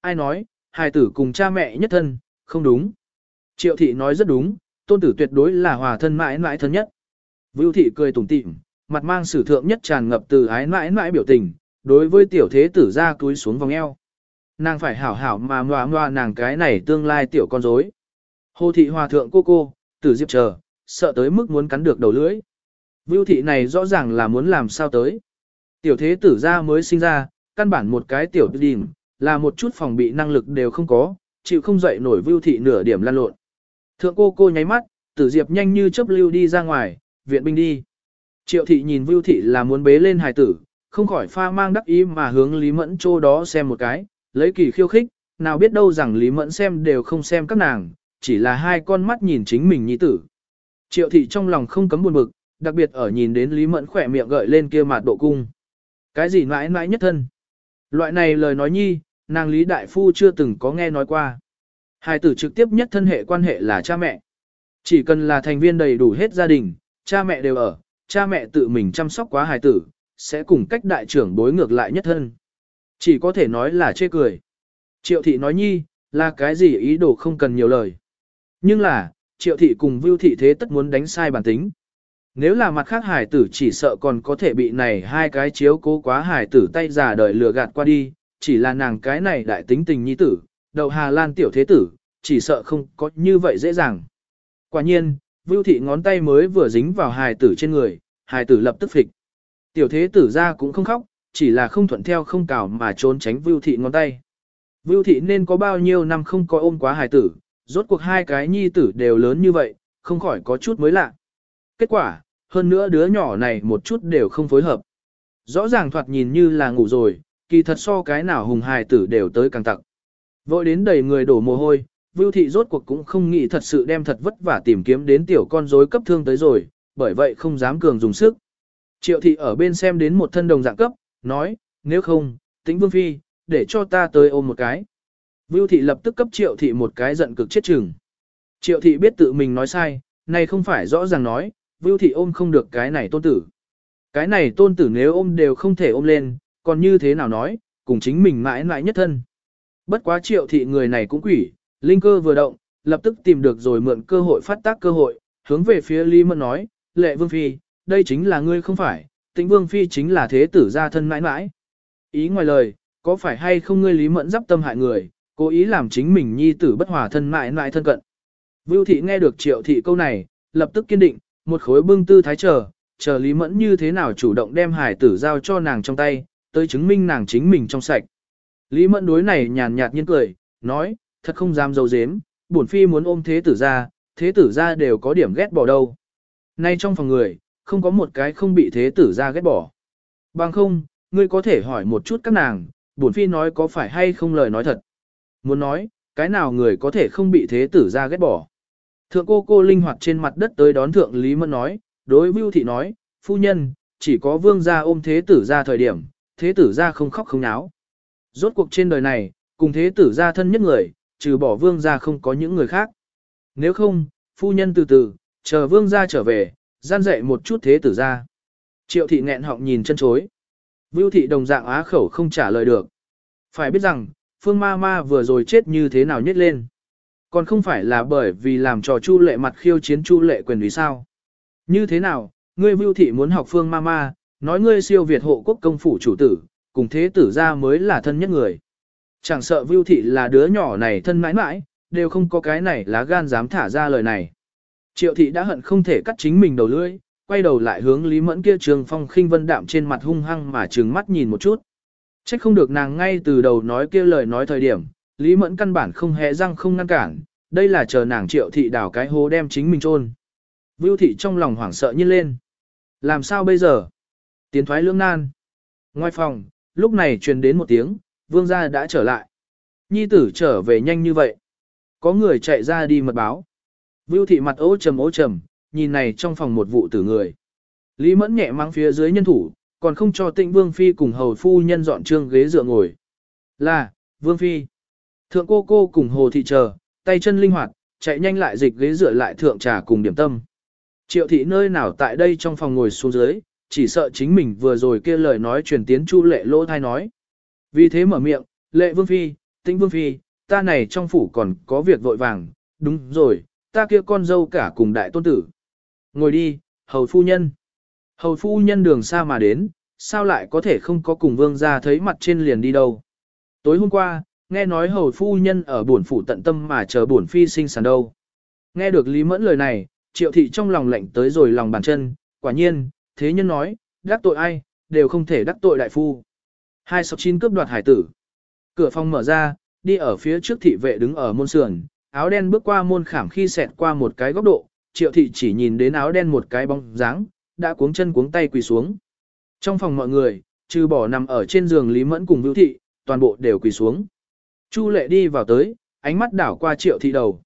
Ai nói, hài tử cùng cha mẹ nhất thân, không đúng. Triệu thị nói rất đúng, tôn tử tuyệt đối là hòa thân mãi mãi thân nhất. Vưu thị cười tủm tỉm, mặt mang sử thượng nhất tràn ngập từ ái mãi mãi biểu tình, đối với tiểu thế tử ra túi xuống vòng eo. Nàng phải hảo hảo mà ngoa ngoa nàng cái này tương lai tiểu con rối. Hồ thị hòa thượng cô cô, tử diệp chờ, sợ tới mức muốn cắn được đầu lưỡi. Vưu thị này rõ ràng là muốn làm sao tới. Tiểu thế tử ra mới sinh ra, căn bản một cái tiểu đình, là một chút phòng bị năng lực đều không có, chịu không dậy nổi vưu thị nửa điểm lan lộn. Thượng cô cô nháy mắt, tử diệp nhanh như chớp lưu đi ra ngoài, viện binh đi. Triệu thị nhìn vưu thị là muốn bế lên hài tử, không khỏi pha mang đắc ý mà hướng Lý Mẫn chỗ đó xem một cái, lấy kỳ khiêu khích, nào biết đâu rằng Lý Mẫn xem đều không xem các nàng, chỉ là hai con mắt nhìn chính mình nhi tử. Triệu thị trong lòng không cấm buồn bực, đặc biệt ở nhìn đến Lý Mẫn khỏe miệng gợi lên kia mặt độ cung. Cái gì mãi mãi nhất thân? Loại này lời nói nhi, nàng Lý Đại Phu chưa từng có nghe nói qua. Hai tử trực tiếp nhất thân hệ quan hệ là cha mẹ. Chỉ cần là thành viên đầy đủ hết gia đình, cha mẹ đều ở, cha mẹ tự mình chăm sóc quá hài tử, sẽ cùng cách đại trưởng đối ngược lại nhất thân. Chỉ có thể nói là chê cười. Triệu thị nói nhi, là cái gì ý đồ không cần nhiều lời. Nhưng là, triệu thị cùng vưu thị thế tất muốn đánh sai bản tính. Nếu là mặt khác hải tử chỉ sợ còn có thể bị này hai cái chiếu cố quá hải tử tay già đời lừa gạt qua đi, chỉ là nàng cái này đại tính tình nhi tử, đầu Hà Lan tiểu thế tử, chỉ sợ không có như vậy dễ dàng. Quả nhiên, Vưu thị ngón tay mới vừa dính vào hài tử trên người, hài tử lập tức phịch. Tiểu thế tử ra cũng không khóc, chỉ là không thuận theo không cào mà trốn tránh Vưu thị ngón tay. Vưu thị nên có bao nhiêu năm không có ôm quá hài tử, rốt cuộc hai cái nhi tử đều lớn như vậy, không khỏi có chút mới lạ. Kết quả, hơn nữa đứa nhỏ này một chút đều không phối hợp. Rõ ràng thoạt nhìn như là ngủ rồi, kỳ thật so cái nào hùng hài tử đều tới càng tặc. Vội đến đầy người đổ mồ hôi, Vưu thị rốt cuộc cũng không nghĩ thật sự đem thật vất vả tìm kiếm đến tiểu con rối cấp thương tới rồi, bởi vậy không dám cường dùng sức. Triệu thị ở bên xem đến một thân đồng dạng cấp, nói, nếu không, tĩnh vương phi, để cho ta tới ôm một cái. Vưu thị lập tức cấp triệu thị một cái giận cực chết chừng. Triệu thị biết tự mình nói sai, này không phải rõ ràng nói, Vưu thị ôm không được cái này tôn tử. Cái này tôn tử nếu ôm đều không thể ôm lên, còn như thế nào nói, cùng chính mình mãi mãi nhất thân. Bất quá triệu thị người này cũng quỷ, linh cơ vừa động, lập tức tìm được rồi mượn cơ hội phát tác cơ hội, hướng về phía Lý Mẫn nói, lệ vương phi, đây chính là ngươi không phải, tĩnh vương phi chính là thế tử gia thân mãi mãi. Ý ngoài lời, có phải hay không ngươi Lý Mẫn dắp tâm hại người, cố ý làm chính mình nhi tử bất hòa thân mãi mãi thân cận. Vưu thị nghe được triệu thị câu này, lập tức kiên định, một khối bưng tư thái chờ, chờ Lý Mẫn như thế nào chủ động đem hải tử giao cho nàng trong tay, tới chứng minh nàng chính mình trong sạch. Lý Mẫn đối này nhàn nhạt nhiên cười, nói, thật không dám dâu dếm, bổn phi muốn ôm thế tử ra, thế tử ra đều có điểm ghét bỏ đâu. Nay trong phòng người, không có một cái không bị thế tử ra ghét bỏ. Bằng không, ngươi có thể hỏi một chút các nàng, bổn phi nói có phải hay không lời nói thật. Muốn nói, cái nào người có thể không bị thế tử ra ghét bỏ. Thượng cô cô linh hoạt trên mặt đất tới đón thượng Lý Mẫn nói, đối Vưu Thị nói, phu nhân, chỉ có vương gia ôm thế tử ra thời điểm, thế tử ra không khóc không náo. Rốt cuộc trên đời này, cùng thế tử ra thân nhất người, trừ bỏ vương gia không có những người khác. Nếu không, phu nhân từ từ, chờ vương gia trở về, gian dậy một chút thế tử ra. Triệu thị nghẹn họng nhìn chân chối. Vưu thị đồng dạng á khẩu không trả lời được. Phải biết rằng, phương ma ma vừa rồi chết như thế nào nhất lên. Còn không phải là bởi vì làm trò chu lệ mặt khiêu chiến chu lệ quyền vì sao. Như thế nào, ngươi vưu thị muốn học phương ma ma, nói ngươi siêu việt hộ quốc công phủ chủ tử, cùng thế tử ra mới là thân nhất người. Chẳng sợ vưu thị là đứa nhỏ này thân mãi mãi, đều không có cái này lá gan dám thả ra lời này. Triệu thị đã hận không thể cắt chính mình đầu lưỡi, quay đầu lại hướng Lý Mẫn kia trường phong khinh vân đạm trên mặt hung hăng mà trừng mắt nhìn một chút. Trách không được nàng ngay từ đầu nói kia lời nói thời điểm, Lý Mẫn căn bản không hề răng không ngăn cản, đây là chờ nàng triệu thị đảo cái hố đem chính mình chôn. Vưu thị trong lòng hoảng sợ nhiên lên. Làm sao bây giờ? Tiến thoái lưỡng nan. Ngoài phòng, lúc này truyền đến một tiếng, vương gia đã trở lại. Nhi tử trở về nhanh như vậy. Có người chạy ra đi mật báo. Vưu thị mặt ố trầm ố trầm, nhìn này trong phòng một vụ tử người. Lý mẫn nhẹ mang phía dưới nhân thủ, còn không cho tịnh vương phi cùng hầu phu nhân dọn trương ghế dựa ngồi. Là, vương phi. Thượng cô cô cùng hồ thị chờ, tay chân linh hoạt, chạy nhanh lại dịch ghế rửa lại thượng trà cùng điểm tâm. Triệu thị nơi nào tại đây trong phòng ngồi xuống dưới, chỉ sợ chính mình vừa rồi kia lời nói truyền tiến chu lệ lỗ thai nói. Vì thế mở miệng, lệ vương phi, tĩnh vương phi, ta này trong phủ còn có việc vội vàng, đúng rồi, ta kia con dâu cả cùng đại tôn tử. Ngồi đi, hầu phu nhân. Hầu phu nhân đường xa mà đến, sao lại có thể không có cùng vương ra thấy mặt trên liền đi đâu. Tối hôm qua, nghe nói hầu phu nhân ở buồn phủ tận tâm mà chờ buồn phi sinh sản đâu. Nghe được Lý Mẫn lời này, triệu thị trong lòng lạnh tới rồi lòng bàn chân, quả nhiên, thế nhân nói, đắc tội ai, đều không thể đắc tội đại phu. Hai sọc chín cướp đoạt hải tử. Cửa phòng mở ra, đi ở phía trước thị vệ đứng ở môn sườn, áo đen bước qua môn khảm khi xẹt qua một cái góc độ, triệu thị chỉ nhìn đến áo đen một cái bóng dáng, đã cuống chân cuống tay quỳ xuống. Trong phòng mọi người, trừ bỏ nằm ở trên giường Lý Mẫn cùng Vưu Thị, toàn bộ đều quỳ xuống. Chu lệ đi vào tới, ánh mắt đảo qua triệu thị đầu.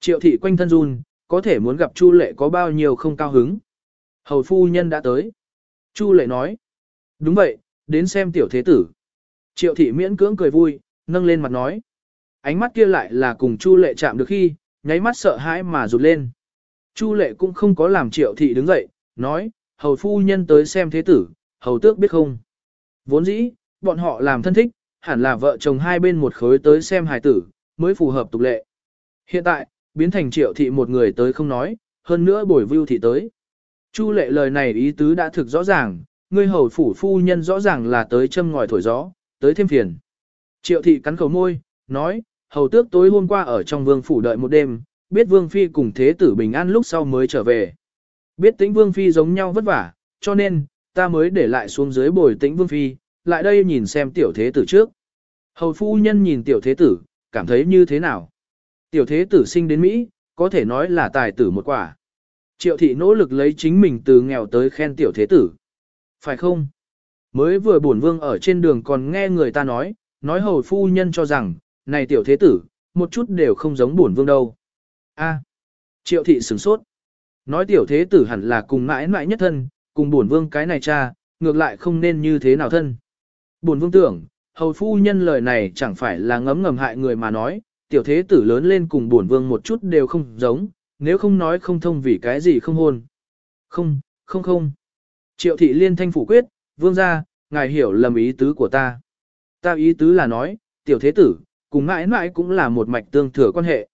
Triệu thị quanh thân run, có thể muốn gặp Chu lệ có bao nhiêu không cao hứng. Hầu phu nhân đã tới. Chu lệ nói. Đúng vậy, đến xem tiểu thế tử. Triệu thị miễn cưỡng cười vui, nâng lên mặt nói. Ánh mắt kia lại là cùng Chu lệ chạm được khi, nháy mắt sợ hãi mà rụt lên. Chu lệ cũng không có làm triệu thị đứng dậy, nói, hầu phu nhân tới xem thế tử, hầu tước biết không. Vốn dĩ, bọn họ làm thân thích, hẳn là vợ chồng hai bên một khối tới xem hài tử, mới phù hợp tục lệ. Hiện tại, biến thành triệu thị một người tới không nói, hơn nữa bồi vưu thị tới. Chu lệ lời này ý tứ đã thực rõ ràng, ngươi hầu phủ phu nhân rõ ràng là tới châm ngòi thổi gió, tới thêm phiền. Triệu thị cắn khẩu môi, nói, hầu tước tối hôm qua ở trong vương phủ đợi một đêm, biết vương phi cùng thế tử bình an lúc sau mới trở về. Biết tĩnh vương phi giống nhau vất vả, cho nên, ta mới để lại xuống dưới bồi tĩnh vương phi, lại đây nhìn xem tiểu thế tử trước. Hầu phu nhân nhìn tiểu thế tử, cảm thấy như thế nào? Tiểu thế tử sinh đến Mỹ, có thể nói là tài tử một quả. Triệu thị nỗ lực lấy chính mình từ nghèo tới khen tiểu thế tử. Phải không? Mới vừa bổn vương ở trên đường còn nghe người ta nói, nói hầu phu nhân cho rằng, này tiểu thế tử, một chút đều không giống bổn vương đâu. A. triệu thị sửng sốt. Nói tiểu thế tử hẳn là cùng mãi mãi nhất thân, cùng bổn vương cái này cha, ngược lại không nên như thế nào thân. Bổn vương tưởng, hầu phu nhân lời này chẳng phải là ngấm ngầm hại người mà nói, tiểu thế tử lớn lên cùng bổn vương một chút đều không giống, nếu không nói không thông vì cái gì không hôn. Không, không không. Triệu thị liên thanh phủ quyết, vương ra, ngài hiểu lầm ý tứ của ta. Ta ý tứ là nói, tiểu thế tử, cùng mãi mãi cũng là một mạch tương thừa quan hệ.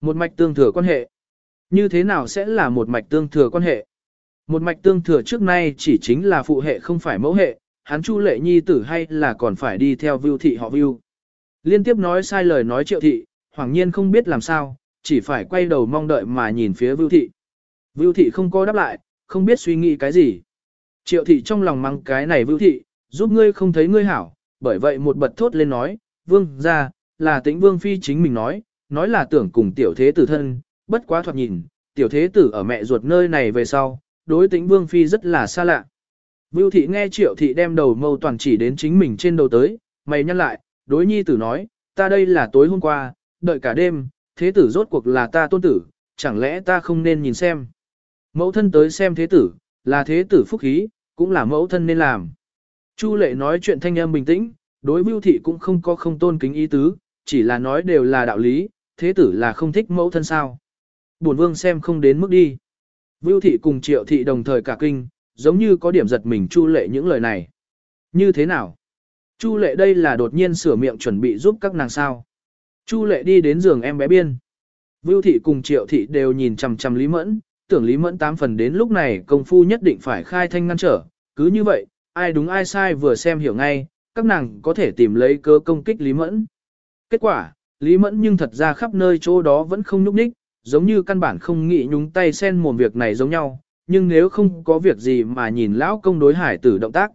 Một mạch tương thừa quan hệ. Như thế nào sẽ là một mạch tương thừa quan hệ? Một mạch tương thừa trước nay chỉ chính là phụ hệ không phải mẫu hệ, hắn chu lệ nhi tử hay là còn phải đi theo vưu thị họ vưu. Liên tiếp nói sai lời nói triệu thị, hoàng nhiên không biết làm sao, chỉ phải quay đầu mong đợi mà nhìn phía vưu thị. Vưu thị không có đáp lại, không biết suy nghĩ cái gì. Triệu thị trong lòng mắng cái này vưu thị, giúp ngươi không thấy ngươi hảo, bởi vậy một bật thốt lên nói, vương ra, là tĩnh vương phi chính mình nói, nói là tưởng cùng tiểu thế tử thân, bất quá thoạt nhìn, tiểu thế tử ở mẹ ruột nơi này về sau, đối tĩnh vương phi rất là xa lạ. Vưu thị nghe triệu thị đem đầu mâu toàn chỉ đến chính mình trên đầu tới, mày nhăn lại, đối nhi tử nói, ta đây là tối hôm qua, đợi cả đêm, thế tử rốt cuộc là ta tôn tử, chẳng lẽ ta không nên nhìn xem. Mẫu thân tới xem thế tử, là thế tử phúc khí, cũng là mẫu thân nên làm. Chu lệ nói chuyện thanh âm bình tĩnh, đối Vưu thị cũng không có không tôn kính ý tứ, chỉ là nói đều là đạo lý, thế tử là không thích mẫu thân sao. Bổn vương xem không đến mức đi. Vưu thị cùng triệu thị đồng thời cả kinh, giống như có điểm giật mình Chu lệ những lời này. Như thế nào? Chu lệ đây là đột nhiên sửa miệng chuẩn bị giúp các nàng sao. Chu lệ đi đến giường em bé biên. Vưu thị cùng triệu thị đều nhìn chằm chằm Lý Mẫn, tưởng Lý Mẫn tám phần đến lúc này công phu nhất định phải khai thanh ngăn trở. Cứ như vậy, ai đúng ai sai vừa xem hiểu ngay, các nàng có thể tìm lấy cơ công kích Lý Mẫn. Kết quả, Lý Mẫn nhưng thật ra khắp nơi chỗ đó vẫn không nhúc nhích, giống như căn bản không nghĩ nhúng tay xen mồm việc này giống nhau, nhưng nếu không có việc gì mà nhìn lão công đối hải tử động tác.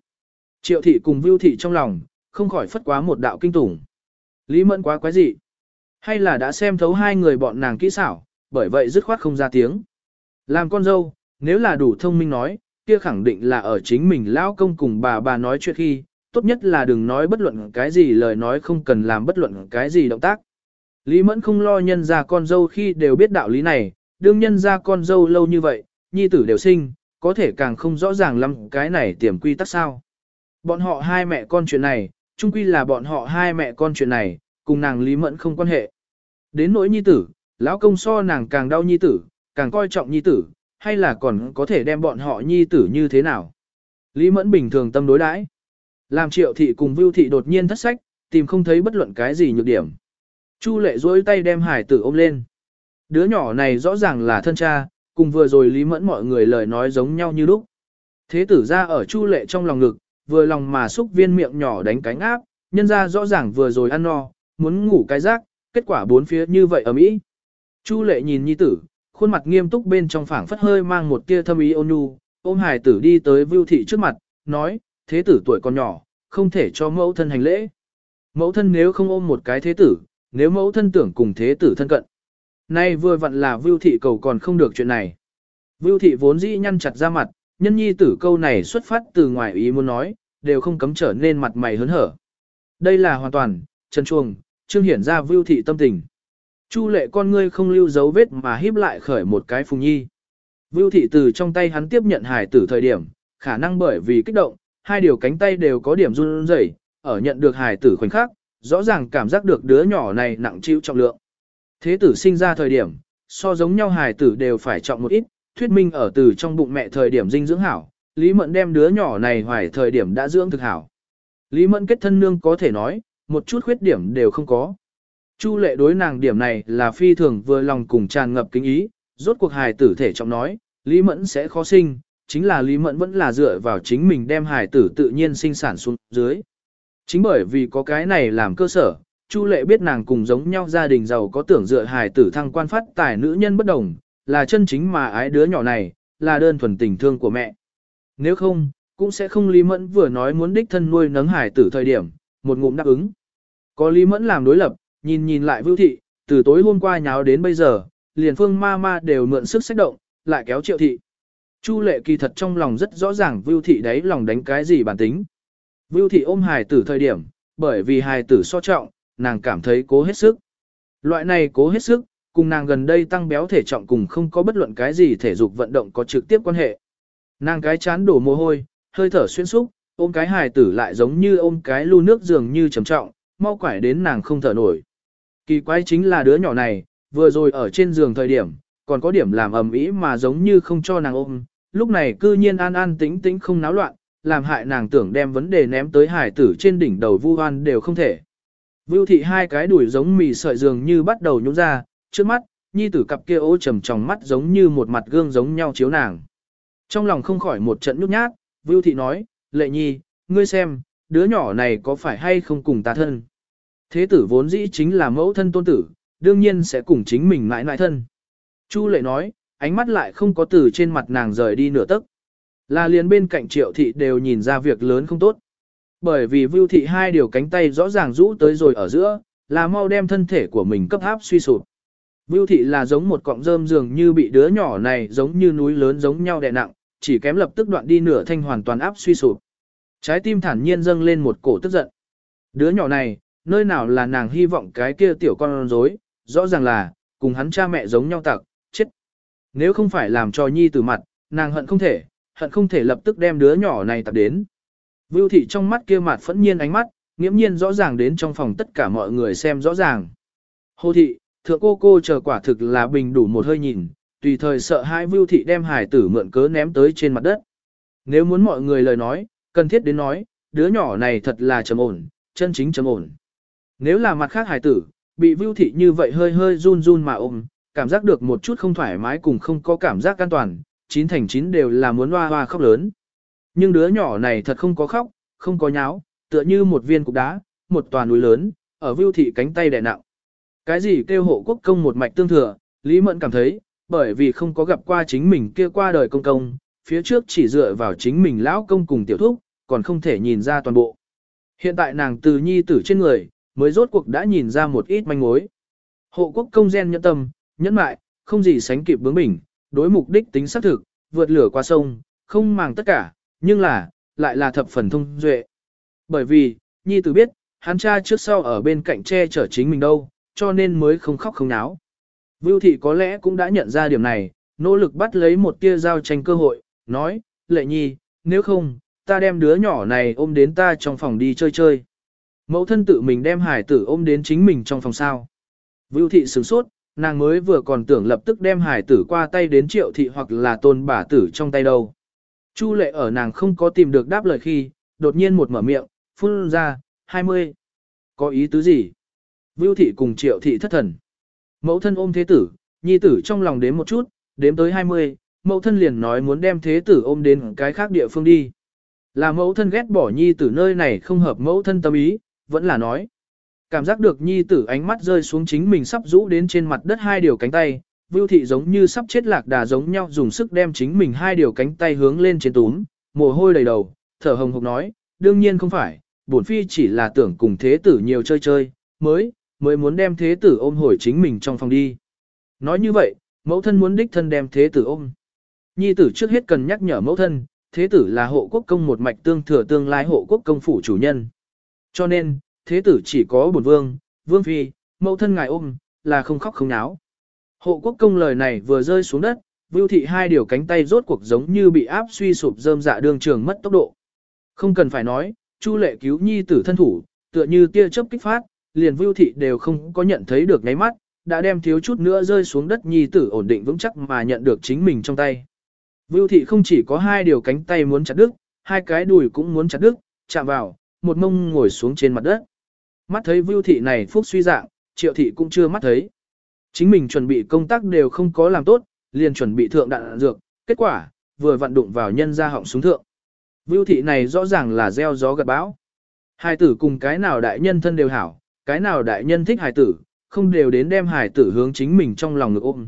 Triệu thị cùng Vưu thị trong lòng, không khỏi phất quá một đạo kinh tủng. Lý Mẫn quá quái dị. Hay là đã xem thấu hai người bọn nàng kỹ xảo, bởi vậy dứt khoát không ra tiếng. Làm con dâu, nếu là đủ thông minh nói, kia khẳng định là ở chính mình lão công cùng bà bà nói chuyện khi, tốt nhất là đừng nói bất luận cái gì lời nói không cần làm bất luận cái gì động tác. Lý Mẫn không lo nhân ra con dâu khi đều biết đạo lý này, đương nhân ra con dâu lâu như vậy, nhi tử đều sinh, có thể càng không rõ ràng lắm cái này tiềm quy tắc sao. Bọn họ hai mẹ con chuyện này, chung quy là bọn họ hai mẹ con chuyện này, cùng nàng Lý Mẫn không quan hệ. Đến nỗi nhi tử, lão công so nàng càng đau nhi tử, càng coi trọng nhi tử, hay là còn có thể đem bọn họ nhi tử như thế nào. Lý Mẫn bình thường tâm đối đãi. Làm triệu thị cùng vưu thị đột nhiên thất sách, tìm không thấy bất luận cái gì nhược điểm. Chu lệ duỗi tay đem hải tử ôm lên. Đứa nhỏ này rõ ràng là thân cha, cùng vừa rồi lý mẫn mọi người lời nói giống nhau như lúc. Thế tử ra ở chu lệ trong lòng ngực, vừa lòng mà xúc viên miệng nhỏ đánh cánh áp, nhân ra rõ ràng vừa rồi ăn no, muốn ngủ cái rác, kết quả bốn phía như vậy ở mỹ. Chu lệ nhìn nhi tử, khuôn mặt nghiêm túc bên trong phảng phất hơi mang một tia thâm ý ôn nhu, ôm hải tử đi tới vưu thị trước mặt, nói, thế tử tuổi còn nhỏ, không thể cho mẫu thân hành lễ. Mẫu thân nếu không ôm một cái thế tử, nếu mẫu thân tưởng cùng thế tử thân cận. Nay vừa vặn là Vưu thị cầu còn không được chuyện này. Vưu thị vốn dĩ nhăn chặt ra mặt, nhân nhi tử câu này xuất phát từ ngoài ý muốn nói, đều không cấm trở nên mặt mày hớn hở. Đây là hoàn toàn, chân chuồng, trương hiển ra Vưu thị tâm tình. Chu lệ con ngươi không lưu dấu vết mà híp lại khởi một cái phùng nhi. Vưu thị từ trong tay hắn tiếp nhận hài tử thời điểm, khả năng bởi vì kích động, hai điều cánh tay đều có điểm run rẩy, ở nhận được hài tử khoảnh khắc, rõ ràng cảm giác được đứa nhỏ này nặng chịu trọng lượng. Thế tử sinh ra thời điểm, so giống nhau hài tử đều phải trọng một ít, thuyết minh ở từ trong bụng mẹ thời điểm dinh dưỡng hảo, Lý Mẫn đem đứa nhỏ này hoài thời điểm đã dưỡng thực hảo. Lý Mẫn kết thân nương có thể nói, một chút khuyết điểm đều không có. Chu lệ đối nàng điểm này là phi thường vừa lòng cùng tràn ngập kính ý, rốt cuộc hài tử thể trọng nói, Lý Mẫn sẽ khó sinh, chính là Lý Mẫn vẫn là dựa vào chính mình đem hài tử tự nhiên sinh sản xuống dưới. Chính bởi vì có cái này làm cơ sở, Chu Lệ biết nàng cùng giống nhau gia đình giàu có tưởng dựa hài tử thăng quan phát tài nữ nhân bất đồng, là chân chính mà ái đứa nhỏ này, là đơn thuần tình thương của mẹ. Nếu không, cũng sẽ không Lý Mẫn vừa nói muốn đích thân nuôi nấng hài tử thời điểm, một ngụm đáp ứng. Có Lý Mẫn làm đối lập, nhìn nhìn lại Vưu Thị, từ tối hôm qua nháo đến bây giờ, liền phương ma ma đều mượn sức sách động, lại kéo triệu thị. Chu lệ kỳ thật trong lòng rất rõ ràng Vưu Thị đấy lòng đánh cái gì bản tính. Vưu Thị ôm hài tử thời điểm, bởi vì hài tử so trọng, nàng cảm thấy cố hết sức. Loại này cố hết sức, cùng nàng gần đây tăng béo thể trọng cùng không có bất luận cái gì thể dục vận động có trực tiếp quan hệ. Nàng cái chán đổ mồ hôi, hơi thở xuyên xúc, Ôm cái hài tử lại giống như ôm cái lu nước dường như trầm trọng, mau quải đến nàng không thở nổi. Kỳ quái chính là đứa nhỏ này, vừa rồi ở trên giường thời điểm, còn có điểm làm ầm ĩ mà giống như không cho nàng ôm, lúc này cư nhiên an an tĩnh tĩnh không náo loạn, làm hại nàng tưởng đem vấn đề ném tới hải tử trên đỉnh đầu vu hoan đều không thể. Vưu thị hai cái đuổi giống mì sợi dường như bắt đầu nhúng ra, trước mắt, nhi tử cặp kia ô trầm tròng mắt giống như một mặt gương giống nhau chiếu nàng. Trong lòng không khỏi một trận nhút nhát, Vưu thị nói, lệ nhi, ngươi xem, đứa nhỏ này có phải hay không cùng ta thân. Thế tử vốn dĩ chính là mẫu thân tôn tử, đương nhiên sẽ cùng chính mình mãi mãi thân. Chu lệ nói, ánh mắt lại không có từ trên mặt nàng rời đi nửa tấc. Là liền bên cạnh triệu thị đều nhìn ra việc lớn không tốt. Bởi vì vưu thị hai điều cánh tay rõ ràng rũ tới rồi ở giữa, là mau đem thân thể của mình cấp áp suy sụp. Vưu thị là giống một cọng rơm dường như bị đứa nhỏ này giống như núi lớn giống nhau đè nặng, chỉ kém lập tức đoạn đi nửa thanh hoàn toàn áp suy sụp. Trái tim thản nhiên dâng lên một cổ tức giận. Đứa nhỏ này, nơi nào là nàng hy vọng cái kia tiểu con rối, rõ ràng là, cùng hắn cha mẹ giống nhau tặc, chết. Nếu không phải làm cho nhi từ mặt, nàng hận không thể, hận không thể lập tức đem đứa nhỏ này tập đến. Vưu thị trong mắt kia mặt phẫn nhiên ánh mắt, nghiễm nhiên rõ ràng đến trong phòng tất cả mọi người xem rõ ràng. Hồ thị, thượng cô cô chờ quả thực là bình đủ một hơi nhìn, tùy thời sợ hai vưu thị đem hải tử mượn cớ ném tới trên mặt đất. Nếu muốn mọi người lời nói, cần thiết đến nói, đứa nhỏ này thật là trầm ổn, chân chính trầm ổn. Nếu là mặt khác hải tử, bị vưu thị như vậy hơi hơi run run mà ôm, cảm giác được một chút không thoải mái cùng không có cảm giác an toàn, chín thành chín đều là muốn hoa hoa khóc lớn. Nhưng đứa nhỏ này thật không có khóc, không có nháo, tựa như một viên cục đá, một tòa núi lớn, ở vưu thị cánh tay đè nặng. Cái gì kêu hộ quốc công một mạch tương thừa, Lý Mẫn cảm thấy, bởi vì không có gặp qua chính mình kia qua đời công công, phía trước chỉ dựa vào chính mình lão công cùng tiểu thúc, còn không thể nhìn ra toàn bộ. Hiện tại nàng từ nhi tử trên người, mới rốt cuộc đã nhìn ra một ít manh mối. Hộ quốc công gen nhẫn tâm, nhẫn mại, không gì sánh kịp bướng bỉnh, đối mục đích tính xác thực, vượt lửa qua sông, không màng tất cả, nhưng là, lại là thập phần thông duệ. Bởi vì, nhi tử biết, hắn cha trước sau ở bên cạnh che chở chính mình đâu, cho nên mới không khóc không náo. Vưu thị có lẽ cũng đã nhận ra điểm này, nỗ lực bắt lấy một tia giao tranh cơ hội, nói, lệ nhi, nếu không, ta đem đứa nhỏ này ôm đến ta trong phòng đi chơi chơi. Mẫu thân tự mình đem hải tử ôm đến chính mình trong phòng sao. Vưu thị sửng sốt, nàng mới vừa còn tưởng lập tức đem hải tử qua tay đến triệu thị hoặc là tôn bà tử trong tay đâu. Chu lệ ở nàng không có tìm được đáp lời khi, đột nhiên một mở miệng, phun ra, 20. Có ý tứ gì? Vưu thị cùng triệu thị thất thần. Mẫu thân ôm thế tử, nhi tử trong lòng đếm một chút, đếm tới 20, mẫu thân liền nói muốn đem thế tử ôm đến cái khác địa phương đi. Là mẫu thân ghét bỏ nhi tử nơi này không hợp mẫu thân tâm ý, vẫn là nói. Cảm giác được nhi tử ánh mắt rơi xuống chính mình sắp rũ đến trên mặt đất hai điều cánh tay, Vưu thị giống như sắp chết lạc đà giống nhau dùng sức đem chính mình hai điều cánh tay hướng lên trên túm, mồ hôi đầy đầu, thở hồng hộc nói, đương nhiên không phải, bổn phi chỉ là tưởng cùng thế tử nhiều chơi chơi, mới, mới muốn đem thế tử ôm hồi chính mình trong phòng đi. Nói như vậy, mẫu thân muốn đích thân đem thế tử ôm. Nhi tử trước hết cần nhắc nhở mẫu thân, thế tử là hộ quốc công một mạch tương thừa tương lai hộ quốc công phủ chủ nhân. Cho nên, thế tử chỉ có bổn vương, vương phi, mẫu thân ngài ôm, là không khóc không náo. Hộ quốc công lời này vừa rơi xuống đất, vưu thị hai điều cánh tay rốt cuộc giống như bị áp suy sụp rơm dạ đường trường mất tốc độ. Không cần phải nói, chu lệ cứu nhi tử thân thủ, tựa như tia chớp kích phát, liền vưu thị đều không có nhận thấy được ngáy mắt, đã đem thiếu chút nữa rơi xuống đất nhi tử ổn định vững chắc mà nhận được chính mình trong tay. Vưu thị không chỉ có hai điều cánh tay muốn chặt đứt, hai cái đùi cũng muốn chặt đứt, chạm vào, một mông ngồi xuống trên mặt đất. Mắt thấy vưu thị này phúc suy dạng, triệu thị cũng chưa mắt thấy. Chính mình chuẩn bị công tác đều không có làm tốt, liền chuẩn bị thượng đạn dược, kết quả, vừa vận đụng vào nhân ra họng súng thượng. Vưu thị này rõ ràng là gieo gió gặt bão. Hải tử cùng cái nào đại nhân thân đều hảo, cái nào đại nhân thích Hải tử, không đều đến đem Hải tử hướng chính mình trong lòng ngực ôm.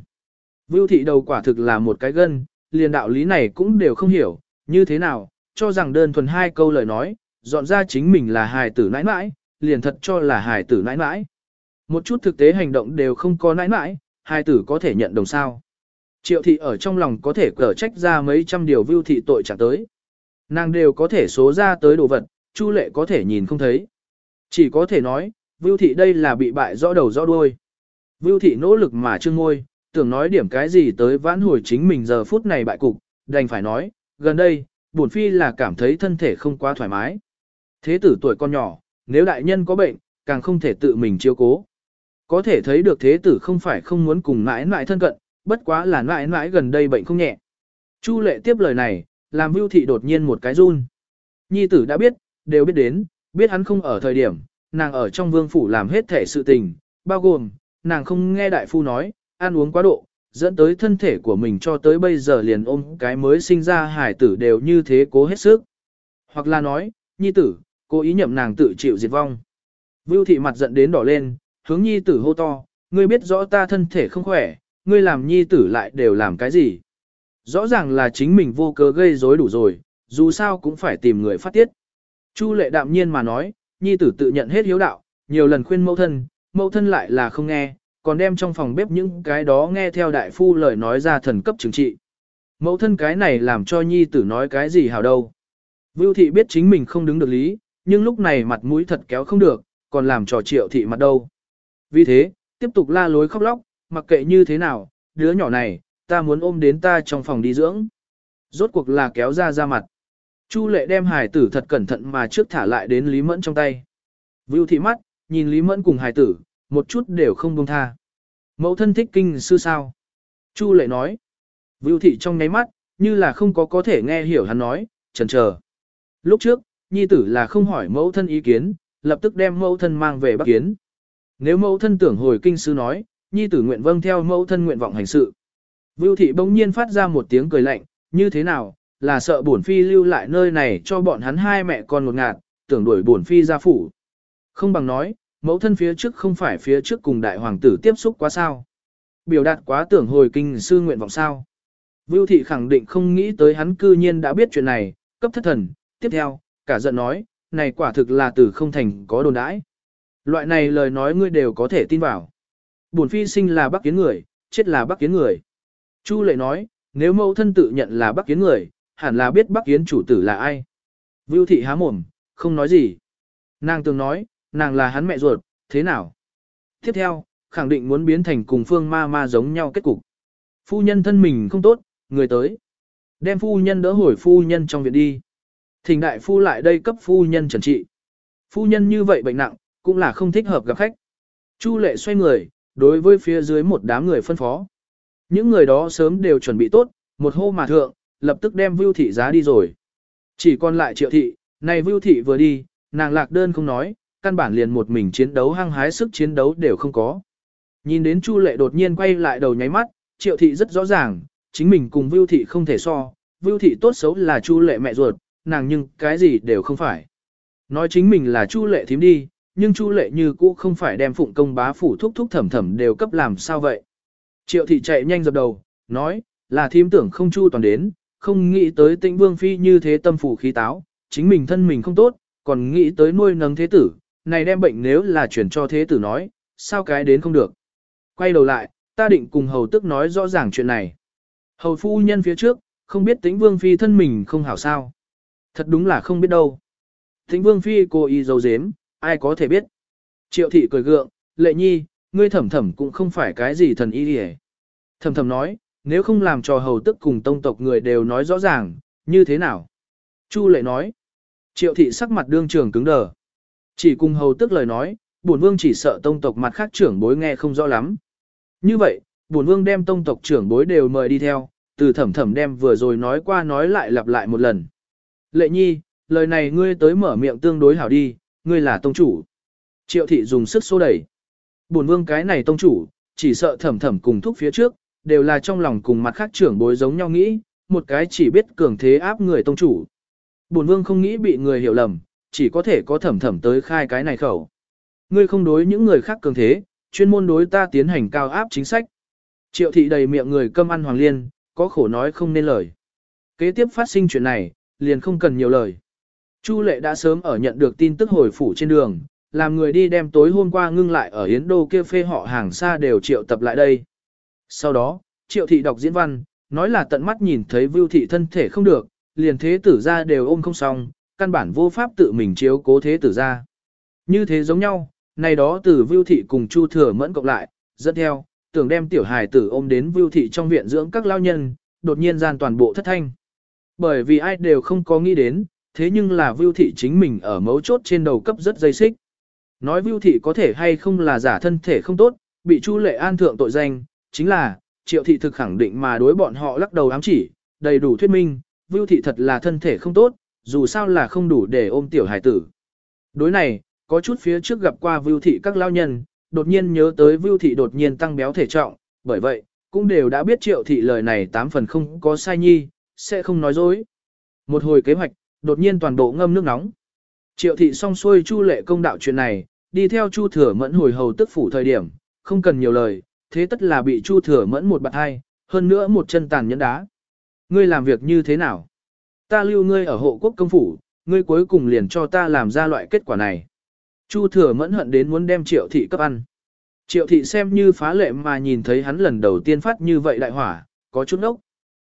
Vưu thị đầu quả thực là một cái gân, liền đạo lý này cũng đều không hiểu, như thế nào, cho rằng đơn thuần hai câu lời nói, dọn ra chính mình là hài tử nãi nãi, liền thật cho là hài tử nãi nãi. Một chút thực tế hành động đều không có nãi nãi, hai tử có thể nhận đồng sao. Triệu thị ở trong lòng có thể cở trách ra mấy trăm điều vưu thị tội chẳng tới. Nàng đều có thể số ra tới đồ vật, chu lệ có thể nhìn không thấy. Chỉ có thể nói, vưu thị đây là bị bại rõ đầu rõ đuôi. Vưu thị nỗ lực mà chưa ngôi, tưởng nói điểm cái gì tới vãn hồi chính mình giờ phút này bại cục, đành phải nói, gần đây, bổn phi là cảm thấy thân thể không quá thoải mái. Thế tử tuổi con nhỏ, nếu đại nhân có bệnh, càng không thể tự mình chiếu cố. Có thể thấy được thế tử không phải không muốn cùng mãi mãi thân cận, bất quá là mãi mãi gần đây bệnh không nhẹ. Chu lệ tiếp lời này, làm vưu thị đột nhiên một cái run. Nhi tử đã biết, đều biết đến, biết hắn không ở thời điểm, nàng ở trong vương phủ làm hết thể sự tình, bao gồm, nàng không nghe đại phu nói, ăn uống quá độ, dẫn tới thân thể của mình cho tới bây giờ liền ôm cái mới sinh ra hải tử đều như thế cố hết sức. Hoặc là nói, nhi tử, cố ý nhậm nàng tự chịu diệt vong. Vưu thị mặt giận đến đỏ lên, hướng nhi tử hô to, ngươi biết rõ ta thân thể không khỏe, ngươi làm nhi tử lại đều làm cái gì. Rõ ràng là chính mình vô cớ gây rối đủ rồi, dù sao cũng phải tìm người phát tiết. Chu lệ đạm nhiên mà nói, nhi tử tự nhận hết hiếu đạo, nhiều lần khuyên mẫu thân, mẫu thân lại là không nghe, còn đem trong phòng bếp những cái đó nghe theo đại phu lời nói ra thần cấp chứng trị. Mẫu thân cái này làm cho nhi tử nói cái gì hảo đâu. Vưu thị biết chính mình không đứng được lý, nhưng lúc này mặt mũi thật kéo không được, còn làm trò triệu thị mặt đâu. Vì thế, tiếp tục la lối khóc lóc, mặc kệ như thế nào, đứa nhỏ này, ta muốn ôm đến ta trong phòng đi dưỡng. Rốt cuộc là kéo ra ra mặt. Chu lệ đem hải tử thật cẩn thận mà trước thả lại đến Lý Mẫn trong tay. Vưu thị mắt, nhìn Lý Mẫn cùng hải tử, một chút đều không buông tha. Mẫu thân thích kinh sư sao? Chu lệ nói. Vưu thị trong nháy mắt, như là không có có thể nghe hiểu hắn nói, chần chờ. Lúc trước, nhi tử là không hỏi mẫu thân ý kiến, lập tức đem mẫu thân mang về bắc kiến. Nếu mẫu thân tưởng hồi kinh sư nói, nhi tử nguyện vâng theo mẫu thân nguyện vọng hành sự. Vưu thị bỗng nhiên phát ra một tiếng cười lạnh, như thế nào, là sợ bổn phi lưu lại nơi này cho bọn hắn hai mẹ con một ngạt, tưởng đuổi bổn phi ra phủ. Không bằng nói, mẫu thân phía trước không phải phía trước cùng đại hoàng tử tiếp xúc quá sao. Biểu đạt quá tưởng hồi kinh sư nguyện vọng sao. Vưu thị khẳng định không nghĩ tới hắn cư nhiên đã biết chuyện này, cấp thất thần, tiếp theo, cả giận nói, này quả thực là từ không thành có đồn đãi. Loại này lời nói ngươi đều có thể tin vào. Bổn phi sinh là bắc kiến người, chết là bắc kiến người. Chu lệ nói, nếu mẫu thân tự nhận là bắc kiến người, hẳn là biết bắc kiến chủ tử là ai. Vưu thị há mồm, không nói gì. Nàng từng nói, nàng là hắn mẹ ruột, thế nào? Tiếp theo, khẳng định muốn biến thành cùng phương ma ma giống nhau kết cục. Phu nhân thân mình không tốt, người tới. Đem phu nhân đỡ hồi phu nhân trong viện đi. Thỉnh đại phu lại đây cấp phu nhân trần trị. Phu nhân như vậy bệnh nặng, cũng là không thích hợp gặp khách. Chu lệ xoay người, đối với phía dưới một đám người phân phó. Những người đó sớm đều chuẩn bị tốt, một hô mà thượng, lập tức đem Vưu thị giá đi rồi. Chỉ còn lại triệu thị, này Vưu thị vừa đi, nàng lạc đơn không nói, căn bản liền một mình chiến đấu hăng hái sức chiến đấu đều không có. Nhìn đến Chu lệ đột nhiên quay lại đầu nháy mắt, triệu thị rất rõ ràng, chính mình cùng Vưu thị không thể so, Vưu thị tốt xấu là Chu lệ mẹ ruột, nàng nhưng cái gì đều không phải. Nói chính mình là Chu lệ thím đi, nhưng Chu lệ như cũ không phải đem phụng công bá phủ thúc thúc thẩm thẩm đều cấp làm sao vậy. Triệu thị chạy nhanh dập đầu, nói, là thím tưởng không chu toàn đến, không nghĩ tới tĩnh vương phi như thế tâm phủ khí táo, chính mình thân mình không tốt, còn nghĩ tới nuôi nấng thế tử, này đem bệnh nếu là chuyển cho thế tử nói, sao cái đến không được. Quay đầu lại, ta định cùng hầu tức nói rõ ràng chuyện này. Hầu phu nhân phía trước, không biết tĩnh vương phi thân mình không hảo sao. Thật đúng là không biết đâu. Tĩnh vương phi cô y dấu dếm, ai có thể biết. Triệu thị cười gượng, lệ nhi, ngươi thẩm thẩm cũng không phải cái gì thần y hề. Thẩm thẩm nói, nếu không làm cho hầu tức cùng tông tộc người đều nói rõ ràng, như thế nào? Chu lệ nói, triệu thị sắc mặt đương trường cứng đờ. Chỉ cùng hầu tức lời nói, bổn vương chỉ sợ tông tộc mặt khác trưởng bối nghe không rõ lắm. Như vậy, bổn vương đem tông tộc trưởng bối đều mời đi theo, từ thẩm thẩm đem vừa rồi nói qua nói lại lặp lại một lần. Lệ nhi, lời này ngươi tới mở miệng tương đối hảo đi, ngươi là tông chủ. Triệu thị dùng sức xô đẩy. Bổn vương cái này tông chủ, chỉ sợ thẩm thẩm cùng thúc phía trước, đều là trong lòng cùng mặt khác trưởng bối giống nhau nghĩ, một cái chỉ biết cường thế áp người tông chủ. Bổn vương không nghĩ bị người hiểu lầm, chỉ có thể có thẩm thẩm tới khai cái này khẩu. Ngươi không đối những người khác cường thế, chuyên môn đối ta tiến hành cao áp chính sách. Triệu thị đầy miệng người câm ăn hoàng liên, có khổ nói không nên lời. Kế tiếp phát sinh chuyện này, liền không cần nhiều lời. Chu lệ đã sớm ở nhận được tin tức hồi phủ trên đường, làm người đi đem tối hôm qua ngưng lại ở Yến Đô kia phê họ hàng xa đều triệu tập lại đây. Sau đó, triệu thị đọc diễn văn, nói là tận mắt nhìn thấy vưu thị thân thể không được, liền thế tử ra đều ôm không xong, căn bản vô pháp tự mình chiếu cố thế tử ra. Như thế giống nhau, này đó từ vưu thị cùng chu thừa mẫn cộng lại, dẫn theo, tưởng đem tiểu hài tử ôm đến vưu thị trong viện dưỡng các lao nhân, đột nhiên gian toàn bộ thất thanh. Bởi vì ai đều không có nghĩ đến, thế nhưng là Vưu Thị chính mình ở mấu chốt trên đầu cấp rất dây xích. Nói Vưu Thị có thể hay không là giả thân thể không tốt, bị Chu Lệ An thượng tội danh, chính là, Triệu Thị thực khẳng định mà đối bọn họ lắc đầu ám chỉ, đầy đủ thuyết minh, Vưu Thị thật là thân thể không tốt, dù sao là không đủ để ôm tiểu hải tử. Đối này, có chút phía trước gặp qua Vưu Thị các lao nhân, đột nhiên nhớ tới Vưu Thị đột nhiên tăng béo thể trọng, bởi vậy, cũng đều đã biết Triệu Thị lời này tám phần không có sai nhi, sẽ không nói dối. Một hồi kế hoạch, đột nhiên toàn bộ ngâm nước nóng. Triệu Thị xong xuôi Chu lệ công đạo chuyện này, đi theo Chu Thừa Mẫn hồi hầu tức phủ thời điểm, không cần nhiều lời, thế tất là bị Chu Thừa Mẫn một bạt hai, hơn nữa một chân tàn nhẫn đá. Ngươi làm việc như thế nào? Ta lưu ngươi ở hộ quốc công phủ, ngươi cuối cùng liền cho ta làm ra loại kết quả này. Chu thừa mẫn hận đến muốn đem triệu thị cấp ăn. Triệu thị xem như phá lệ mà nhìn thấy hắn lần đầu tiên phát như vậy đại hỏa, có chút ốc.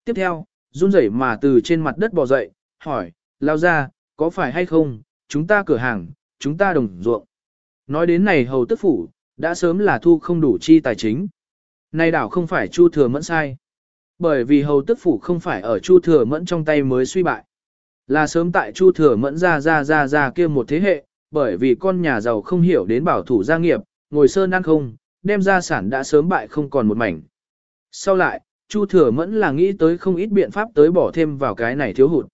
Tiếp theo, run rẩy mà từ trên mặt đất bò dậy, hỏi, lao ra, có phải hay không, chúng ta cửa hàng, chúng ta đồng ruộng. Nói đến này hầu tức phủ, đã sớm là thu không đủ chi tài chính. Này đảo không phải chu thừa mẫn sai. Bởi vì hầu tức phủ không phải ở Chu Thừa Mẫn trong tay mới suy bại. Là sớm tại Chu Thừa Mẫn ra ra ra ra kia một thế hệ, bởi vì con nhà giàu không hiểu đến bảo thủ gia nghiệp, ngồi sơn ăn không, đem gia sản đã sớm bại không còn một mảnh. Sau lại, Chu Thừa Mẫn là nghĩ tới không ít biện pháp tới bỏ thêm vào cái này thiếu hụt.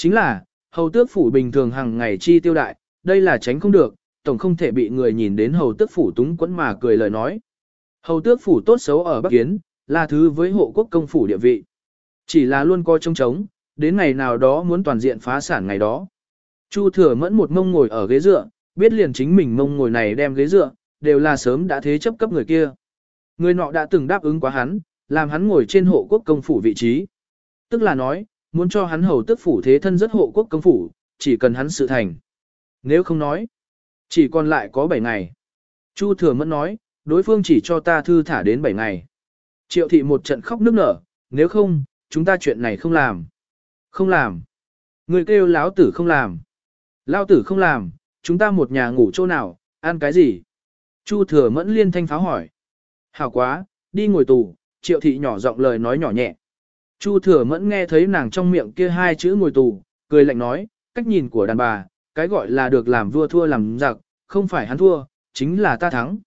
Chính là, hầu tước phủ bình thường hàng ngày chi tiêu đại, đây là tránh không được, tổng không thể bị người nhìn đến hầu tước phủ túng quẫn mà cười lời nói. Hầu tước phủ tốt xấu ở Bắc Kiến, là thứ với hộ quốc công phủ địa vị. Chỉ là luôn coi trông trống, đến ngày nào đó muốn toàn diện phá sản ngày đó. Chu thừa mẫn một mông ngồi ở ghế dựa, biết liền chính mình mông ngồi này đem ghế dựa, đều là sớm đã thế chấp cấp người kia. Người nọ đã từng đáp ứng quá hắn, làm hắn ngồi trên hộ quốc công phủ vị trí. Tức là nói, muốn cho hắn hầu tức phủ thế thân rất hộ quốc công phủ, chỉ cần hắn sự thành. Nếu không nói, chỉ còn lại có 7 ngày. Chu thừa mẫn nói, đối phương chỉ cho ta thư thả đến 7 ngày. Triệu thị một trận khóc nức nở, nếu không, chúng ta chuyện này không làm. Không làm. Người kêu lão tử không làm. Lão tử không làm, chúng ta một nhà ngủ chỗ nào, ăn cái gì? Chu thừa mẫn liên thanh pháo hỏi. Hảo quá, đi ngồi tù, triệu thị nhỏ giọng lời nói nhỏ nhẹ. Chu thừa mẫn nghe thấy nàng trong miệng kia hai chữ ngồi tù, cười lạnh nói, cách nhìn của đàn bà, cái gọi là được làm vua thua làm giặc, không phải hắn thua, chính là ta thắng.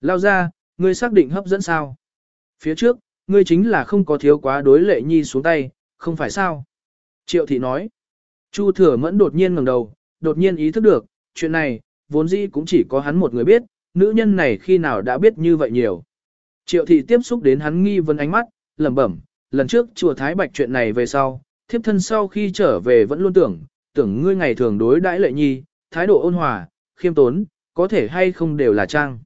Lao ra, ngươi xác định hấp dẫn sao? Phía trước, ngươi chính là không có thiếu quá đối lệ nhi xuống tay, không phải sao? Triệu thị nói. Chu thừa mẫn đột nhiên ngẩng đầu, đột nhiên ý thức được, chuyện này, vốn dĩ cũng chỉ có hắn một người biết, nữ nhân này khi nào đã biết như vậy nhiều. Triệu thị tiếp xúc đến hắn nghi vấn ánh mắt, lẩm bẩm, lần trước chùa Thái Bạch chuyện này về sau, thiếp thân sau khi trở về vẫn luôn tưởng, tưởng ngươi ngày thường đối đãi lệ nhi, thái độ ôn hòa, khiêm tốn, có thể hay không đều là trang.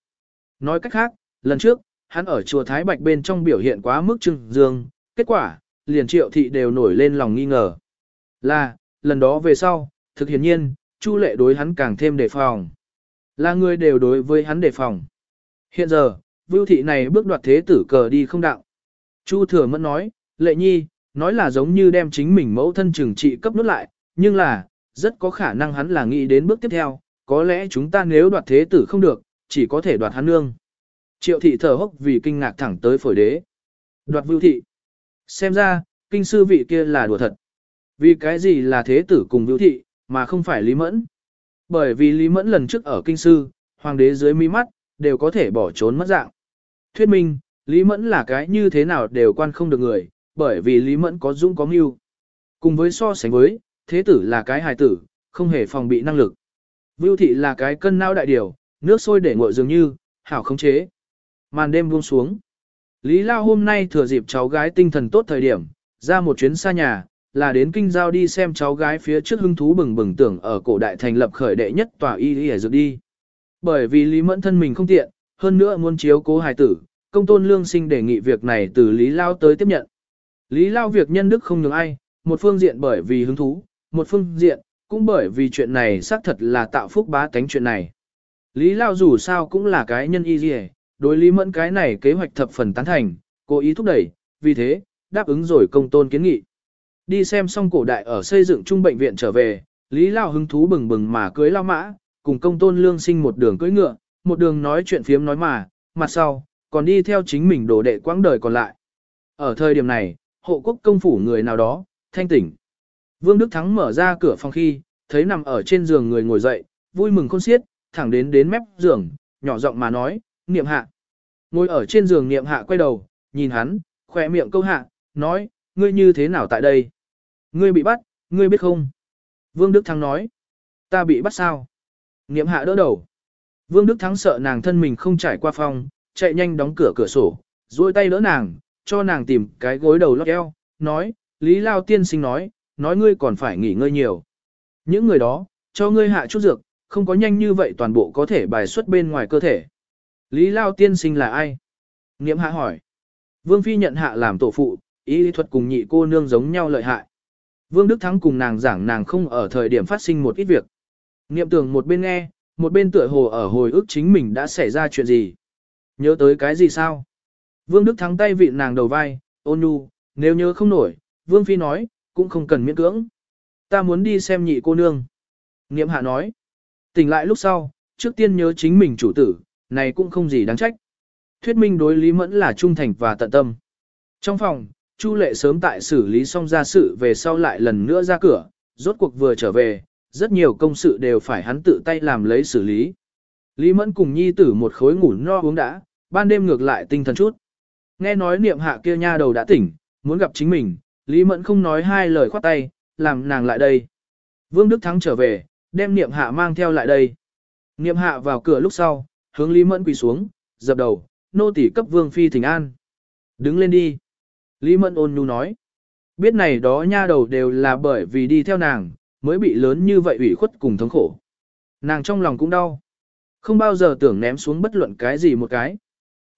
Nói cách khác, lần trước, hắn ở chùa Thái Bạch bên trong biểu hiện quá mức trưng dương, kết quả, liền triệu thị đều nổi lên lòng nghi ngờ. Là, lần đó về sau, thực hiển nhiên, Chu lệ đối hắn càng thêm đề phòng. Là người đều đối với hắn đề phòng. Hiện giờ, vưu thị này bước đoạt thế tử cờ đi không đạo. Chu thừa mẫn nói, lệ nhi, nói là giống như đem chính mình mẫu thân trừng trị cấp nút lại, nhưng là, rất có khả năng hắn là nghĩ đến bước tiếp theo, có lẽ chúng ta nếu đoạt thế tử không được, chỉ có thể đoạt hắn nương. Triệu thị thở hốc vì kinh ngạc thẳng tới phổi đế. Đoạt vưu thị. Xem ra, kinh sư vị kia là đùa thật. Vì cái gì là thế tử cùng vưu thị, mà không phải Lý Mẫn. Bởi vì Lý Mẫn lần trước ở kinh sư, hoàng đế dưới mi mắt, đều có thể bỏ trốn mất dạng. Thuyết minh, Lý Mẫn là cái như thế nào đều quan không được người, bởi vì Lý Mẫn có dũng có mưu. Cùng với so sánh với, thế tử là cái hài tử, không hề phòng bị năng lực. Vưu thị là cái cân não đại điều, nước sôi để nguội dường như, hảo khống chế. Màn đêm buông xuống. Lý Lao hôm nay thừa dịp cháu gái tinh thần tốt thời điểm, ra một chuyến xa nhà, là đến kinh giao đi xem cháu gái phía trước hưng thú bừng bừng tưởng ở cổ đại thành lập khởi đệ nhất tòa y y dược đi. Bởi vì Lý Mẫn thân mình không tiện, hơn nữa muốn chiếu cố hài tử, công tôn lương sinh đề nghị việc này từ Lý Lao tới tiếp nhận. Lý Lao việc nhân đức không nhường ai, một phương diện bởi vì hứng thú, một phương diện, cũng bởi vì chuyện này xác thật là tạo phúc bá tánh chuyện này. Lý Lao dù sao cũng là cái nhân y gì, đối Lý Mẫn cái này kế hoạch thập phần tán thành, cố ý thúc đẩy, vì thế, đáp ứng rồi công tôn kiến nghị. Đi xem xong cổ đại ở xây dựng trung bệnh viện trở về, Lý Lao hứng thú bừng bừng mà cưới lao mã, cùng công tôn lương sinh một đường cưới ngựa, một đường nói chuyện phiếm nói mà, mặt sau, còn đi theo chính mình đồ đệ quãng đời còn lại. Ở thời điểm này, hộ quốc công phủ người nào đó, thanh tỉnh. Vương Đức Thắng mở ra cửa phòng khi, thấy nằm ở trên giường người ngồi dậy, vui mừng khôn xiết, thẳng đến đến mép giường, nhỏ giọng mà nói, niệm hạ. Ngồi ở trên giường niệm hạ quay đầu, nhìn hắn, khỏe miệng câu hạ, nói, ngươi như thế nào tại đây? Ngươi bị bắt, ngươi biết không? Vương Đức Thắng nói, ta bị bắt sao? Niệm hạ đỡ đầu. Vương Đức Thắng sợ nàng thân mình không trải qua phòng, chạy nhanh đóng cửa cửa sổ, duỗi tay đỡ nàng, cho nàng tìm cái gối đầu lót eo, nói, Lý Lao tiên sinh nói, nói ngươi còn phải nghỉ ngơi nhiều. Những người đó, cho ngươi hạ chút dược, không có nhanh như vậy toàn bộ có thể bài xuất bên ngoài cơ thể. Lý Lao tiên sinh là ai? Niệm hạ hỏi. Vương Phi nhận hạ làm tổ phụ, ý lý thuật cùng nhị cô nương giống nhau lợi hại. Vương Đức Thắng cùng nàng giảng nàng không ở thời điểm phát sinh một ít việc. Niệm tưởng một bên nghe, một bên tựa hồ ở hồi ức chính mình đã xảy ra chuyện gì. Nhớ tới cái gì sao? Vương Đức Thắng tay vịn nàng đầu vai, ôn nhu, nếu nhớ không nổi, Vương Phi nói, cũng không cần miễn cưỡng. Ta muốn đi xem nhị cô nương. Niệm hạ nói, tỉnh lại lúc sau, trước tiên nhớ chính mình chủ tử, này cũng không gì đáng trách. Thuyết minh đối Lý Mẫn là trung thành và tận tâm. Trong phòng, Chu Lệ sớm tại xử lý xong ra sự về sau lại lần nữa ra cửa, rốt cuộc vừa trở về, rất nhiều công sự đều phải hắn tự tay làm lấy xử lý. Lý Mẫn cùng nhi tử một khối ngủ no uống đã, ban đêm ngược lại tinh thần chút. Nghe nói niệm hạ kia nha đầu đã tỉnh, muốn gặp chính mình, Lý Mẫn không nói hai lời khoát tay, làm nàng lại đây. Vương Đức Thắng trở về, đem niệm hạ mang theo lại đây. Niệm hạ vào cửa lúc sau, hướng Lý Mẫn quỳ xuống, dập đầu, nô tỳ cấp Vương Phi thỉnh an. Đứng lên đi. Lý Mẫn ôn nhu nói. Biết này đó nha đầu đều là bởi vì đi theo nàng, mới bị lớn như vậy ủy khuất cùng thống khổ. Nàng trong lòng cũng đau. Không bao giờ tưởng ném xuống bất luận cái gì một cái.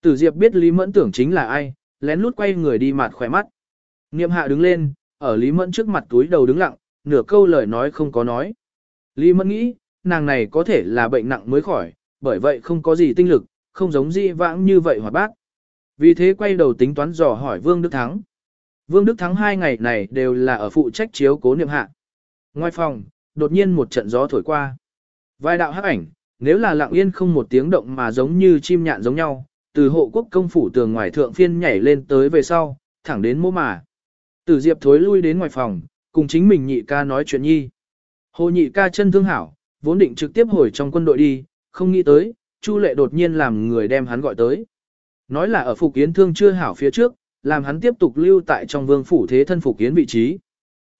Tử Diệp biết Lý Mẫn tưởng chính là ai, lén lút quay người đi mặt khỏe mắt. Niệm hạ đứng lên, ở Lý Mẫn trước mặt túi đầu đứng lặng, nửa câu lời nói không có nói. Lý Mẫn nghĩ, nàng này có thể là bệnh nặng mới khỏi, bởi vậy không có gì tinh lực, không giống di vãng như vậy hoạt bác. Vì thế quay đầu tính toán dò hỏi Vương Đức Thắng. Vương Đức Thắng hai ngày này đều là ở phụ trách chiếu cố niệm hạ. Ngoài phòng, đột nhiên một trận gió thổi qua. Vài đạo hắc ảnh, nếu là lặng yên không một tiếng động mà giống như chim nhạn giống nhau, từ hộ quốc công phủ tường ngoài thượng phiên nhảy lên tới về sau, thẳng đến mô mà. Tử Diệp thối lui đến ngoài phòng, cùng chính mình nhị ca nói chuyện nhi. Hồ nhị ca chân thương hảo, vốn định trực tiếp hồi trong quân đội đi, không nghĩ tới, Chu lệ đột nhiên làm người đem hắn gọi tới. Nói là ở Phục Yến thương chưa hảo phía trước, làm hắn tiếp tục lưu tại trong vương phủ thế thân Phục Yến vị trí.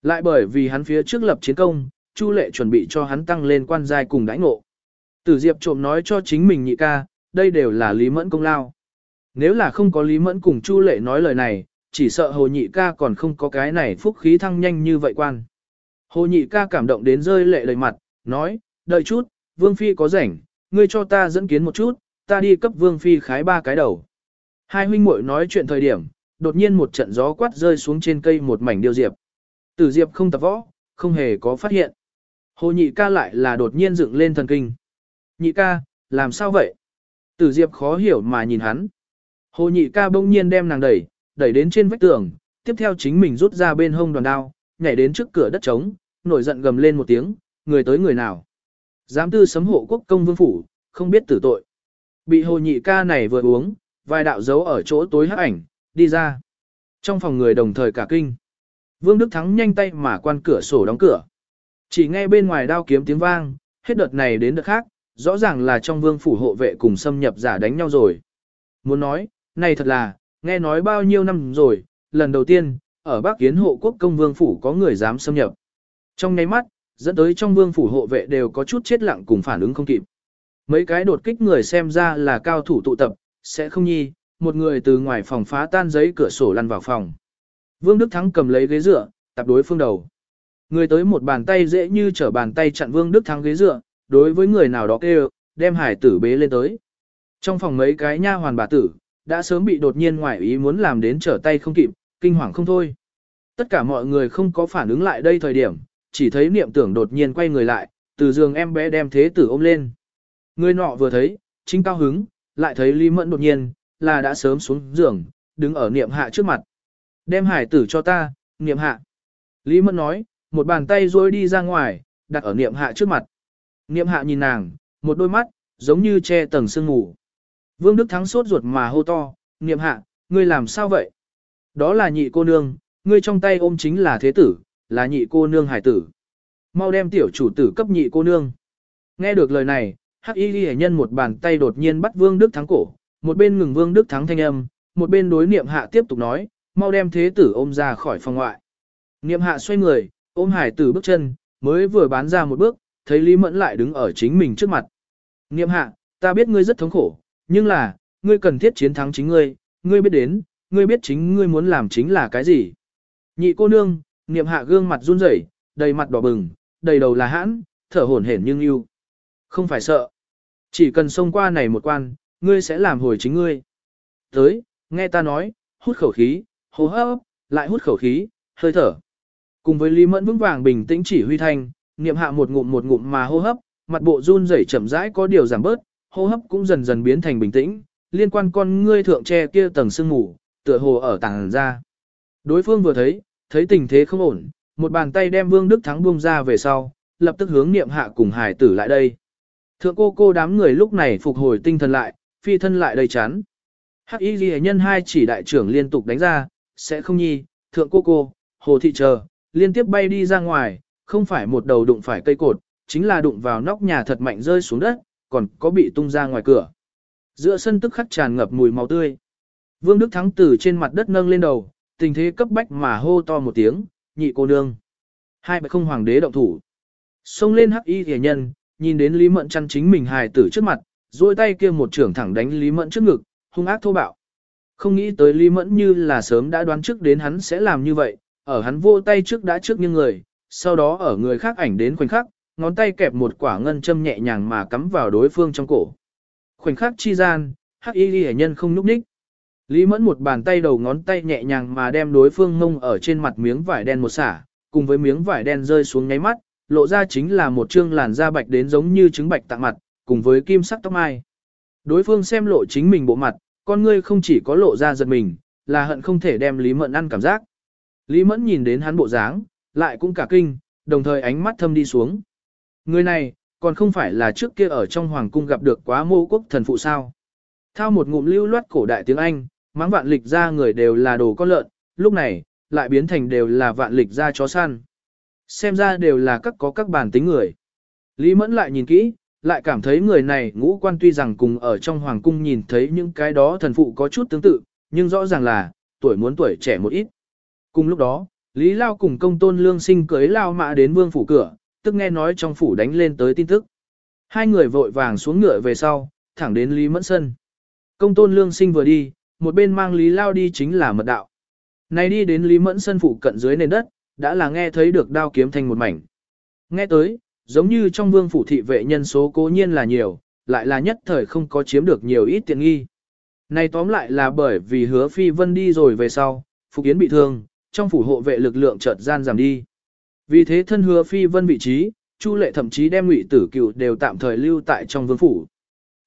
Lại bởi vì hắn phía trước lập chiến công, Chu lệ chuẩn bị cho hắn tăng lên quan giai cùng đãi ngộ. Tử Diệp trộm nói cho chính mình nhị ca, đây đều là Lý Mẫn công lao. Nếu là không có Lý Mẫn cùng Chu lệ nói lời này, chỉ sợ hồ nhị ca còn không có cái này phúc khí thăng nhanh như vậy quan. Hồ nhị ca cảm động đến rơi lệ đầy mặt, nói, đợi chút, Vương Phi có rảnh, ngươi cho ta dẫn kiến một chút, ta đi cấp Vương Phi khái ba cái đầu. Hai huynh muội nói chuyện thời điểm, đột nhiên một trận gió quát rơi xuống trên cây một mảnh điêu diệp. Tử diệp không tập võ, không hề có phát hiện. Hồ nhị ca lại là đột nhiên dựng lên thần kinh. Nhị ca, làm sao vậy? Tử diệp khó hiểu mà nhìn hắn. Hồ nhị ca bỗng nhiên đem nàng đẩy, đẩy đến trên vách tường, tiếp theo chính mình rút ra bên hông đoàn đao, nhảy đến trước cửa đất trống, nổi giận gầm lên một tiếng, người tới người nào. Giám tư sấm hộ quốc công vương phủ, không biết tử tội. Bị hồ nhị ca này vừa uống, vài đạo dấu ở chỗ tối hắc ảnh, đi ra. Trong phòng người đồng thời cả kinh. Vương Đức Thắng nhanh tay mà quan cửa sổ đóng cửa. Chỉ nghe bên ngoài đao kiếm tiếng vang, hết đợt này đến đợt khác, rõ ràng là trong vương phủ hộ vệ cùng xâm nhập giả đánh nhau rồi. Muốn nói, này thật là, nghe nói bao nhiêu năm rồi, lần đầu tiên, ở Bắc Kiến hộ quốc công vương phủ có người dám xâm nhập. Trong nháy mắt, dẫn tới trong vương phủ hộ vệ đều có chút chết lặng cùng phản ứng không kịp. Mấy cái đột kích người xem ra là cao thủ tụ tập, sẽ không nhi, một người từ ngoài phòng phá tan giấy cửa sổ lăn vào phòng. Vương Đức Thắng cầm lấy ghế dựa, tập đối phương đầu. Người tới một bàn tay dễ như trở bàn tay chặn Vương Đức Thắng ghế dựa, đối với người nào đó kêu, đem hải tử bế lên tới. Trong phòng mấy cái nha hoàn bà tử, đã sớm bị đột nhiên ngoại ý muốn làm đến trở tay không kịp, kinh hoàng không thôi. Tất cả mọi người không có phản ứng lại đây thời điểm, chỉ thấy niệm tưởng đột nhiên quay người lại, từ giường em bé đem thế tử ôm lên. Người nọ vừa thấy, chính cao hứng, lại thấy Lý Mẫn đột nhiên, là đã sớm xuống giường, đứng ở niệm hạ trước mặt. Đem hải tử cho ta, niệm hạ. Lý Mẫn nói, một bàn tay rôi đi ra ngoài, đặt ở niệm hạ trước mặt. Niệm hạ nhìn nàng, một đôi mắt, giống như che tầng sương ngủ. Vương Đức Thắng sốt ruột mà hô to, niệm hạ, ngươi làm sao vậy? Đó là nhị cô nương, ngươi trong tay ôm chính là thế tử, là nhị cô nương hải tử. Mau đem tiểu chủ tử cấp nhị cô nương. Nghe được lời này, Hắc Y Ghi nhân một bàn tay đột nhiên bắt Vương Đức Thắng cổ, một bên ngừng Vương Đức Thắng thanh âm, một bên đối niệm hạ tiếp tục nói, mau đem thế tử ôm ra khỏi phòng ngoại. Niệm hạ xoay người, ôm hải tử bước chân, mới vừa bán ra một bước, thấy Lý Mẫn lại đứng ở chính mình trước mặt. Niệm hạ, ta biết ngươi rất thống khổ, nhưng là, ngươi cần thiết chiến thắng chính ngươi, ngươi biết đến, ngươi biết chính ngươi muốn làm chính là cái gì. Nhị cô nương, niệm hạ gương mặt run rẩy, đầy mặt đỏ bừng, đầy đầu là hãn, thở hổn hển nhưng yêu. Không phải sợ. Chỉ cần xông qua này một quan, ngươi sẽ làm hồi chính ngươi. Tới, nghe ta nói, hút khẩu khí, hô hấp, lại hút khẩu khí, hơi thở. Cùng với Lý Mẫn vững vàng bình tĩnh chỉ huy thanh, niệm hạ một ngụm một ngụm mà hô hấp, mặt bộ run rẩy chậm rãi có điều giảm bớt, hô hấp cũng dần dần biến thành bình tĩnh, liên quan con ngươi thượng che kia tầng sương ngủ, tựa hồ ở tàng ra. Đối phương vừa thấy, thấy tình thế không ổn, một bàn tay đem Vương Đức Thắng buông ra về sau, lập tức hướng niệm hạ cùng hải tử lại đây. Thượng cô cô đám người lúc này phục hồi tinh thần lại, phi thân lại đầy chán. Hắc y ghi nhân hai chỉ đại trưởng liên tục đánh ra, sẽ không nhi, thượng cô cô, hồ thị chờ, liên tiếp bay đi ra ngoài, không phải một đầu đụng phải cây cột, chính là đụng vào nóc nhà thật mạnh rơi xuống đất, còn có bị tung ra ngoài cửa. Giữa sân tức khắc tràn ngập mùi máu tươi. Vương Đức Thắng từ trên mặt đất nâng lên đầu, tình thế cấp bách mà hô to một tiếng, nhị cô nương. Hai bạch không hoàng đế động thủ. Xông lên hắc y thể nhân, nhìn đến Lý Mẫn chăn chính mình hài tử trước mặt, duỗi tay kia một trưởng thẳng đánh Lý Mẫn trước ngực, hung ác thô bạo. Không nghĩ tới Lý Mẫn như là sớm đã đoán trước đến hắn sẽ làm như vậy, ở hắn vô tay trước đã trước những người, sau đó ở người khác ảnh đến khoảnh khắc, ngón tay kẹp một quả ngân châm nhẹ nhàng mà cắm vào đối phương trong cổ. Khoảnh khắc chi gian, hắc y ghi nhân không núp ních. Lý Mẫn một bàn tay đầu ngón tay nhẹ nhàng mà đem đối phương ngông ở trên mặt miếng vải đen một xả, cùng với miếng vải đen rơi xuống nháy mắt, lộ ra chính là một trương làn da bạch đến giống như trứng bạch tạng mặt, cùng với kim sắc tóc mai. Đối phương xem lộ chính mình bộ mặt, con ngươi không chỉ có lộ ra giật mình, là hận không thể đem Lý Mẫn ăn cảm giác. Lý Mẫn nhìn đến hắn bộ dáng, lại cũng cả kinh, đồng thời ánh mắt thâm đi xuống. Người này, còn không phải là trước kia ở trong hoàng cung gặp được quá mô quốc thần phụ sao. Thao một ngụm lưu loát cổ đại tiếng Anh, mắng vạn lịch ra người đều là đồ con lợn, lúc này, lại biến thành đều là vạn lịch ra chó săn. Xem ra đều là các có các bản tính người. Lý Mẫn lại nhìn kỹ, lại cảm thấy người này ngũ quan tuy rằng cùng ở trong hoàng cung nhìn thấy những cái đó thần phụ có chút tương tự, nhưng rõ ràng là, tuổi muốn tuổi trẻ một ít. Cùng lúc đó, Lý Lao cùng công tôn lương sinh cưới Lao mã đến vương phủ cửa, tức nghe nói trong phủ đánh lên tới tin tức. Hai người vội vàng xuống ngựa về sau, thẳng đến Lý Mẫn Sân. Công tôn lương sinh vừa đi, một bên mang Lý Lao đi chính là mật đạo. Này đi đến Lý Mẫn Sân phủ cận dưới nền đất, đã là nghe thấy được đao kiếm thành một mảnh. Nghe tới, giống như trong vương phủ thị vệ nhân số cố nhiên là nhiều, lại là nhất thời không có chiếm được nhiều ít tiện nghi. Này tóm lại là bởi vì hứa phi vân đi rồi về sau, Phục Yến bị thương, trong phủ hộ vệ lực lượng chợt gian giảm đi. Vì thế thân hứa phi vân vị trí, Chu lệ thậm chí đem ngụy tử cựu đều tạm thời lưu tại trong vương phủ.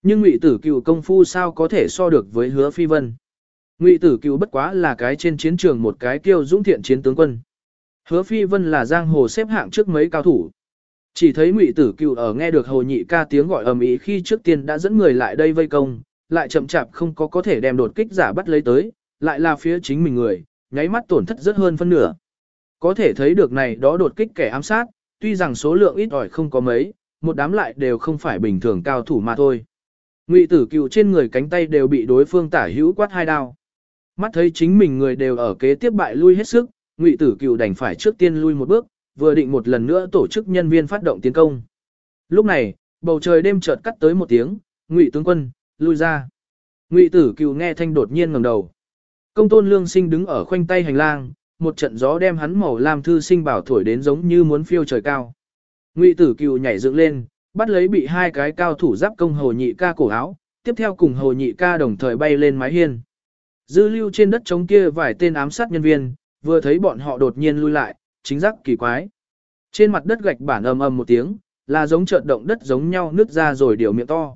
Nhưng ngụy tử cựu công phu sao có thể so được với hứa phi vân. Ngụy tử cựu bất quá là cái trên chiến trường một cái kiêu dũng thiện chiến tướng quân. Hứa phi vân là giang hồ xếp hạng trước mấy cao thủ. Chỉ thấy ngụy tử cựu ở nghe được hồ nhị ca tiếng gọi ầm ĩ khi trước tiên đã dẫn người lại đây vây công, lại chậm chạp không có có thể đem đột kích giả bắt lấy tới, lại là phía chính mình người, nháy mắt tổn thất rất hơn phân nửa. Có thể thấy được này đó đột kích kẻ ám sát, tuy rằng số lượng ít ỏi không có mấy, một đám lại đều không phải bình thường cao thủ mà thôi. Ngụy tử cựu trên người cánh tay đều bị đối phương tả hữu quát hai đao. Mắt thấy chính mình người đều ở kế tiếp bại lui hết sức, Ngụy tử cựu đành phải trước tiên lui một bước, vừa định một lần nữa tổ chức nhân viên phát động tiến công. Lúc này, bầu trời đêm chợt cắt tới một tiếng, Ngụy tướng quân, lui ra. Ngụy tử cựu nghe thanh đột nhiên ngẩng đầu. Công tôn lương sinh đứng ở khoanh tay hành lang, một trận gió đem hắn màu lam thư sinh bảo thổi đến giống như muốn phiêu trời cao. Ngụy tử cựu nhảy dựng lên, bắt lấy bị hai cái cao thủ giáp công hồ nhị ca cổ áo, tiếp theo cùng hồ nhị ca đồng thời bay lên mái hiên. Dư lưu trên đất trống kia vài tên ám sát nhân viên, vừa thấy bọn họ đột nhiên lui lại, chính giác kỳ quái. Trên mặt đất gạch bản ầm ầm một tiếng, là giống chợt động đất giống nhau nứt ra rồi điều miệng to.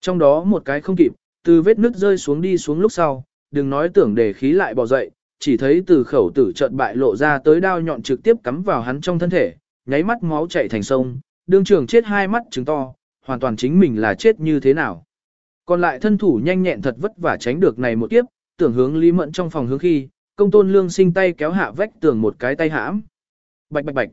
Trong đó một cái không kịp, từ vết nứt rơi xuống đi xuống lúc sau, đừng nói tưởng để khí lại bò dậy, chỉ thấy từ khẩu tử chợt bại lộ ra tới đao nhọn trực tiếp cắm vào hắn trong thân thể, nháy mắt máu chảy thành sông, đương trường chết hai mắt trứng to, hoàn toàn chính mình là chết như thế nào. Còn lại thân thủ nhanh nhẹn thật vất vả tránh được này một kiếp, tưởng hướng Lý Mẫn trong phòng hướng khi, công tôn lương sinh tay kéo hạ vách tường một cái tay hãm. Bạch bạch bạch.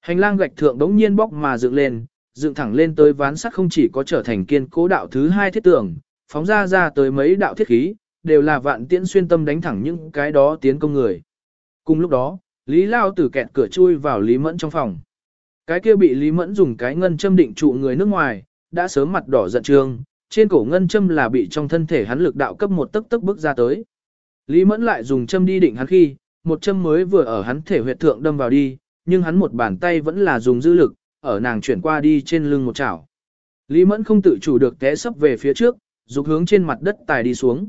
Hành lang gạch thượng đống nhiên bóc mà dựng lên, dựng thẳng lên tới ván sắt không chỉ có trở thành kiên cố đạo thứ hai thiết tường, phóng ra ra tới mấy đạo thiết khí, đều là vạn tiễn xuyên tâm đánh thẳng những cái đó tiến công người. Cùng lúc đó, Lý Lao từ kẹt cửa chui vào Lý Mẫn trong phòng. Cái kia bị Lý Mẫn dùng cái ngân châm định trụ người nước ngoài, đã sớm mặt đỏ giận trương, trên cổ ngân châm là bị trong thân thể hắn lực đạo cấp một tức tức bước ra tới. Lý Mẫn lại dùng châm đi định hắn khi, một châm mới vừa ở hắn thể huyệt thượng đâm vào đi, nhưng hắn một bàn tay vẫn là dùng dư lực, ở nàng chuyển qua đi trên lưng một chảo. Lý Mẫn không tự chủ được té sấp về phía trước, dục hướng trên mặt đất tài đi xuống.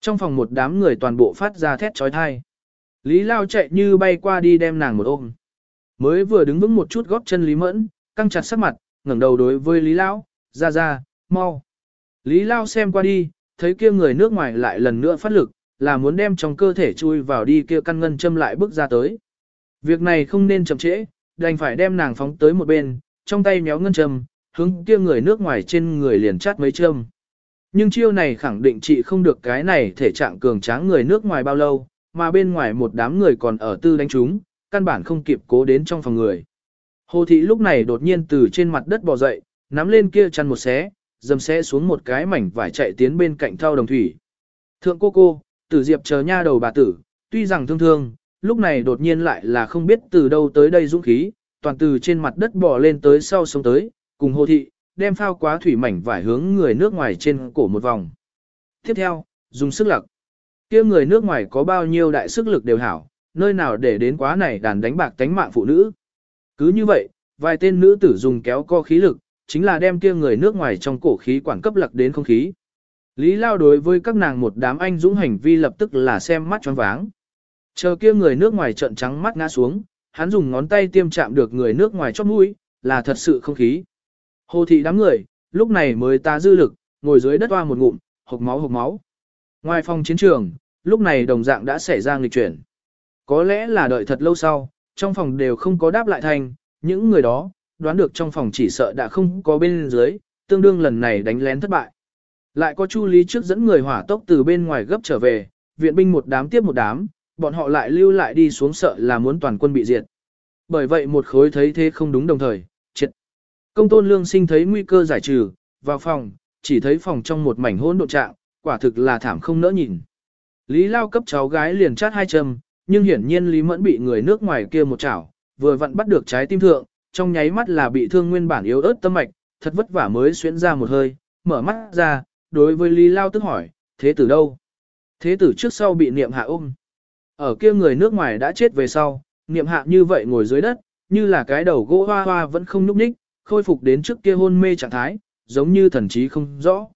Trong phòng một đám người toàn bộ phát ra thét trói thai. Lý Lao chạy như bay qua đi đem nàng một ôm. Mới vừa đứng vững một chút góp chân Lý Mẫn, căng chặt sắc mặt, ngẩng đầu đối với Lý Lao, ra ra, mau. Lý Lao xem qua đi, thấy kia người nước ngoài lại lần nữa phát lực, là muốn đem trong cơ thể chui vào đi kia căn ngân châm lại bước ra tới. Việc này không nên chậm trễ, đành phải đem nàng phóng tới một bên, trong tay méo ngân châm, hướng kia người nước ngoài trên người liền chát mấy châm. Nhưng chiêu này khẳng định chị không được cái này thể trạng cường tráng người nước ngoài bao lâu, mà bên ngoài một đám người còn ở tư đánh chúng, căn bản không kịp cố đến trong phòng người. Hồ thị lúc này đột nhiên từ trên mặt đất bò dậy, nắm lên kia chăn một xé, dầm xé xuống một cái mảnh vải chạy tiến bên cạnh thao đồng thủy. Thượng cô cô, tử diệp chờ nha đầu bà tử, tuy rằng thương thương, lúc này đột nhiên lại là không biết từ đâu tới đây dũng khí, toàn từ trên mặt đất bò lên tới sau sống tới, cùng hồ thị, đem phao quá thủy mảnh vải hướng người nước ngoài trên cổ một vòng. Tiếp theo, dùng sức lực. kia người nước ngoài có bao nhiêu đại sức lực đều hảo, nơi nào để đến quá này đàn đánh bạc tánh mạng phụ nữ. Cứ như vậy, vài tên nữ tử dùng kéo co khí lực, chính là đem kia người nước ngoài trong cổ khí quản cấp lặc đến không khí. Lý Lao đối với các nàng một đám anh dũng hành vi lập tức là xem mắt choáng váng. Chờ kia người nước ngoài trợn trắng mắt ngã xuống, hắn dùng ngón tay tiêm chạm được người nước ngoài chóp mũi, là thật sự không khí. Hồ thị đám người, lúc này mới ta dư lực, ngồi dưới đất hoa một ngụm, hộc máu hộc máu. Ngoài phòng chiến trường, lúc này đồng dạng đã xảy ra nghịch chuyển. Có lẽ là đợi thật lâu sau, trong phòng đều không có đáp lại thành, những người đó, đoán được trong phòng chỉ sợ đã không có bên dưới, tương đương lần này đánh lén thất bại. Lại có Chu Lý trước dẫn người hỏa tốc từ bên ngoài gấp trở về, viện binh một đám tiếp một đám, bọn họ lại lưu lại đi xuống sợ là muốn toàn quân bị diệt. Bởi vậy một khối thấy thế không đúng đồng thời. Công tôn lương sinh thấy nguy cơ giải trừ, vào phòng, chỉ thấy phòng trong một mảnh hỗn độn trạng, quả thực là thảm không nỡ nhìn. Lý Lao cấp cháu gái liền chát hai châm, nhưng hiển nhiên Lý Mẫn bị người nước ngoài kia một chảo, vừa vặn bắt được trái tim thượng, trong nháy mắt là bị thương nguyên bản yếu ớt tâm mạch, thật vất vả mới xuyễn ra một hơi, mở mắt ra, đối với Lý Lao tức hỏi, thế tử đâu? Thế tử trước sau bị niệm hạ ôm. Ở kia người nước ngoài đã chết về sau, niệm hạ như vậy ngồi dưới đất, như là cái đầu gỗ hoa hoa vẫn không nhúc nhích, khôi phục đến trước kia hôn mê trạng thái, giống như thần trí không rõ.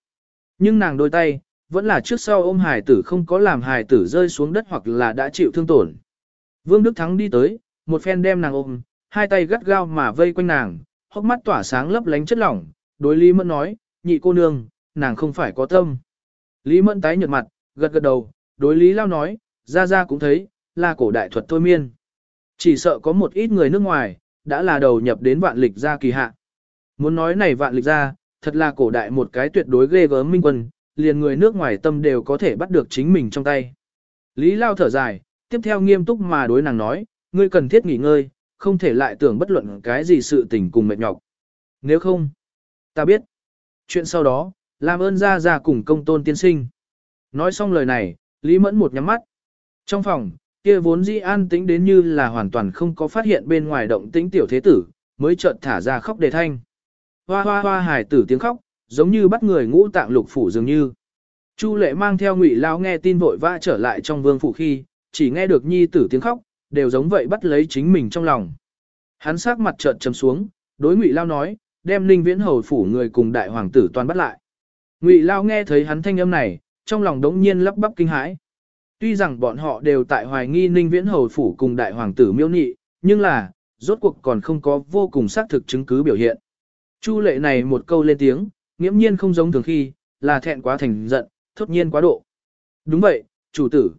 Nhưng nàng đôi tay, vẫn là trước sau ôm hài tử không có làm hài tử rơi xuống đất hoặc là đã chịu thương tổn. Vương Đức Thắng đi tới, một phen đem nàng ôm, hai tay gắt gao mà vây quanh nàng, hốc mắt tỏa sáng lấp lánh chất lỏng, đối Lý Mẫn nói, nhị cô nương, nàng không phải có tâm. Lý Mẫn tái nhợt mặt, gật gật đầu, đối Lý Lao nói, ra ra cũng thấy, là cổ đại thuật thôi miên. Chỉ sợ có một ít người nước ngoài, đã là đầu nhập đến vạn lịch gia kỳ hạ. Muốn nói này vạn lịch gia, thật là cổ đại một cái tuyệt đối ghê gớm minh quân, liền người nước ngoài tâm đều có thể bắt được chính mình trong tay. Lý Lao thở dài, tiếp theo nghiêm túc mà đối nàng nói, ngươi cần thiết nghỉ ngơi, không thể lại tưởng bất luận cái gì sự tình cùng mệt nhọc. Nếu không, ta biết. Chuyện sau đó, làm ơn ra ra cùng công tôn tiên sinh. Nói xong lời này, Lý Mẫn một nhắm mắt. Trong phòng, kia vốn dĩ an tĩnh đến như là hoàn toàn không có phát hiện bên ngoài động tĩnh tiểu thế tử, mới chợt thả ra khóc đề thanh. Hoa hoa hoa hài tử tiếng khóc, giống như bắt người ngũ tạng lục phủ dường như. Chu lệ mang theo ngụy lao nghe tin vội vã trở lại trong vương phủ khi, chỉ nghe được nhi tử tiếng khóc, đều giống vậy bắt lấy chính mình trong lòng. Hắn sắc mặt chợt trầm xuống, đối ngụy lao nói, đem ninh viễn hầu phủ người cùng đại hoàng tử toàn bắt lại. Ngụy lao nghe thấy hắn thanh âm này, trong lòng đống nhiên lắp bắp kinh hãi. Tuy rằng bọn họ đều tại hoài nghi ninh viễn hầu phủ cùng đại hoàng tử miêu nị, nhưng là, rốt cuộc còn không có vô cùng xác thực chứng cứ biểu hiện. Chu lệ này một câu lên tiếng, nghiễm nhiên không giống thường khi, là thẹn quá thành giận, thốt nhiên quá độ. Đúng vậy, chủ tử.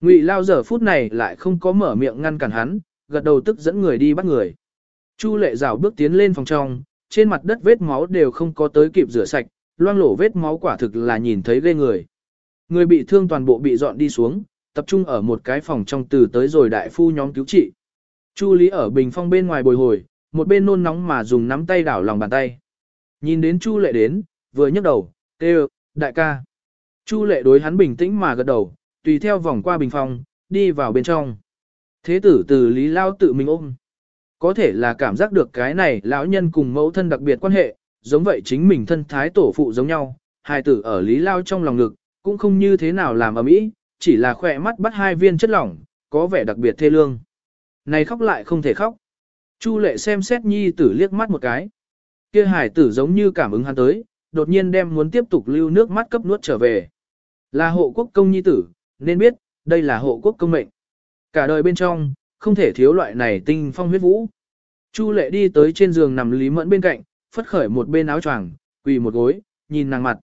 Ngụy lao giờ phút này lại không có mở miệng ngăn cản hắn, gật đầu tức dẫn người đi bắt người. Chu lệ rào bước tiến lên phòng trong, trên mặt đất vết máu đều không có tới kịp rửa sạch, loang lổ vết máu quả thực là nhìn thấy ghê người. Người bị thương toàn bộ bị dọn đi xuống, tập trung ở một cái phòng trong từ tới rồi đại phu nhóm cứu trị. Chu Lý ở bình phong bên ngoài bồi hồi, một bên nôn nóng mà dùng nắm tay đảo lòng bàn tay. Nhìn đến Chu Lệ đến, vừa nhấc đầu, kêu, đại ca. Chu Lệ đối hắn bình tĩnh mà gật đầu, tùy theo vòng qua bình phòng đi vào bên trong. Thế tử từ Lý Lao tự mình ôm. Có thể là cảm giác được cái này lão nhân cùng mẫu thân đặc biệt quan hệ, giống vậy chính mình thân thái tổ phụ giống nhau, hai tử ở Lý Lao trong lòng ngực, cũng không như thế nào làm ở mỹ, chỉ là khỏe mắt bắt hai viên chất lỏng, có vẻ đặc biệt thê lương. Này khóc lại không thể khóc. Chu lệ xem xét nhi tử liếc mắt một cái. Kia hải tử giống như cảm ứng hắn tới, đột nhiên đem muốn tiếp tục lưu nước mắt cấp nuốt trở về. Là hộ quốc công nhi tử, nên biết, đây là hộ quốc công mệnh. Cả đời bên trong, không thể thiếu loại này tinh phong huyết vũ. Chu lệ đi tới trên giường nằm Lý Mẫn bên cạnh, phất khởi một bên áo choàng, quỳ một gối, nhìn nàng mặt.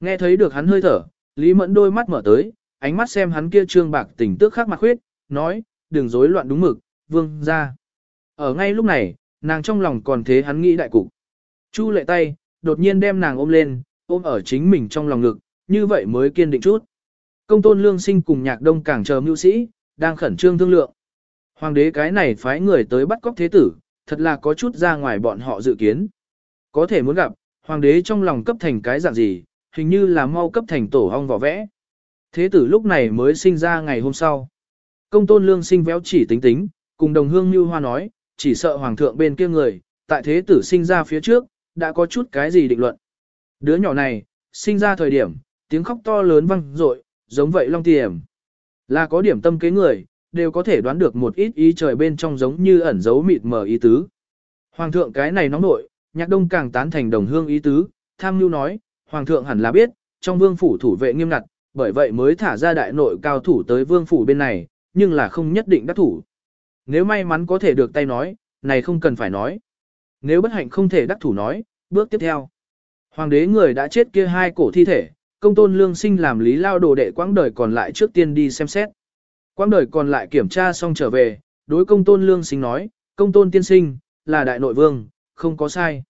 Nghe thấy được hắn hơi thở, Lý Mẫn đôi mắt mở tới, ánh mắt xem hắn kia trương bạc tỉnh tước khắc mặt khuyết, nói, đừng rối loạn đúng mực, vương ra. Ở ngay lúc này, nàng trong lòng còn thế hắn nghĩ đại cục. Chu lệ tay, đột nhiên đem nàng ôm lên, ôm ở chính mình trong lòng ngực, như vậy mới kiên định chút. Công tôn lương sinh cùng nhạc đông càng chờ mưu sĩ, đang khẩn trương thương lượng. Hoàng đế cái này phái người tới bắt cóc thế tử, thật là có chút ra ngoài bọn họ dự kiến. Có thể muốn gặp, hoàng đế trong lòng cấp thành cái dạng gì, hình như là mau cấp thành tổ hong vỏ vẽ. Thế tử lúc này mới sinh ra ngày hôm sau. Công tôn lương sinh véo chỉ tính tính, cùng đồng hương như hoa nói, chỉ sợ hoàng thượng bên kia người, tại thế tử sinh ra phía trước, đã có chút cái gì định luận. Đứa nhỏ này, sinh ra thời điểm, tiếng khóc to lớn vang rội, giống vậy long tiềm. Là có điểm tâm kế người, đều có thể đoán được một ít ý trời bên trong giống như ẩn dấu mịt mờ ý tứ. Hoàng thượng cái này nóng nội, nhạc đông càng tán thành đồng hương ý tứ, tham nhu nói, hoàng thượng hẳn là biết, trong vương phủ thủ vệ nghiêm ngặt, bởi vậy mới thả ra đại nội cao thủ tới vương phủ bên này, nhưng là không nhất định đắc thủ. Nếu may mắn có thể được tay nói, này không cần phải nói. Nếu bất hạnh không thể đắc thủ nói, bước tiếp theo. Hoàng đế người đã chết kia hai cổ thi thể, công tôn lương sinh làm lý lao đồ đệ quãng đời còn lại trước tiên đi xem xét. Quãng đời còn lại kiểm tra xong trở về, đối công tôn lương sinh nói, công tôn tiên sinh, là đại nội vương, không có sai.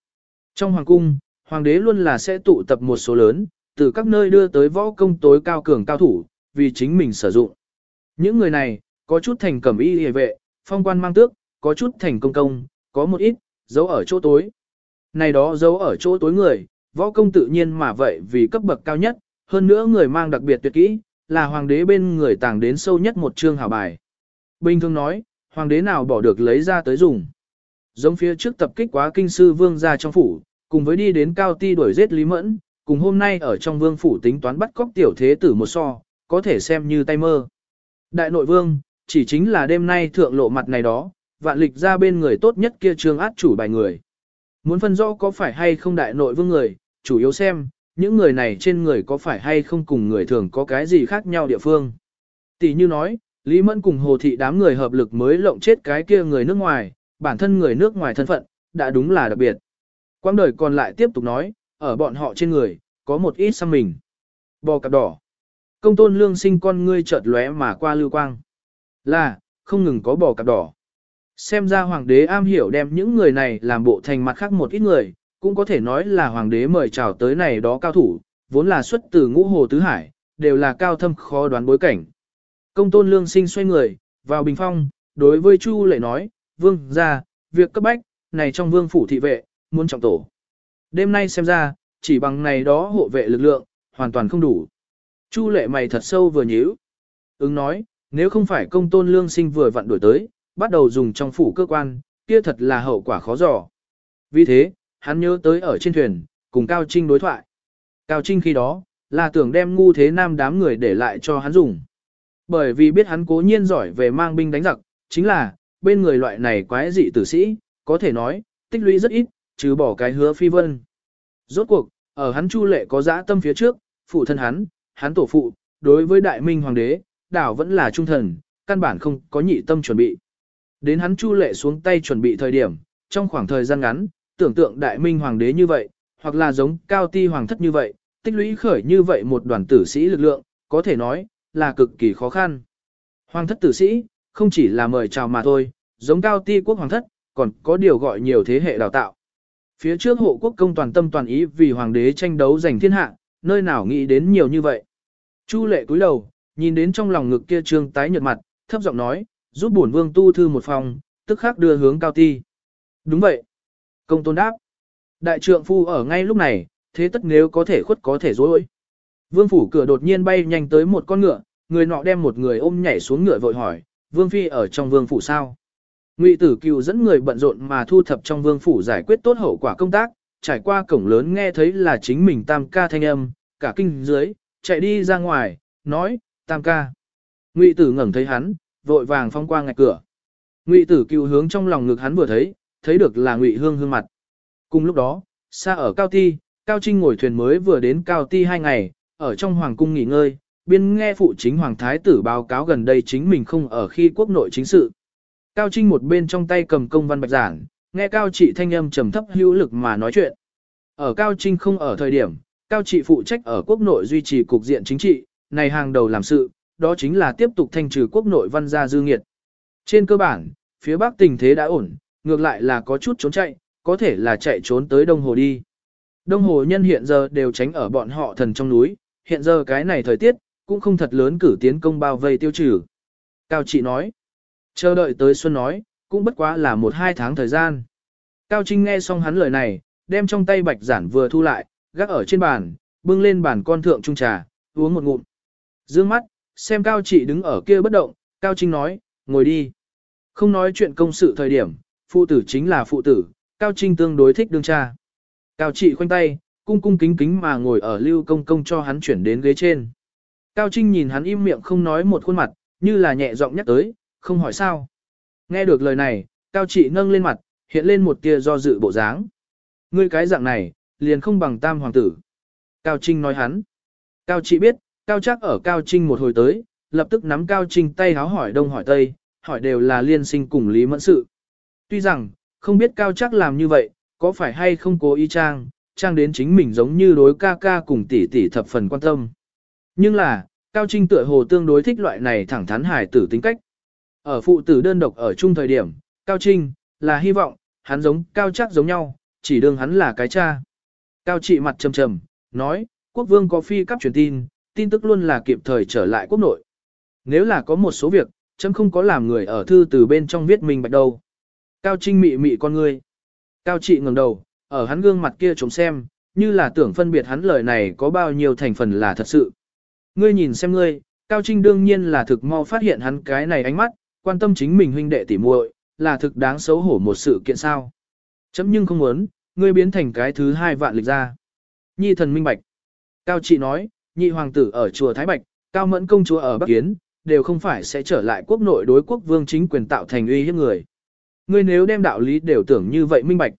Trong hoàng cung, hoàng đế luôn là sẽ tụ tập một số lớn, từ các nơi đưa tới võ công tối cao cường cao thủ, vì chính mình sử dụng. Những người này, có chút thành cẩm y hề vệ, phong quan mang tước, có chút thành công công, có một ít, giấu ở chỗ tối. Này đó giấu ở chỗ tối người, võ công tự nhiên mà vậy vì cấp bậc cao nhất, hơn nữa người mang đặc biệt tuyệt kỹ, là hoàng đế bên người tàng đến sâu nhất một chương hảo bài. Bình thường nói, hoàng đế nào bỏ được lấy ra tới dùng. Giống phía trước tập kích quá kinh sư vương ra trong phủ, cùng với đi đến cao ti đuổi giết Lý Mẫn, cùng hôm nay ở trong vương phủ tính toán bắt cóc tiểu thế tử một so, có thể xem như tay mơ. Đại nội vương, chỉ chính là đêm nay thượng lộ mặt này đó, vạn lịch ra bên người tốt nhất kia trương át chủ bài người. Muốn phân rõ có phải hay không đại nội vương người, chủ yếu xem, những người này trên người có phải hay không cùng người thường có cái gì khác nhau địa phương. Tỷ như nói, Lý Mẫn cùng Hồ Thị đám người hợp lực mới lộng chết cái kia người nước ngoài, bản thân người nước ngoài thân phận, đã đúng là đặc biệt. Quang đời còn lại tiếp tục nói, ở bọn họ trên người, có một ít xăm mình. Bò cặp đỏ. Công tôn lương sinh con ngươi chợt lóe mà qua lưu quang. Là, không ngừng có bò cạp đỏ. Xem ra hoàng đế am hiểu đem những người này làm bộ thành mặt khác một ít người, cũng có thể nói là hoàng đế mời chào tới này đó cao thủ, vốn là xuất từ ngũ hồ tứ hải, đều là cao thâm khó đoán bối cảnh. Công tôn lương sinh xoay người, vào bình phong, đối với Chu lệ nói, vương ra, việc cấp bách, này trong vương phủ thị vệ, muốn trọng tổ. Đêm nay xem ra, chỉ bằng này đó hộ vệ lực lượng, hoàn toàn không đủ. Chu lệ mày thật sâu vừa nhíu. Ứng nói, nếu không phải công tôn lương sinh vừa vặn đổi tới, bắt đầu dùng trong phủ cơ quan, kia thật là hậu quả khó dò. Vì thế, hắn nhớ tới ở trên thuyền, cùng Cao Trinh đối thoại. Cao Trinh khi đó, là tưởng đem ngu thế nam đám người để lại cho hắn dùng. Bởi vì biết hắn cố nhiên giỏi về mang binh đánh giặc, chính là, bên người loại này quái dị tử sĩ, có thể nói, tích lũy rất ít, chứ bỏ cái hứa phi vân. Rốt cuộc, ở hắn chu lệ có dã tâm phía trước, phụ thân hắn, hắn tổ phụ, đối với đại minh hoàng đế, đảo vẫn là trung thần, căn bản không có nhị tâm chuẩn bị. Đến hắn chu lệ xuống tay chuẩn bị thời điểm, trong khoảng thời gian ngắn, tưởng tượng đại minh hoàng đế như vậy, hoặc là giống cao ti hoàng thất như vậy, tích lũy khởi như vậy một đoàn tử sĩ lực lượng, có thể nói, là cực kỳ khó khăn. Hoàng thất tử sĩ, không chỉ là mời chào mà thôi, giống cao ti quốc hoàng thất, còn có điều gọi nhiều thế hệ đào tạo. Phía trước hộ quốc công toàn tâm toàn ý vì hoàng đế tranh đấu giành thiên hạ, nơi nào nghĩ đến nhiều như vậy. Chu lệ cúi đầu, nhìn đến trong lòng ngực kia trương tái nhợt mặt, thấp giọng nói, giúp bổn vương tu thư một phòng, tức khắc đưa hướng cao ti. Đúng vậy. Công tôn đáp. Đại trượng phu ở ngay lúc này, thế tất nếu có thể khuất có thể dối. Vương phủ cửa đột nhiên bay nhanh tới một con ngựa, người nọ đem một người ôm nhảy xuống ngựa vội hỏi, vương phi ở trong vương phủ sao? Ngụy tử cựu dẫn người bận rộn mà thu thập trong vương phủ giải quyết tốt hậu quả công tác, trải qua cổng lớn nghe thấy là chính mình tam ca thanh âm, cả kinh dưới, chạy đi ra ngoài, nói, tam ca. Ngụy tử ngẩng thấy hắn, vội vàng phong qua ngạch cửa. Ngụy tử cựu hướng trong lòng ngực hắn vừa thấy, thấy được là Ngụy hương hương mặt. Cùng lúc đó, xa ở Cao Ti, Cao Trinh ngồi thuyền mới vừa đến Cao Ti hai ngày, ở trong hoàng cung nghỉ ngơi, biên nghe phụ chính hoàng thái tử báo cáo gần đây chính mình không ở khi quốc nội chính sự. Cao Trinh một bên trong tay cầm công văn bạch giảng, nghe Cao Trị thanh âm trầm thấp hữu lực mà nói chuyện. Ở Cao Trinh không ở thời điểm, Cao Trị phụ trách ở quốc nội duy trì cục diện chính trị, này hàng đầu làm sự, đó chính là tiếp tục thanh trừ quốc nội văn gia dư nghiệt. Trên cơ bản, phía Bắc tình thế đã ổn, ngược lại là có chút trốn chạy, có thể là chạy trốn tới Đông Hồ đi. Đông Hồ nhân hiện giờ đều tránh ở bọn họ thần trong núi, hiện giờ cái này thời tiết, cũng không thật lớn cử tiến công bao vây tiêu trừ. Cao Trị nói, chờ đợi tới Xuân nói, cũng bất quá là một hai tháng thời gian. Cao Trinh nghe xong hắn lời này, đem trong tay bạch giản vừa thu lại, gác ở trên bàn, bưng lên bàn con thượng trung trà, uống một ngụm. Dương mắt, xem Cao Trị đứng ở kia bất động, Cao Trinh nói, ngồi đi. Không nói chuyện công sự thời điểm, phụ tử chính là phụ tử, Cao Trinh tương đối thích đương cha. Cao Trị khoanh tay, cung cung kính kính mà ngồi ở lưu công công cho hắn chuyển đến ghế trên. Cao Trinh nhìn hắn im miệng không nói một khuôn mặt, như là nhẹ giọng nhắc tới, không hỏi sao. Nghe được lời này, Cao Trị nâng lên mặt, hiện lên một tia do dự bộ dáng. Ngươi cái dạng này, liền không bằng tam hoàng tử. Cao Trinh nói hắn. Cao Trị biết, Cao chắc ở Cao Trinh một hồi tới, lập tức nắm Cao Trinh tay háo hỏi đông hỏi tây, hỏi đều là liên sinh cùng Lý Mẫn sự. Tuy rằng, không biết Cao chắc làm như vậy, có phải hay không cố ý trang, trang đến chính mình giống như đối ca ca cùng tỷ tỷ thập phần quan tâm. Nhưng là, Cao Trinh tựa hồ tương đối thích loại này thẳng thắn hài tử tính cách. Ở phụ tử đơn độc ở chung thời điểm, Cao Trinh, là hy vọng, hắn giống Cao chắc giống nhau, chỉ đương hắn là cái cha. Cao trị mặt trầm trầm, nói, quốc vương có phi cấp truyền tin, tin tức luôn là kịp thời trở lại quốc nội. Nếu là có một số việc, chấm không có làm người ở thư từ bên trong viết mình bạch đâu. Cao Trinh mị mị con ngươi. Cao trị ngẩng đầu, ở hắn gương mặt kia trông xem, như là tưởng phân biệt hắn lời này có bao nhiêu thành phần là thật sự. Ngươi nhìn xem ngươi, Cao Trinh đương nhiên là thực mau phát hiện hắn cái này ánh mắt, quan tâm chính mình huynh đệ tỉ muội, là thực đáng xấu hổ một sự kiện sao. Chấm nhưng không muốn, ngươi biến thành cái thứ hai vạn lịch ra. Nhi thần minh bạch. Cao trị nói, nhị hoàng tử ở chùa Thái Bạch, Cao mẫn công chúa ở Bắc Kiến, đều không phải sẽ trở lại quốc nội đối quốc vương chính quyền tạo thành uy hiếp người. Ngươi nếu đem đạo lý đều tưởng như vậy minh bạch.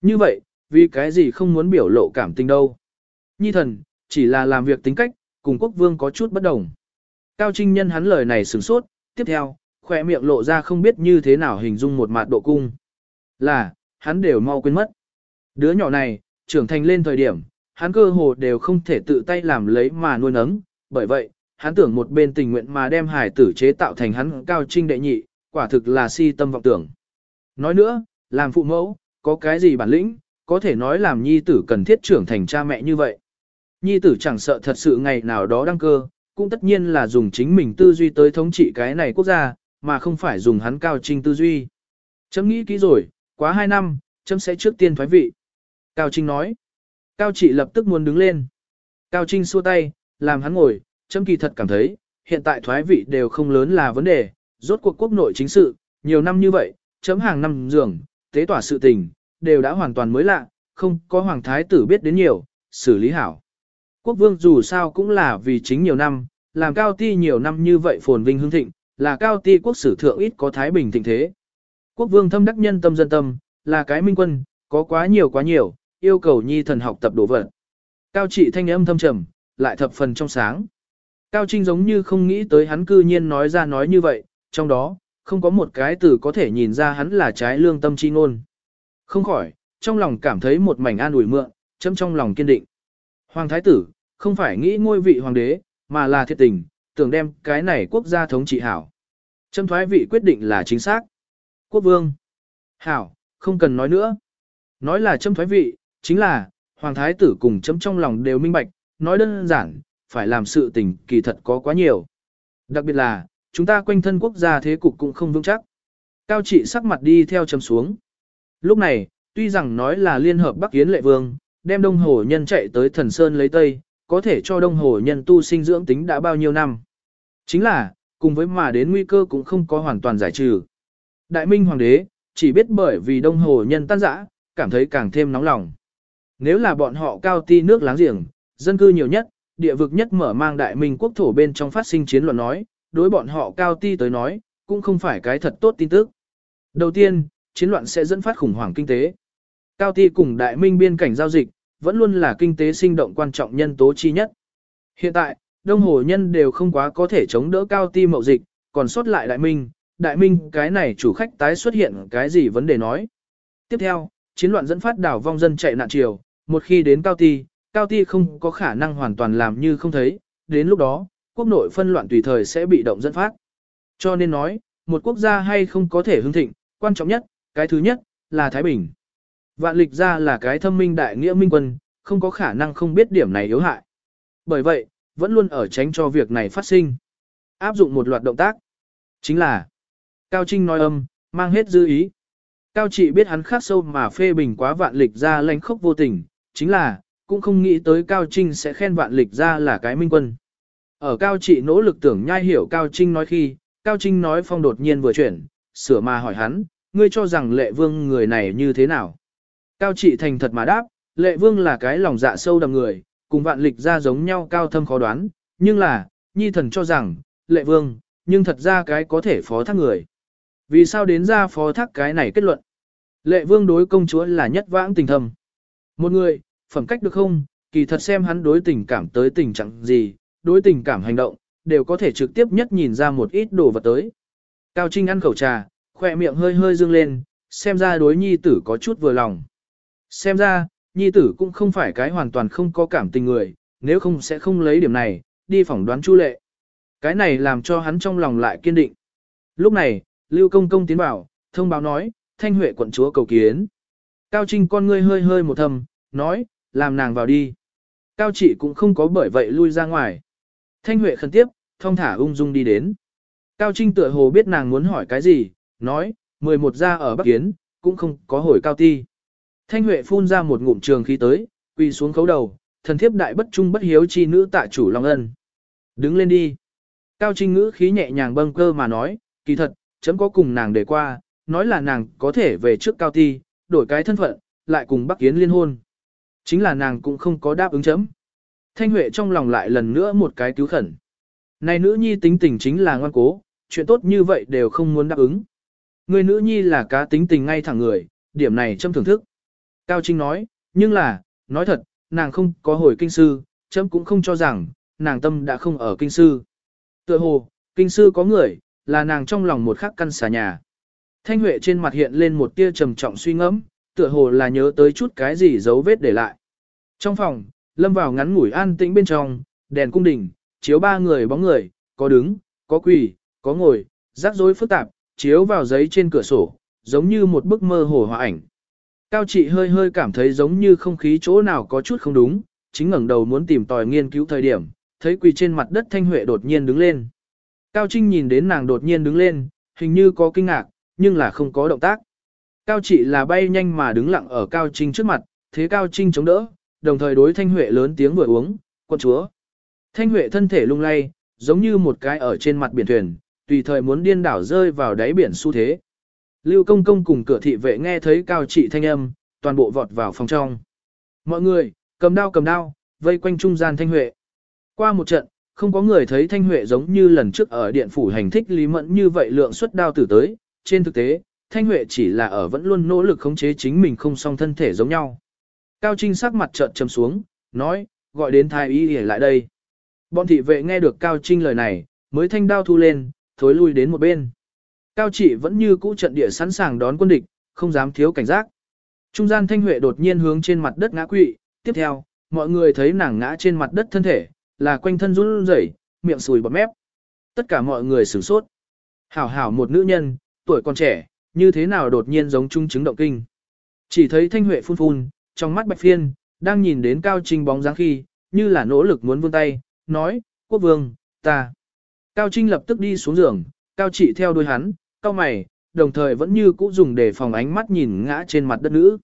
Như vậy, vì cái gì không muốn biểu lộ cảm tình đâu. Nhi thần, chỉ là làm việc tính cách, cùng quốc vương có chút bất đồng. Cao Trinh nhân hắn lời này sửng sốt, tiếp theo, khỏe miệng lộ ra không biết như thế nào hình dung một mạt độ cung. Là, hắn đều mau quên mất. Đứa nhỏ này, trưởng thành lên thời điểm, hắn cơ hồ đều không thể tự tay làm lấy mà nuôi nấng, bởi vậy, hắn tưởng một bên tình nguyện mà đem hải tử chế tạo thành hắn cao trinh đệ nhị, quả thực là si tâm vọng tưởng. Nói nữa, làm phụ mẫu, có cái gì bản lĩnh, có thể nói làm nhi tử cần thiết trưởng thành cha mẹ như vậy. Nhi tử chẳng sợ thật sự ngày nào đó đăng cơ, cũng tất nhiên là dùng chính mình tư duy tới thống trị cái này quốc gia, mà không phải dùng hắn cao trinh tư duy. Chấm nghĩ kỹ rồi, quá hai năm, chấm sẽ trước tiên thoái vị. Cao Trinh nói. Cao trị lập tức muốn đứng lên. Cao Trinh xua tay, làm hắn ngồi, châm kỳ thật cảm thấy, hiện tại thoái vị đều không lớn là vấn đề, rốt cuộc quốc nội chính sự, nhiều năm như vậy, chấm hàng năm giường, tế tỏa sự tình, đều đã hoàn toàn mới lạ, không có hoàng thái tử biết đến nhiều, xử lý hảo. Quốc vương dù sao cũng là vì chính nhiều năm, làm cao ti nhiều năm như vậy phồn vinh hương thịnh, là cao ti quốc sử thượng ít có thái bình thịnh thế. Quốc vương thâm đắc nhân tâm dân tâm, là cái minh quân, có quá nhiều quá nhiều, yêu cầu nhi thần học tập đồ vật. Cao trị thanh âm thâm trầm, lại thập phần trong sáng. Cao Trinh giống như không nghĩ tới hắn cư nhiên nói ra nói như vậy, trong đó, không có một cái từ có thể nhìn ra hắn là trái lương tâm chi ngôn. Không khỏi, trong lòng cảm thấy một mảnh an ủi mượn, chấm trong lòng kiên định. Hoàng thái tử, không phải nghĩ ngôi vị hoàng đế, mà là thiệt tình, tưởng đem cái này quốc gia thống trị hảo. Châm thoái vị quyết định là chính xác. Quốc vương. Hảo, không cần nói nữa. Nói là châm thoái vị, chính là, hoàng thái tử cùng chấm trong lòng đều minh bạch, nói đơn giản, phải làm sự tình kỳ thật có quá nhiều. Đặc biệt là, chúng ta quanh thân quốc gia thế cục cũng không vững chắc. Cao trị sắc mặt đi theo chấm xuống. Lúc này, tuy rằng nói là liên hợp Bắc Yến lệ vương, đem đông hồ nhân chạy tới thần sơn lấy tây, có thể cho đông hồ nhân tu sinh dưỡng tính đã bao nhiêu năm. Chính là, cùng với mà đến nguy cơ cũng không có hoàn toàn giải trừ. Đại minh hoàng đế, chỉ biết bởi vì đông hồ nhân tan rã, cảm thấy càng thêm nóng lòng. Nếu là bọn họ cao ti nước láng giềng, dân cư nhiều nhất, địa vực nhất mở mang đại minh quốc thổ bên trong phát sinh chiến luận nói, đối bọn họ cao ti tới nói, cũng không phải cái thật tốt tin tức. Đầu tiên, chiến loạn sẽ dẫn phát khủng hoảng kinh tế. Cao ti cùng đại minh biên cảnh giao dịch, vẫn luôn là kinh tế sinh động quan trọng nhân tố chi nhất. Hiện tại, đông hồ nhân đều không quá có thể chống đỡ cao ti mậu dịch, còn sót lại đại minh, đại minh cái này chủ khách tái xuất hiện cái gì vấn đề nói. Tiếp theo, chiến loạn dẫn phát đảo vong dân chạy nạn triều một khi đến cao ti, cao ti không có khả năng hoàn toàn làm như không thấy, đến lúc đó, quốc nội phân loạn tùy thời sẽ bị động dẫn phát. Cho nên nói, một quốc gia hay không có thể hưng thịnh, quan trọng nhất, cái thứ nhất, là Thái Bình. Vạn lịch ra là cái thâm minh đại nghĩa minh quân, không có khả năng không biết điểm này yếu hại. Bởi vậy, vẫn luôn ở tránh cho việc này phát sinh. Áp dụng một loạt động tác. Chính là, Cao Trinh nói âm, mang hết dư ý. Cao trị biết hắn khác sâu mà phê bình quá vạn lịch ra lãnh khốc vô tình, chính là, cũng không nghĩ tới Cao Trinh sẽ khen vạn lịch ra là cái minh quân. Ở Cao trị nỗ lực tưởng nhai hiểu Cao Trinh nói khi, Cao Trinh nói phong đột nhiên vừa chuyển, sửa mà hỏi hắn, ngươi cho rằng lệ vương người này như thế nào? Cao trị thành thật mà đáp, lệ vương là cái lòng dạ sâu đầm người, cùng vạn lịch ra giống nhau cao thâm khó đoán, nhưng là, nhi thần cho rằng, lệ vương, nhưng thật ra cái có thể phó thác người. Vì sao đến ra phó thác cái này kết luận? Lệ vương đối công chúa là nhất vãng tình thầm. Một người, phẩm cách được không, kỳ thật xem hắn đối tình cảm tới tình trạng gì, đối tình cảm hành động, đều có thể trực tiếp nhất nhìn ra một ít đồ vật tới. Cao Trinh ăn khẩu trà, khỏe miệng hơi hơi dương lên, xem ra đối nhi tử có chút vừa lòng. Xem ra, nhi tử cũng không phải cái hoàn toàn không có cảm tình người, nếu không sẽ không lấy điểm này, đi phỏng đoán chu lệ. Cái này làm cho hắn trong lòng lại kiên định. Lúc này, Lưu Công Công tiến vào, thông báo nói, Thanh Huệ quận chúa cầu kiến. Cao Trinh con ngươi hơi hơi một thầm, nói, làm nàng vào đi. Cao trị cũng không có bởi vậy lui ra ngoài. Thanh Huệ khẩn tiếp, thông thả ung dung đi đến. Cao Trinh tựa hồ biết nàng muốn hỏi cái gì, nói, 11 gia ở Bắc Kiến, cũng không có hồi cao ti. Thanh Huệ phun ra một ngụm trường khí tới, quỳ xuống khấu đầu, thần thiếp đại bất trung bất hiếu chi nữ tạ chủ Long Ân. Đứng lên đi. Cao Trinh ngữ khí nhẹ nhàng bâng cơ mà nói, kỳ thật, chấm có cùng nàng để qua, nói là nàng có thể về trước cao ti, đổi cái thân phận, lại cùng Bắc Kiến liên hôn. Chính là nàng cũng không có đáp ứng chấm. Thanh Huệ trong lòng lại lần nữa một cái cứu khẩn. Này nữ nhi tính tình chính là ngoan cố, chuyện tốt như vậy đều không muốn đáp ứng. Người nữ nhi là cá tính tình ngay thẳng người, điểm này châm thưởng thức. Cao Trinh nói, nhưng là, nói thật, nàng không có hồi kinh sư, chấm cũng không cho rằng, nàng tâm đã không ở kinh sư. Tựa hồ, kinh sư có người, là nàng trong lòng một khắc căn xà nhà. Thanh Huệ trên mặt hiện lên một tia trầm trọng suy ngẫm, tựa hồ là nhớ tới chút cái gì dấu vết để lại. Trong phòng, lâm vào ngắn ngủi an tĩnh bên trong, đèn cung đình, chiếu ba người bóng người, có đứng, có quỳ, có ngồi, rắc rối phức tạp, chiếu vào giấy trên cửa sổ, giống như một bức mơ hồ hòa ảnh. Cao trị hơi hơi cảm thấy giống như không khí chỗ nào có chút không đúng, chính ngẩng đầu muốn tìm tòi nghiên cứu thời điểm, thấy quỳ trên mặt đất Thanh Huệ đột nhiên đứng lên. Cao Trinh nhìn đến nàng đột nhiên đứng lên, hình như có kinh ngạc, nhưng là không có động tác. Cao trị là bay nhanh mà đứng lặng ở Cao Trinh trước mặt, thế Cao Trinh chống đỡ, đồng thời đối Thanh Huệ lớn tiếng vừa uống, quân chúa. Thanh Huệ thân thể lung lay, giống như một cái ở trên mặt biển thuyền, tùy thời muốn điên đảo rơi vào đáy biển xu thế. Lưu công công cùng cửa thị vệ nghe thấy cao trị thanh âm, toàn bộ vọt vào phòng trong. Mọi người, cầm đao cầm đao, vây quanh trung gian thanh huệ. Qua một trận, không có người thấy thanh huệ giống như lần trước ở điện phủ hành thích lý mẫn như vậy lượng suất đao tử tới. Trên thực tế, thanh huệ chỉ là ở vẫn luôn nỗ lực khống chế chính mình không song thân thể giống nhau. Cao Trinh sắc mặt trợn trầm xuống, nói, gọi đến thái y để lại đây. Bọn thị vệ nghe được Cao Trinh lời này, mới thanh đao thu lên, thối lui đến một bên. Cao trị vẫn như cũ trận địa sẵn sàng đón quân địch, không dám thiếu cảnh giác. Trung gian thanh huệ đột nhiên hướng trên mặt đất ngã quỵ, tiếp theo, mọi người thấy nàng ngã trên mặt đất thân thể, là quanh thân run rẩy, miệng sùi bọt mép. Tất cả mọi người sửng sốt. Hảo hảo một nữ nhân, tuổi còn trẻ, như thế nào đột nhiên giống trung chứng động kinh. Chỉ thấy thanh huệ phun phun, trong mắt bạch phiên, đang nhìn đến cao trinh bóng dáng khi, như là nỗ lực muốn vươn tay, nói, quốc vương, ta. Cao Trinh lập tức đi xuống giường, Cao Trị theo đuôi hắn, cao mày, đồng thời vẫn như cũ dùng để phòng ánh mắt nhìn ngã trên mặt đất nữ.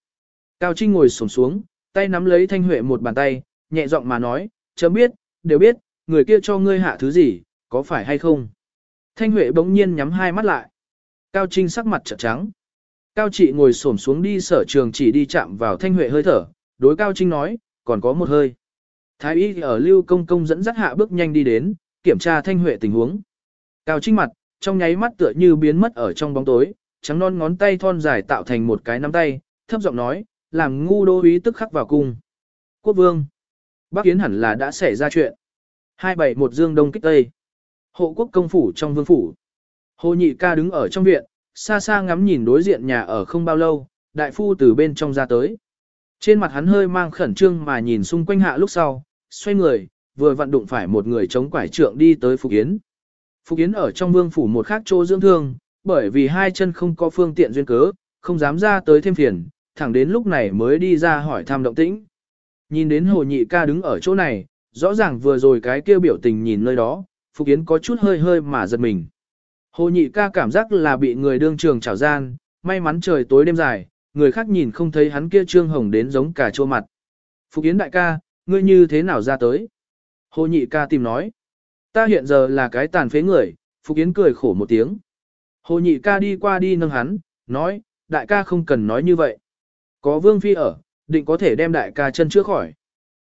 Cao Trinh ngồi xổm xuống, tay nắm lấy Thanh Huệ một bàn tay, nhẹ giọng mà nói, chấm biết, đều biết, người kia cho ngươi hạ thứ gì, có phải hay không? Thanh Huệ bỗng nhiên nhắm hai mắt lại. Cao Trinh sắc mặt trợn trắng. Cao Trị ngồi xổm xuống đi sở trường chỉ đi chạm vào Thanh Huệ hơi thở, đối Cao Trinh nói, còn có một hơi. Thái y ở Lưu Công Công dẫn dắt hạ bước nhanh đi đến, kiểm tra Thanh Huệ tình huống. Cao Trinh mặt, trong nháy mắt tựa như biến mất ở trong bóng tối, trắng non ngón tay thon dài tạo thành một cái nắm tay, thấp giọng nói, làm ngu đô ý tức khắc vào cung. Quốc vương. Bắc Yến hẳn là đã xảy ra chuyện. Hai bảy một dương đông kích tây. Hộ quốc công phủ trong vương phủ. Hồ nhị ca đứng ở trong viện, xa xa ngắm nhìn đối diện nhà ở không bao lâu, đại phu từ bên trong ra tới. Trên mặt hắn hơi mang khẩn trương mà nhìn xung quanh hạ lúc sau, xoay người, vừa vặn đụng phải một người chống quải trượng đi tới Phục Yến. Phục Yến ở trong vương phủ một khác chỗ dưỡng thương, bởi vì hai chân không có phương tiện duyên cớ, không dám ra tới thêm phiền, thẳng đến lúc này mới đi ra hỏi thăm động tĩnh. Nhìn đến hồ nhị ca đứng ở chỗ này, rõ ràng vừa rồi cái kêu biểu tình nhìn nơi đó, Phục Yến có chút hơi hơi mà giật mình. Hồ nhị ca cảm giác là bị người đương trường trảo gian, may mắn trời tối đêm dài, người khác nhìn không thấy hắn kia trương hồng đến giống cả chua mặt. Phục Yến đại ca, ngươi như thế nào ra tới? Hồ nhị ca tìm nói. Ta hiện giờ là cái tàn phế người, Phục Yến cười khổ một tiếng. Hồ nhị ca đi qua đi nâng hắn, nói, đại ca không cần nói như vậy. Có vương phi ở, định có thể đem đại ca chân chữa khỏi.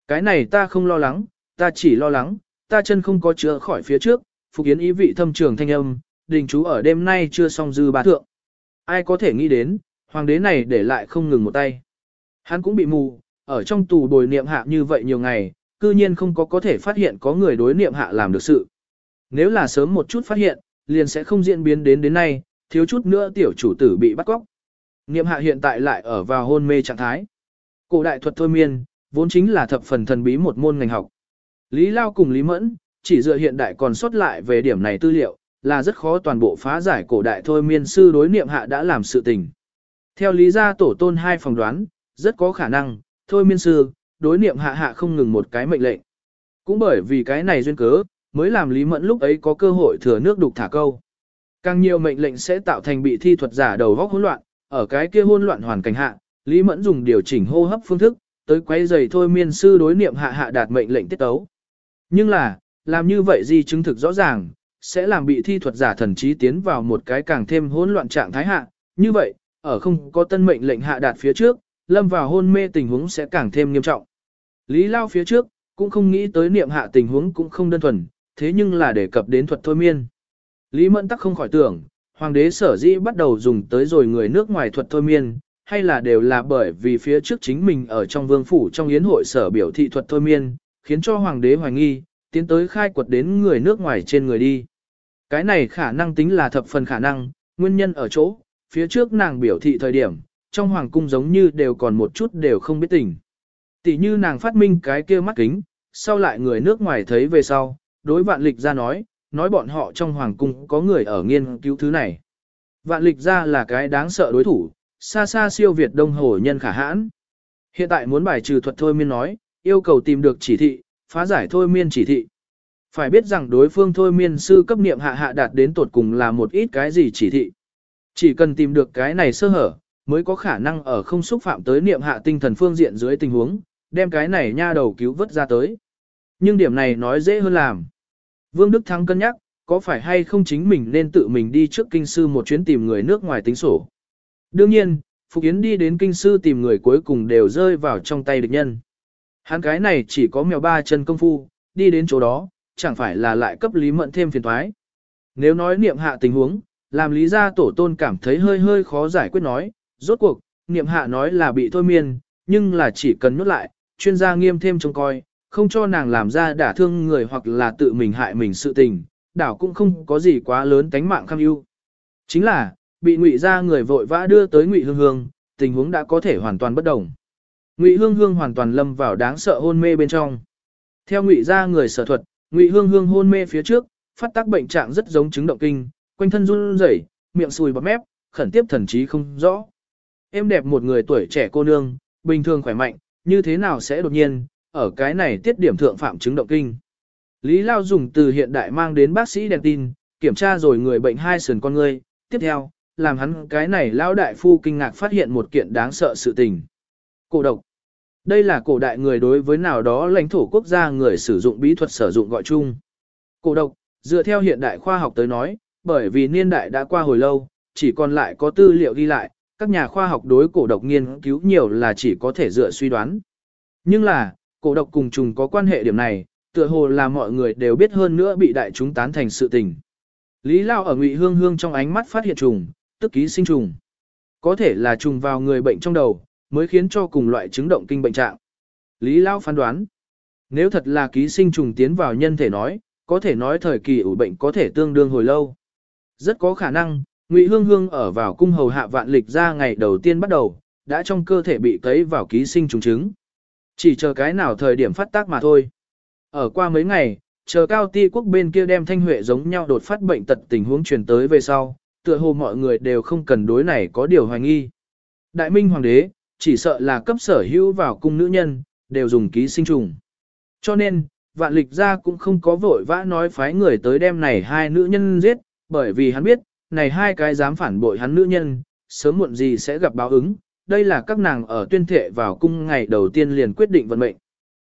Cái này ta không lo lắng, ta chỉ lo lắng, ta chân không có chữa khỏi phía trước, Phục Yến ý vị thâm trường thanh âm, đình chú ở đêm nay chưa xong dư ba thượng. Ai có thể nghĩ đến, hoàng đế này để lại không ngừng một tay. Hắn cũng bị mù, ở trong tù bồi niệm hạ như vậy nhiều ngày, cư nhiên không có có thể phát hiện có người đối niệm hạ làm được sự. Nếu là sớm một chút phát hiện, liền sẽ không diễn biến đến đến nay, thiếu chút nữa tiểu chủ tử bị bắt cóc. Niệm hạ hiện tại lại ở vào hôn mê trạng thái. Cổ đại thuật thôi miên, vốn chính là thập phần thần bí một môn ngành học. Lý Lao cùng Lý Mẫn, chỉ dựa hiện đại còn sót lại về điểm này tư liệu, là rất khó toàn bộ phá giải cổ đại thôi miên sư đối niệm hạ đã làm sự tình. Theo lý gia tổ tôn hai phòng đoán, rất có khả năng, thôi miên sư, đối niệm hạ hạ không ngừng một cái mệnh lệnh. Cũng bởi vì cái này duyên cớ, mới làm Lý Mẫn lúc ấy có cơ hội thừa nước đục thả câu. Càng nhiều mệnh lệnh sẽ tạo thành bị thi thuật giả đầu góc hỗn loạn, ở cái kia hỗn loạn hoàn cảnh hạ, Lý Mẫn dùng điều chỉnh hô hấp phương thức, tới quay giày thôi miên sư đối niệm hạ hạ đạt mệnh lệnh tiết tấu. Nhưng là, làm như vậy gì chứng thực rõ ràng, sẽ làm bị thi thuật giả thần trí tiến vào một cái càng thêm hỗn loạn trạng thái hạ, như vậy, ở không có tân mệnh lệnh hạ đạt phía trước, lâm vào hôn mê tình huống sẽ càng thêm nghiêm trọng. Lý Lao phía trước, cũng không nghĩ tới niệm hạ tình huống cũng không đơn thuần, thế nhưng là đề cập đến thuật thôi miên. Lý Mẫn tắc không khỏi tưởng, hoàng đế sở dĩ bắt đầu dùng tới rồi người nước ngoài thuật thôi miên, hay là đều là bởi vì phía trước chính mình ở trong vương phủ trong yến hội sở biểu thị thuật thôi miên, khiến cho hoàng đế hoài nghi, tiến tới khai quật đến người nước ngoài trên người đi. Cái này khả năng tính là thập phần khả năng, nguyên nhân ở chỗ, phía trước nàng biểu thị thời điểm, trong hoàng cung giống như đều còn một chút đều không biết tình. Tỷ như nàng phát minh cái kia mắt kính, sau lại người nước ngoài thấy về sau, đối vạn lịch ra nói, nói bọn họ trong hoàng cung có người ở nghiên cứu thứ này. Vạn lịch ra là cái đáng sợ đối thủ, xa xa siêu Việt đông hồ nhân khả hãn. Hiện tại muốn bài trừ thuật thôi miên nói, yêu cầu tìm được chỉ thị, phá giải thôi miên chỉ thị. Phải biết rằng đối phương thôi miên sư cấp niệm hạ hạ đạt đến tột cùng là một ít cái gì chỉ thị. Chỉ cần tìm được cái này sơ hở, mới có khả năng ở không xúc phạm tới niệm hạ tinh thần phương diện dưới tình huống, đem cái này nha đầu cứu vớt ra tới. Nhưng điểm này nói dễ hơn làm. Vương Đức Thắng cân nhắc, có phải hay không chính mình nên tự mình đi trước kinh sư một chuyến tìm người nước ngoài tính sổ. Đương nhiên, Phục Yến đi đến kinh sư tìm người cuối cùng đều rơi vào trong tay địch nhân. Hắn cái này chỉ có mèo ba chân công phu, đi đến chỗ đó, chẳng phải là lại cấp Lý Mẫn thêm phiền thoái. Nếu nói niệm hạ tình huống, làm Lý gia tổ tôn cảm thấy hơi hơi khó giải quyết nói, rốt cuộc, niệm hạ nói là bị thôi miên, nhưng là chỉ cần nhốt lại, chuyên gia nghiêm thêm trông coi, không cho nàng làm ra đả thương người hoặc là tự mình hại mình sự tình, đảo cũng không có gì quá lớn tánh mạng kham ưu. Chính là, bị ngụy ra người vội vã đưa tới ngụy hương hương, tình huống đã có thể hoàn toàn bất đồng. Ngụy hương hương hoàn toàn lâm vào đáng sợ hôn mê bên trong. Theo ngụy ra người sở thuật, ngụy hương hương hôn mê phía trước, phát tác bệnh trạng rất giống chứng động kinh, quanh thân run rẩy, miệng sùi bọt mép, khẩn tiếp thần trí không rõ. Em đẹp một người tuổi trẻ cô nương, bình thường khỏe mạnh, như thế nào sẽ đột nhiên, ở cái này tiết điểm thượng phạm chứng động kinh. Lý Lao dùng từ hiện đại mang đến bác sĩ đèn tin, kiểm tra rồi người bệnh hai sườn con ngươi, tiếp theo, làm hắn cái này lão đại phu kinh ngạc phát hiện một kiện đáng sợ sự tình. Cổ độc. Đây là cổ đại người đối với nào đó lãnh thổ quốc gia người sử dụng bí thuật sử dụng gọi chung. Cổ độc, dựa theo hiện đại khoa học tới nói, bởi vì niên đại đã qua hồi lâu, chỉ còn lại có tư liệu ghi lại, các nhà khoa học đối cổ độc nghiên cứu nhiều là chỉ có thể dựa suy đoán. Nhưng là, cổ độc cùng trùng có quan hệ điểm này, tựa hồ là mọi người đều biết hơn nữa bị đại chúng tán thành sự tình. Lý Lao ở Ngụy Hương Hương trong ánh mắt phát hiện trùng, tức ký sinh trùng. Có thể là trùng vào người bệnh trong đầu, mới khiến cho cùng loại chứng động kinh bệnh trạng. Lý Lao phán đoán, nếu thật là ký sinh trùng tiến vào nhân thể nói, có thể nói thời kỳ ủ bệnh có thể tương đương hồi lâu. Rất có khả năng, Ngụy Hương Hương ở vào cung hầu hạ vạn lịch ra ngày đầu tiên bắt đầu, đã trong cơ thể bị cấy vào ký sinh trùng trứng. Chỉ chờ cái nào thời điểm phát tác mà thôi. Ở qua mấy ngày, chờ cao ti quốc bên kia đem thanh huệ giống nhau đột phát bệnh tật tình huống truyền tới về sau, tựa hồ mọi người đều không cần đối này có điều hoài nghi. Đại minh hoàng đế, chỉ sợ là cấp sở hữu vào cung nữ nhân, đều dùng ký sinh trùng. Cho nên, vạn lịch gia cũng không có vội vã nói phái người tới đem này hai nữ nhân giết, bởi vì hắn biết, này hai cái dám phản bội hắn nữ nhân, sớm muộn gì sẽ gặp báo ứng, đây là các nàng ở tuyên thệ vào cung ngày đầu tiên liền quyết định vận mệnh.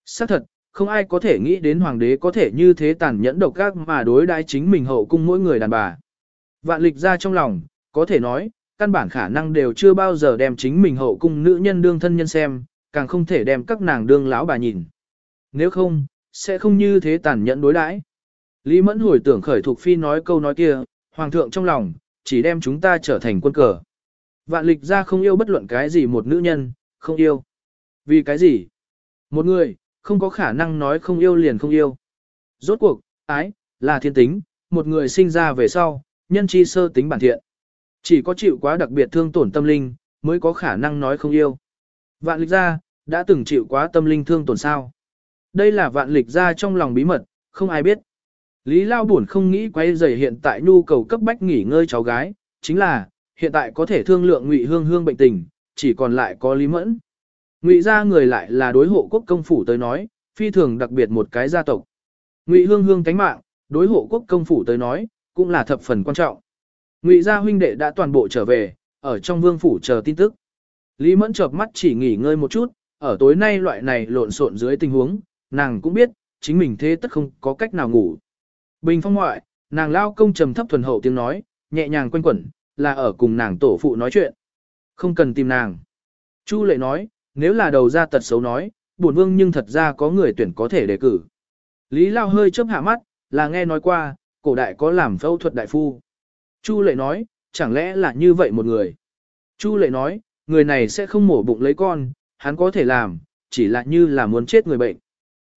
Xác thật, không ai có thể nghĩ đến hoàng đế có thể như thế tàn nhẫn độc ác mà đối đãi chính mình hậu cung mỗi người đàn bà. Vạn lịch ra trong lòng, có thể nói, căn bản khả năng đều chưa bao giờ đem chính mình hậu cung nữ nhân đương thân nhân xem, càng không thể đem các nàng đương lão bà nhìn. Nếu không, sẽ không như thế tàn nhẫn đối đãi. Lý Mẫn hồi tưởng khởi thuộc phi nói câu nói kia, hoàng thượng trong lòng, chỉ đem chúng ta trở thành quân cờ. Vạn lịch ra không yêu bất luận cái gì một nữ nhân, không yêu. Vì cái gì? Một người, không có khả năng nói không yêu liền không yêu. Rốt cuộc, ái, là thiên tính, một người sinh ra về sau, nhân chi sơ tính bản thiện. Chỉ có chịu quá đặc biệt thương tổn tâm linh, mới có khả năng nói không yêu. Vạn lịch Gia đã từng chịu quá tâm linh thương tổn sao. Đây là vạn lịch Gia trong lòng bí mật, không ai biết. Lý Lao buồn không nghĩ quay rời hiện tại nhu cầu cấp bách nghỉ ngơi cháu gái, chính là, hiện tại có thể thương lượng ngụy hương hương bệnh tình, chỉ còn lại có Lý Mẫn. Ngụy gia người lại là đối hộ quốc công phủ tới nói, phi thường đặc biệt một cái gia tộc. Ngụy hương hương cánh mạng, đối hộ quốc công phủ tới nói, cũng là thập phần quan trọng. Ngụy gia huynh đệ đã toàn bộ trở về, ở trong vương phủ chờ tin tức. Lý Mẫn chợp mắt chỉ nghỉ ngơi một chút, ở tối nay loại này lộn xộn dưới tình huống, nàng cũng biết, chính mình thế tất không có cách nào ngủ. Bình phong ngoại, nàng lao công trầm thấp thuần hậu tiếng nói, nhẹ nhàng quanh quẩn, là ở cùng nàng tổ phụ nói chuyện. Không cần tìm nàng. Chu lệ nói, nếu là đầu ra tật xấu nói, bổn vương nhưng thật ra có người tuyển có thể đề cử. Lý Lao hơi chớp hạ mắt, là nghe nói qua, cổ đại có làm phẫu thuật đại phu. Chu lệ nói, chẳng lẽ là như vậy một người. Chu lệ nói, người này sẽ không mổ bụng lấy con, hắn có thể làm, chỉ là như là muốn chết người bệnh.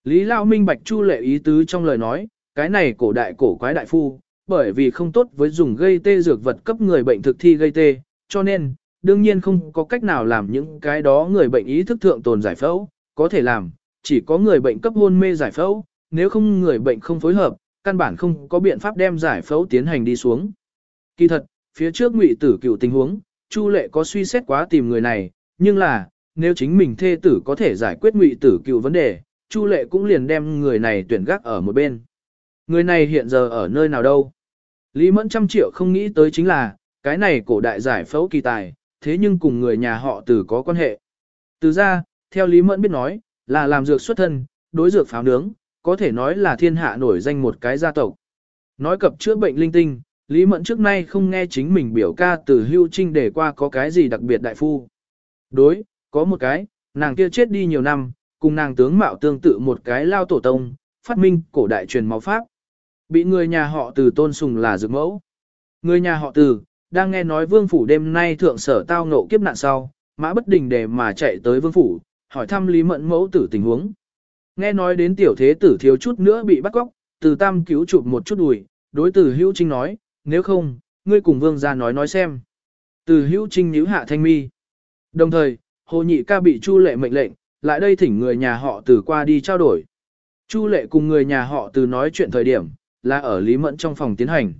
Lý Lao minh bạch Chu lệ ý tứ trong lời nói, cái này cổ đại cổ quái đại phu, bởi vì không tốt với dùng gây tê dược vật cấp người bệnh thực thi gây tê, cho nên, đương nhiên không có cách nào làm những cái đó người bệnh ý thức thượng tồn giải phẫu, có thể làm, chỉ có người bệnh cấp hôn mê giải phẫu, nếu không người bệnh không phối hợp, căn bản không có biện pháp đem giải phẫu tiến hành đi xuống. Kỳ thật, phía trước ngụy tử cựu tình huống, Chu lệ có suy xét quá tìm người này, nhưng là, nếu chính mình thê tử có thể giải quyết ngụy tử cựu vấn đề, Chu lệ cũng liền đem người này tuyển gác ở một bên. Người này hiện giờ ở nơi nào đâu? Lý Mẫn trăm triệu không nghĩ tới chính là, cái này cổ đại giải phẫu kỳ tài, thế nhưng cùng người nhà họ tử có quan hệ. Từ ra, theo Lý Mẫn biết nói, là làm dược xuất thân, đối dược pháo nướng, có thể nói là thiên hạ nổi danh một cái gia tộc. Nói cập chữa bệnh linh tinh, Lý Mẫn trước nay không nghe chính mình biểu ca từ hưu trinh để qua có cái gì đặc biệt đại phu. Đối, có một cái, nàng kia chết đi nhiều năm, cùng nàng tướng mạo tương tự một cái lao tổ tông, phát minh cổ đại truyền máu pháp. Bị người nhà họ từ tôn sùng là dược mẫu. Người nhà họ từ, đang nghe nói vương phủ đêm nay thượng sở tao ngộ kiếp nạn sau, mã bất đình để mà chạy tới vương phủ, hỏi thăm Lý Mẫn mẫu tử tình huống. Nghe nói đến tiểu thế tử thiếu chút nữa bị bắt cóc, từ tam cứu chụp một chút đùi, đối tử hữu trinh nói, nếu không, ngươi cùng vương ra nói nói xem. Từ hữu trinh nhíu hạ thanh mi. Đồng thời, hồ nhị ca bị chu lệ mệnh lệnh, lại đây thỉnh người nhà họ từ qua đi trao đổi. Chu lệ cùng người nhà họ từ nói chuyện thời điểm, là ở Lý Mẫn trong phòng tiến hành.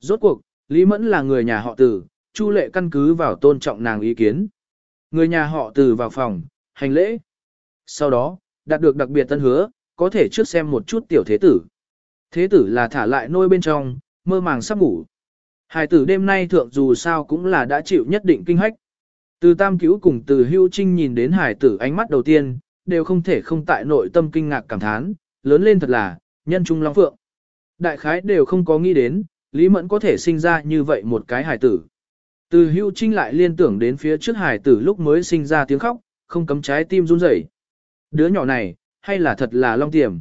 Rốt cuộc, Lý Mẫn là người nhà họ Từ, Chu Lệ căn cứ vào tôn trọng nàng ý kiến. Người nhà họ Từ vào phòng, hành lễ. Sau đó, đạt được đặc biệt tân hứa, có thể trước xem một chút tiểu thế tử. Thế tử là thả lại nôi bên trong, mơ màng sắp ngủ. Hải tử đêm nay thượng dù sao cũng là đã chịu nhất định kinh hách. Từ tam cứu cùng từ hưu trinh nhìn đến hải tử ánh mắt đầu tiên, đều không thể không tại nội tâm kinh ngạc cảm thán, lớn lên thật là, nhân trung long phượng. Đại khái đều không có nghĩ đến, Lý Mẫn có thể sinh ra như vậy một cái hải tử. Từ hưu trinh lại liên tưởng đến phía trước hải tử lúc mới sinh ra tiếng khóc, không cấm trái tim run rẩy. Đứa nhỏ này, hay là thật là long tiềm?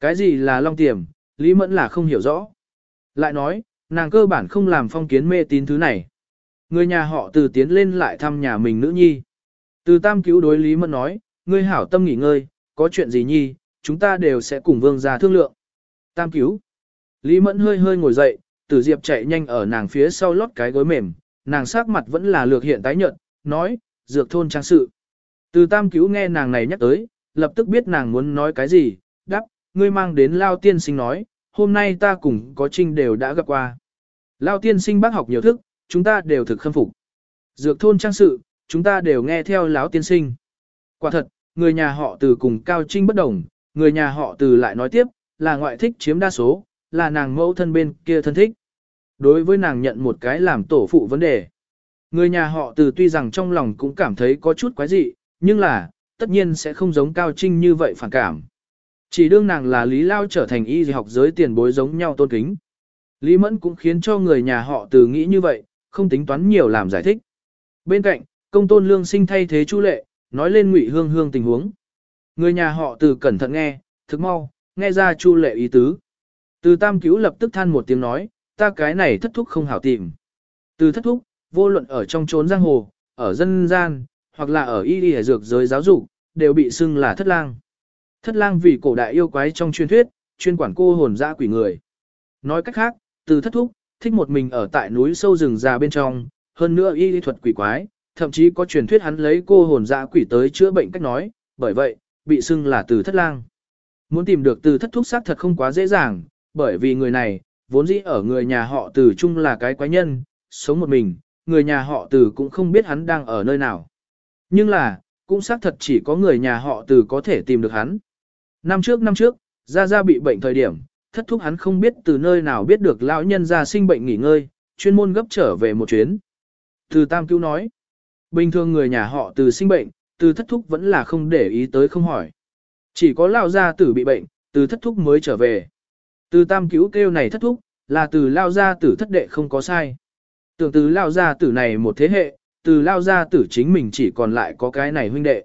Cái gì là long tiềm, Lý Mẫn là không hiểu rõ. Lại nói, nàng cơ bản không làm phong kiến mê tín thứ này. Người nhà họ từ tiến lên lại thăm nhà mình nữ nhi. Từ tam cứu đối Lý Mẫn nói, ngươi hảo tâm nghỉ ngơi, có chuyện gì nhi, chúng ta đều sẽ cùng vương ra thương lượng. Tam cứu. Lý Mẫn hơi hơi ngồi dậy, tử diệp chạy nhanh ở nàng phía sau lót cái gối mềm, nàng sắc mặt vẫn là lược hiện tái nhợt, nói, dược thôn trang sự. Từ tam cứu nghe nàng này nhắc tới, lập tức biết nàng muốn nói cái gì, đáp, ngươi mang đến Lao tiên sinh nói, hôm nay ta cùng có trinh đều đã gặp qua. Lao tiên sinh bác học nhiều thức, chúng ta đều thực khâm phục. Dược thôn trang sự, chúng ta đều nghe theo lão tiên sinh. Quả thật, người nhà họ từ cùng Cao Trinh bất đồng, người nhà họ từ lại nói tiếp, là ngoại thích chiếm đa số, là nàng mẫu thân bên kia thân thích. Đối với nàng nhận một cái làm tổ phụ vấn đề. Người nhà họ từ tuy rằng trong lòng cũng cảm thấy có chút quái dị, nhưng là, tất nhiên sẽ không giống Cao Trinh như vậy phản cảm. Chỉ đương nàng là Lý Lao trở thành y học giới tiền bối giống nhau tôn kính. Lý Mẫn cũng khiến cho người nhà họ từ nghĩ như vậy, không tính toán nhiều làm giải thích. Bên cạnh, công tôn lương sinh thay thế chu lệ, nói lên ngụy hương hương tình huống. Người nhà họ từ cẩn thận nghe, thức mau, nghe ra chu lệ ý tứ. Từ tam cứu lập tức than một tiếng nói, ta cái này thất thúc không hảo tìm. Từ thất thúc, vô luận ở trong trốn giang hồ, ở dân gian, hoặc là ở y y dược giới giáo dục, đều bị xưng là thất lang. Thất lang vì cổ đại yêu quái trong truyền thuyết, chuyên quản cô hồn dã quỷ người. Nói cách khác, từ thất thúc, thích một mình ở tại núi sâu rừng già bên trong, hơn nữa y lý thuật quỷ quái, thậm chí có truyền thuyết hắn lấy cô hồn dã quỷ tới chữa bệnh cách nói, bởi vậy, bị xưng là từ thất lang. Muốn tìm được từ thất thúc xác thật không quá dễ dàng, bởi vì người này, vốn dĩ ở người nhà họ từ chung là cái quái nhân, sống một mình, người nhà họ từ cũng không biết hắn đang ở nơi nào. Nhưng là, cũng xác thật chỉ có người nhà họ từ có thể tìm được hắn. Năm trước năm trước, Gia Gia bị bệnh thời điểm, thất thúc hắn không biết từ nơi nào biết được lão nhân gia sinh bệnh nghỉ ngơi, chuyên môn gấp trở về một chuyến. Từ Tam Cứu nói, bình thường người nhà họ từ sinh bệnh, từ thất thúc vẫn là không để ý tới không hỏi. Chỉ có lão gia tử bị bệnh, từ thất thúc mới trở về. Từ Tam Cứu kêu này thất thúc, là từ lao gia tử thất đệ không có sai. Tưởng từ lao gia tử này một thế hệ, từ lao gia tử chính mình chỉ còn lại có cái này huynh đệ.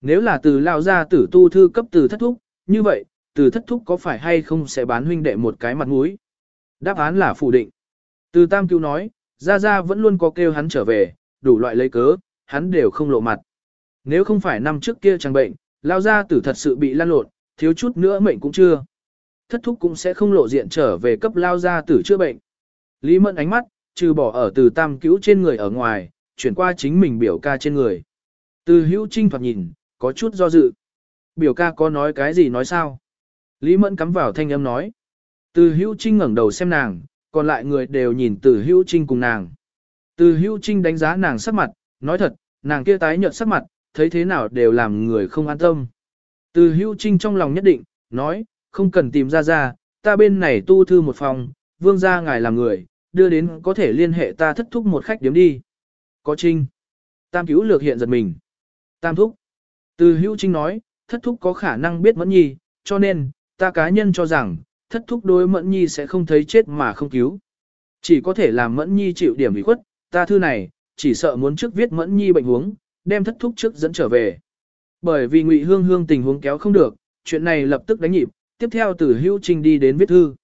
Nếu là từ lao gia tử tu thư cấp từ thất thúc, như vậy, từ thất thúc có phải hay không sẽ bán huynh đệ một cái mặt mũi? Đáp án là phủ định. Từ tam cứu nói, Gia Gia vẫn luôn có kêu hắn trở về, đủ loại lấy cớ, hắn đều không lộ mặt. Nếu không phải năm trước kia chẳng bệnh, lao gia tử thật sự bị lan lộn, thiếu chút nữa mệnh cũng chưa. Thất thúc cũng sẽ không lộ diện trở về cấp lao gia tử chữa bệnh. Lý mẫn ánh mắt, trừ bỏ ở từ tam cứu trên người ở ngoài, chuyển qua chính mình biểu ca trên người. Từ hữu trinh thoạt nhìn, có chút do dự. Biểu ca có nói cái gì nói sao? Lý Mẫn cắm vào thanh âm nói. Từ hữu trinh ngẩng đầu xem nàng, còn lại người đều nhìn từ hữu trinh cùng nàng. Từ hữu trinh đánh giá nàng sắc mặt, nói thật, nàng kia tái nhợt sắc mặt, thấy thế nào đều làm người không an tâm. Từ hữu trinh trong lòng nhất định, nói, không cần tìm ra ra, ta bên này tu thư một phòng, vương gia ngài làm người, đưa đến có thể liên hệ ta thất thúc một khách điếm đi. Có trinh. Tam cứu lược hiện giật mình. Tam thúc. Từ hữu trinh nói, thất thúc có khả năng biết mẫn nhi, cho nên, ta cá nhân cho rằng, thất thúc đối mẫn nhi sẽ không thấy chết mà không cứu. Chỉ có thể làm mẫn nhi chịu điểm bị khuất, ta thư này, chỉ sợ muốn trước viết mẫn nhi bệnh huống, đem thất thúc trước dẫn trở về. Bởi vì ngụy hương hương tình huống kéo không được, chuyện này lập tức đánh nhịp, tiếp theo từ hữu trinh đi đến viết thư.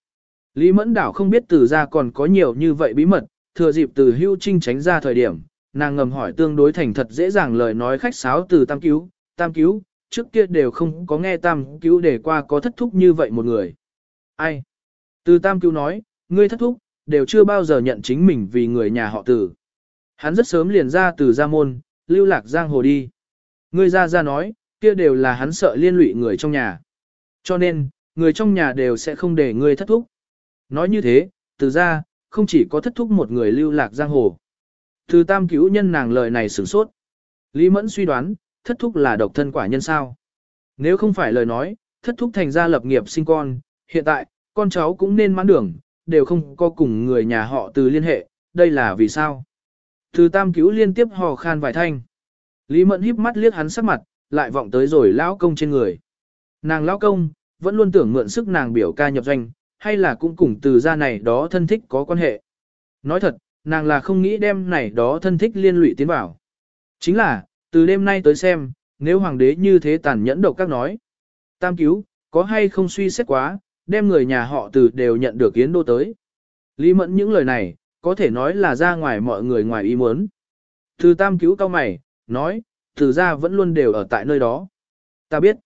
Lý mẫn đảo không biết từ ra còn có nhiều như vậy bí mật, thừa dịp từ hữu trinh tránh ra thời điểm, nàng ngầm hỏi tương đối thành thật dễ dàng lời nói khách sáo từ tam cứu, tam cứu, trước kia đều không có nghe tam cứu để qua có thất thúc như vậy một người. Ai? Từ tam cứu nói, ngươi thất thúc, đều chưa bao giờ nhận chính mình vì người nhà họ tử. Hắn rất sớm liền ra từ gia môn, lưu lạc giang hồ đi. Ngươi ra ra nói, kia đều là hắn sợ liên lụy người trong nhà. Cho nên, người trong nhà đều sẽ không để ngươi thất thúc. Nói như thế, từ ra, không chỉ có thất thúc một người lưu lạc giang hồ. Từ tam cứu nhân nàng lời này sửng sốt. Lý Mẫn suy đoán, thất thúc là độc thân quả nhân sao. Nếu không phải lời nói, thất thúc thành ra lập nghiệp sinh con, hiện tại, con cháu cũng nên mãn đường, đều không có cùng người nhà họ từ liên hệ, đây là vì sao? Từ tam cứu liên tiếp hò khan vài thanh. Lý Mẫn híp mắt liếc hắn sắc mặt, lại vọng tới rồi lão công trên người. Nàng lão công, vẫn luôn tưởng mượn sức nàng biểu ca nhập doanh, hay là cũng cùng từ gia này đó thân thích có quan hệ. Nói thật, nàng là không nghĩ đem này đó thân thích liên lụy tiến vào. Chính là, từ đêm nay tới xem, nếu hoàng đế như thế tàn nhẫn độc các nói. Tam cứu, có hay không suy xét quá, đem người nhà họ từ đều nhận được yến đô tới. Lý mẫn những lời này, có thể nói là ra ngoài mọi người ngoài ý muốn. Từ tam cứu cao mày, nói, từ ra vẫn luôn đều ở tại nơi đó. Ta biết.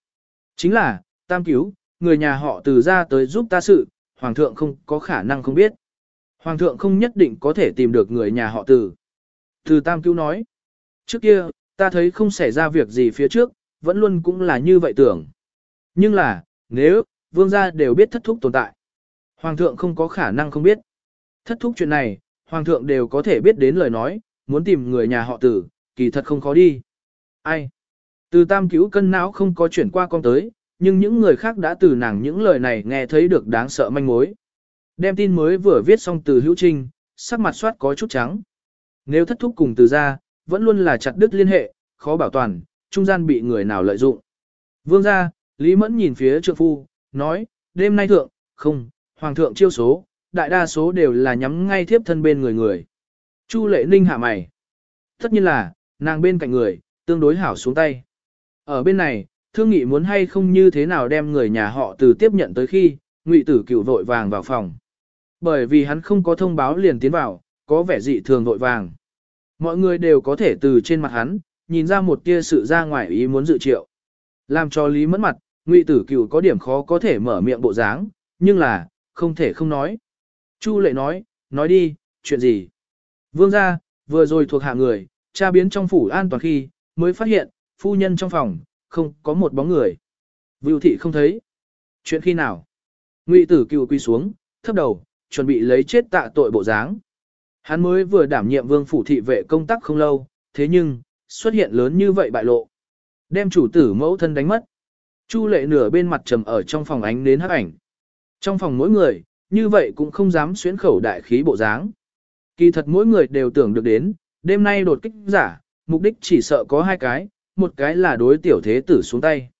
Chính là, tam cứu, người nhà họ từ ra tới giúp ta sự, hoàng thượng không có khả năng không biết. Hoàng thượng không nhất định có thể tìm được người nhà họ từ. Từ tam cứu nói. Trước kia, ta thấy không xảy ra việc gì phía trước, vẫn luôn cũng là như vậy tưởng. Nhưng là, nếu, vương gia đều biết thất thúc tồn tại. Hoàng thượng không có khả năng không biết. Thất thúc chuyện này, hoàng thượng đều có thể biết đến lời nói, muốn tìm người nhà họ tử, kỳ thật không khó đi. Ai? Từ tam cứu cân não không có chuyển qua con tới, nhưng những người khác đã từ nàng những lời này nghe thấy được đáng sợ manh mối. Đem tin mới vừa viết xong từ hữu trinh, sắc mặt soát có chút trắng. Nếu thất thúc cùng từ ra, vẫn luôn là chặt đứt liên hệ, khó bảo toàn, trung gian bị người nào lợi dụng. Vương gia, Lý Mẫn nhìn phía trượng phu, nói, đêm nay thượng, không, hoàng thượng chiêu số, đại đa số đều là nhắm ngay thiếp thân bên người người. Chu lệ ninh hạ mày. Tất nhiên là, nàng bên cạnh người, tương đối hảo xuống tay. Ở bên này, thương nghị muốn hay không như thế nào đem người nhà họ từ tiếp nhận tới khi, ngụy tử cựu vội vàng vào phòng. Bởi vì hắn không có thông báo liền tiến vào, có vẻ dị thường vội vàng. Mọi người đều có thể từ trên mặt hắn, nhìn ra một tia sự ra ngoài ý muốn dự triệu. Làm cho Lý mất mặt, Ngụy Tử Cựu có điểm khó có thể mở miệng bộ dáng, nhưng là, không thể không nói. Chu lệ nói, nói đi, chuyện gì? Vương gia, vừa rồi thuộc hạ người, tra biến trong phủ an toàn khi, mới phát hiện, phu nhân trong phòng, không có một bóng người. Vưu thị không thấy. Chuyện khi nào? Ngụy Tử cựu quy xuống, thấp đầu, chuẩn bị lấy chết tạ tội bộ dáng. Hắn mới vừa đảm nhiệm vương phủ thị vệ công tác không lâu, thế nhưng, xuất hiện lớn như vậy bại lộ. Đem chủ tử mẫu thân đánh mất. Chu lệ nửa bên mặt trầm ở trong phòng ánh đến hắc ảnh. Trong phòng mỗi người, như vậy cũng không dám xuyến khẩu đại khí bộ dáng. Kỳ thật mỗi người đều tưởng được đến, đêm nay đột kích giả, mục đích chỉ sợ có hai cái, một cái là đối tiểu thế tử xuống tay.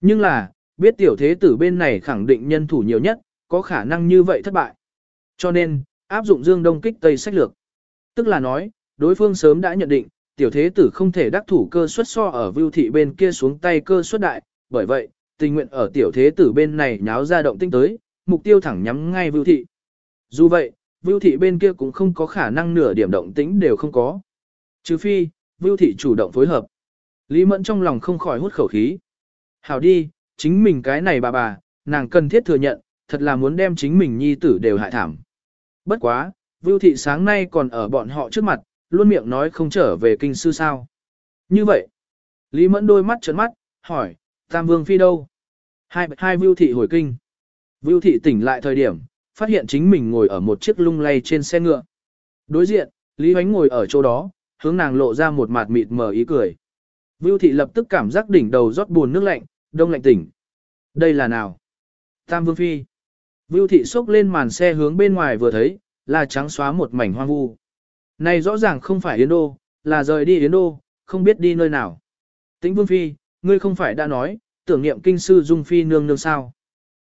Nhưng là, biết tiểu thế tử bên này khẳng định nhân thủ nhiều nhất, có khả năng như vậy thất bại. Cho nên, áp dụng dương đông kích tây sách lược. Tức là nói, đối phương sớm đã nhận định, tiểu thế tử không thể đắc thủ cơ suất so ở vưu thị bên kia xuống tay cơ suất đại, bởi vậy, tình nguyện ở tiểu thế tử bên này nháo ra động tinh tới, mục tiêu thẳng nhắm ngay vưu thị. Dù vậy, vưu thị bên kia cũng không có khả năng nửa điểm động tĩnh đều không có. Trừ phi, vưu thị chủ động phối hợp. Lý Mẫn trong lòng không khỏi hút khẩu khí. Hảo đi, chính mình cái này bà bà, nàng cần thiết thừa nhận, thật là muốn đem chính mình nhi tử đều hại thảm. Bất quá, Vưu Thị sáng nay còn ở bọn họ trước mặt, luôn miệng nói không trở về kinh sư sao. Như vậy, Lý Mẫn đôi mắt trấn mắt, hỏi, Tam Vương Phi đâu? Hai, hai Vưu Thị hồi kinh. Vưu Thị tỉnh lại thời điểm, phát hiện chính mình ngồi ở một chiếc lung lay trên xe ngựa. Đối diện, Lý Huánh ngồi ở chỗ đó, hướng nàng lộ ra một mặt mịt mờ ý cười. Vưu Thị lập tức cảm giác đỉnh đầu rót buồn nước lạnh, đông lạnh tỉnh. Đây là nào? Tam Vương Phi. Vưu Thị xốc lên màn xe hướng bên ngoài vừa thấy, là trắng xóa một mảnh hoang vu. Này rõ ràng không phải Yến Đô, là rời đi Yến Đô, không biết đi nơi nào. Tĩnh Vương Phi, ngươi không phải đã nói, tưởng niệm kinh sư Dung Phi nương nương sao.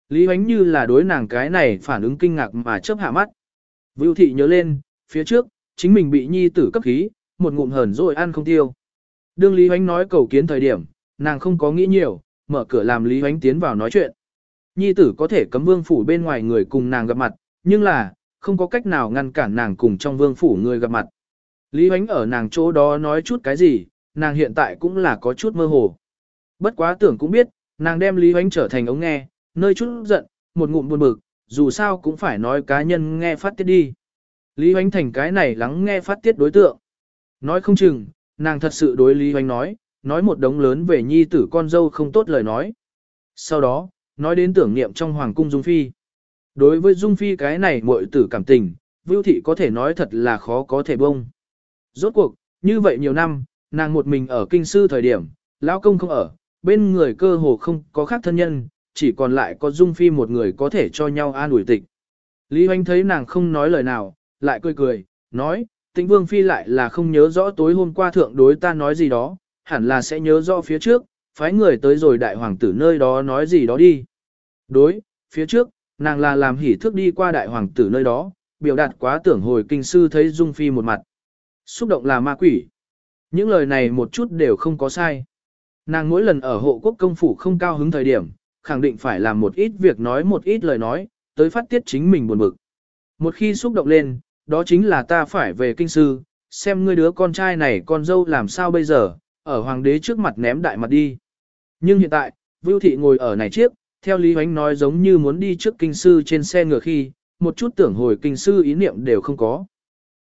Lý Huánh như là đối nàng cái này phản ứng kinh ngạc mà chớp hạ mắt. Vưu thị nhớ lên, phía trước, chính mình bị nhi tử cấp khí, một ngụm hờn rồi ăn không tiêu. Đương Lý Huánh nói cầu kiến thời điểm, nàng không có nghĩ nhiều, mở cửa làm Lý Hoánh tiến vào nói chuyện. Nhi tử có thể cấm vương phủ bên ngoài người cùng nàng gặp mặt, nhưng là, không có cách nào ngăn cản nàng cùng trong vương phủ người gặp mặt. Lý Hoánh ở nàng chỗ đó nói chút cái gì, nàng hiện tại cũng là có chút mơ hồ. Bất quá tưởng cũng biết, nàng đem Lý Hoánh trở thành ống nghe, nơi chút giận, một ngụm buồn bực, dù sao cũng phải nói cá nhân nghe phát tiết đi. Lý Hoánh thành cái này lắng nghe phát tiết đối tượng. Nói không chừng, nàng thật sự đối Lý Hoánh nói, nói một đống lớn về nhi tử con dâu không tốt lời nói. Sau đó, nói đến tưởng niệm trong hoàng cung Dung Phi. Đối với Dung Phi cái này muội tử cảm tình, Vưu Thị có thể nói thật là khó có thể bông. Rốt cuộc, như vậy nhiều năm, nàng một mình ở kinh sư thời điểm, lão công không ở, bên người cơ hồ không có khác thân nhân, chỉ còn lại có Dung Phi một người có thể cho nhau an ủi tịch. Lý Hoành thấy nàng không nói lời nào, lại cười cười, nói, tĩnh vương phi lại là không nhớ rõ tối hôm qua thượng đối ta nói gì đó, hẳn là sẽ nhớ rõ phía trước, phái người tới rồi đại hoàng tử nơi đó nói gì đó đi. Đối, phía trước, nàng là làm hỉ thức đi qua đại hoàng tử nơi đó, biểu đạt quá tưởng hồi kinh sư thấy Dung Phi một mặt. Xúc động là ma quỷ. Những lời này một chút đều không có sai. Nàng mỗi lần ở hộ quốc công phủ không cao hứng thời điểm, khẳng định phải làm một ít việc nói một ít lời nói, tới phát tiết chính mình buồn bực. Một khi xúc động lên, đó chính là ta phải về kinh sư, xem ngươi đứa con trai này con dâu làm sao bây giờ, ở hoàng đế trước mặt ném đại mặt đi. Nhưng hiện tại, Vưu Thị ngồi ở này chiếc, theo Lý Huánh nói giống như muốn đi trước kinh sư trên xe ngựa khi, một chút tưởng hồi kinh sư ý niệm đều không có.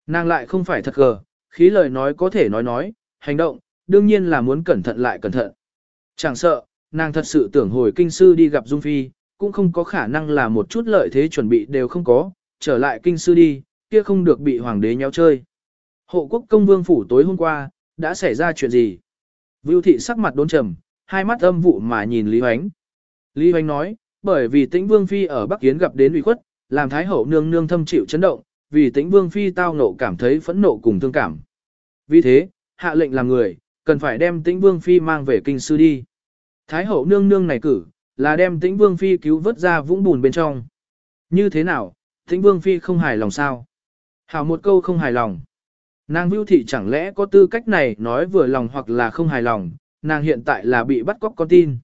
Nàng lại không phải thật gờ, khí lời nói có thể nói nói, hành động, đương nhiên là muốn cẩn thận lại cẩn thận. Chẳng sợ, nàng thật sự tưởng hồi kinh sư đi gặp Dung Phi, cũng không có khả năng là một chút lợi thế chuẩn bị đều không có, trở lại kinh sư đi, kia không được bị hoàng đế nhéo chơi. Hộ quốc công vương phủ tối hôm qua, đã xảy ra chuyện gì? Vưu thị sắc mặt đốn trầm, hai mắt âm vụ mà nhìn Lý Hoánh. Lý Hoánh nói, bởi vì tĩnh vương phi ở Bắc Kiến gặp đến ủy khuất, làm thái hậu nương nương thâm chịu chấn động, vì tĩnh vương phi tao nộ cảm thấy phẫn nộ cùng thương cảm. Vì thế, hạ lệnh làm người, cần phải đem tĩnh vương phi mang về kinh sư đi. Thái hậu nương nương này cử, là đem tĩnh vương phi cứu vớt ra vũng bùn bên trong. Như thế nào, tĩnh vương phi không hài lòng sao? Hảo một câu không hài lòng. Nàng Vưu Thị chẳng lẽ có tư cách này nói vừa lòng hoặc là không hài lòng, nàng hiện tại là bị bắt cóc con tin.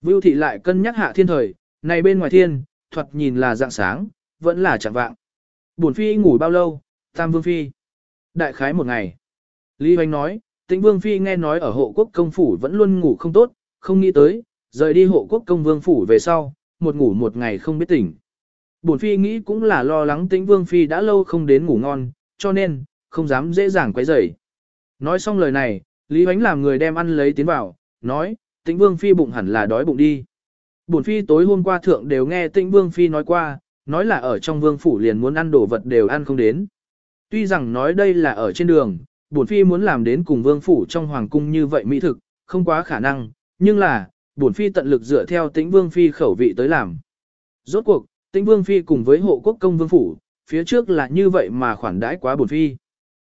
Vưu Thị lại cân nhắc hạ thiên thời, này bên ngoài thiên, thuật nhìn là dạng sáng, vẫn là chẳng vạng. Bổn Phi ngủ bao lâu, Tam Vương Phi. Đại khái một ngày. Lý Hoành nói, tĩnh Vương Phi nghe nói ở hộ quốc công phủ vẫn luôn ngủ không tốt, không nghĩ tới, rời đi hộ quốc công vương phủ về sau, một ngủ một ngày không biết tỉnh. Bổn Phi nghĩ cũng là lo lắng tĩnh Vương Phi đã lâu không đến ngủ ngon, cho nên, không dám dễ dàng quấy rầy. Nói xong lời này, Lý Hoánh làm người đem ăn lấy tiến vào, nói, tĩnh vương phi bụng hẳn là đói bụng đi. Bổn phi tối hôm qua thượng đều nghe tĩnh vương phi nói qua, nói là ở trong vương phủ liền muốn ăn đồ vật đều ăn không đến. Tuy rằng nói đây là ở trên đường, bổn phi muốn làm đến cùng vương phủ trong hoàng cung như vậy mỹ thực, không quá khả năng, nhưng là, bổn phi tận lực dựa theo tĩnh vương phi khẩu vị tới làm. Rốt cuộc, tĩnh vương phi cùng với hộ quốc công vương phủ, phía trước là như vậy mà khoản đãi quá bổn phi.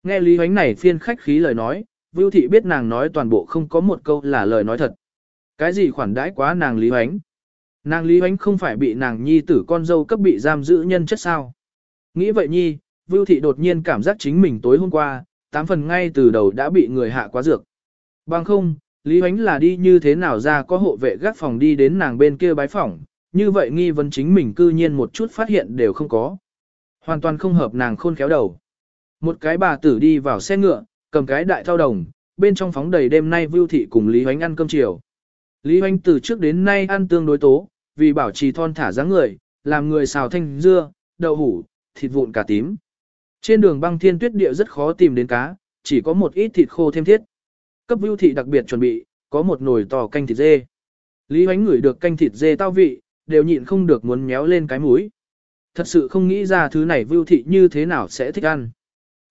Nghe Lý Huánh này phiên khách khí lời nói, Vưu Thị biết nàng nói toàn bộ không có một câu là lời nói thật. Cái gì khoản đãi quá nàng Lý Huánh? Nàng Lý Huánh không phải bị nàng nhi tử con dâu cấp bị giam giữ nhân chất sao? Nghĩ vậy nhi, Vưu Thị đột nhiên cảm giác chính mình tối hôm qua, tám phần ngay từ đầu đã bị người hạ quá dược. Bằng không, Lý Huánh là đi như thế nào ra có hộ vệ gác phòng đi đến nàng bên kia bái phòng, như vậy nghi vấn chính mình cư nhiên một chút phát hiện đều không có. Hoàn toàn không hợp nàng khôn khéo đầu. Một cái bà tử đi vào xe ngựa, cầm cái đại thao đồng, bên trong phóng đầy đêm nay Vưu Thị cùng Lý Hoánh ăn cơm chiều. Lý Hoánh từ trước đến nay ăn tương đối tố, vì bảo trì thon thả dáng người, làm người xào thanh dưa, đậu hủ, thịt vụn cà tím. Trên đường băng thiên tuyết địa rất khó tìm đến cá, chỉ có một ít thịt khô thêm thiết. Cấp Vưu Thị đặc biệt chuẩn bị, có một nồi tò canh thịt dê. Lý Hoánh ngửi được canh thịt dê tao vị, đều nhịn không được muốn méo lên cái mũi. Thật sự không nghĩ ra thứ này Vưu Thị như thế nào sẽ thích ăn.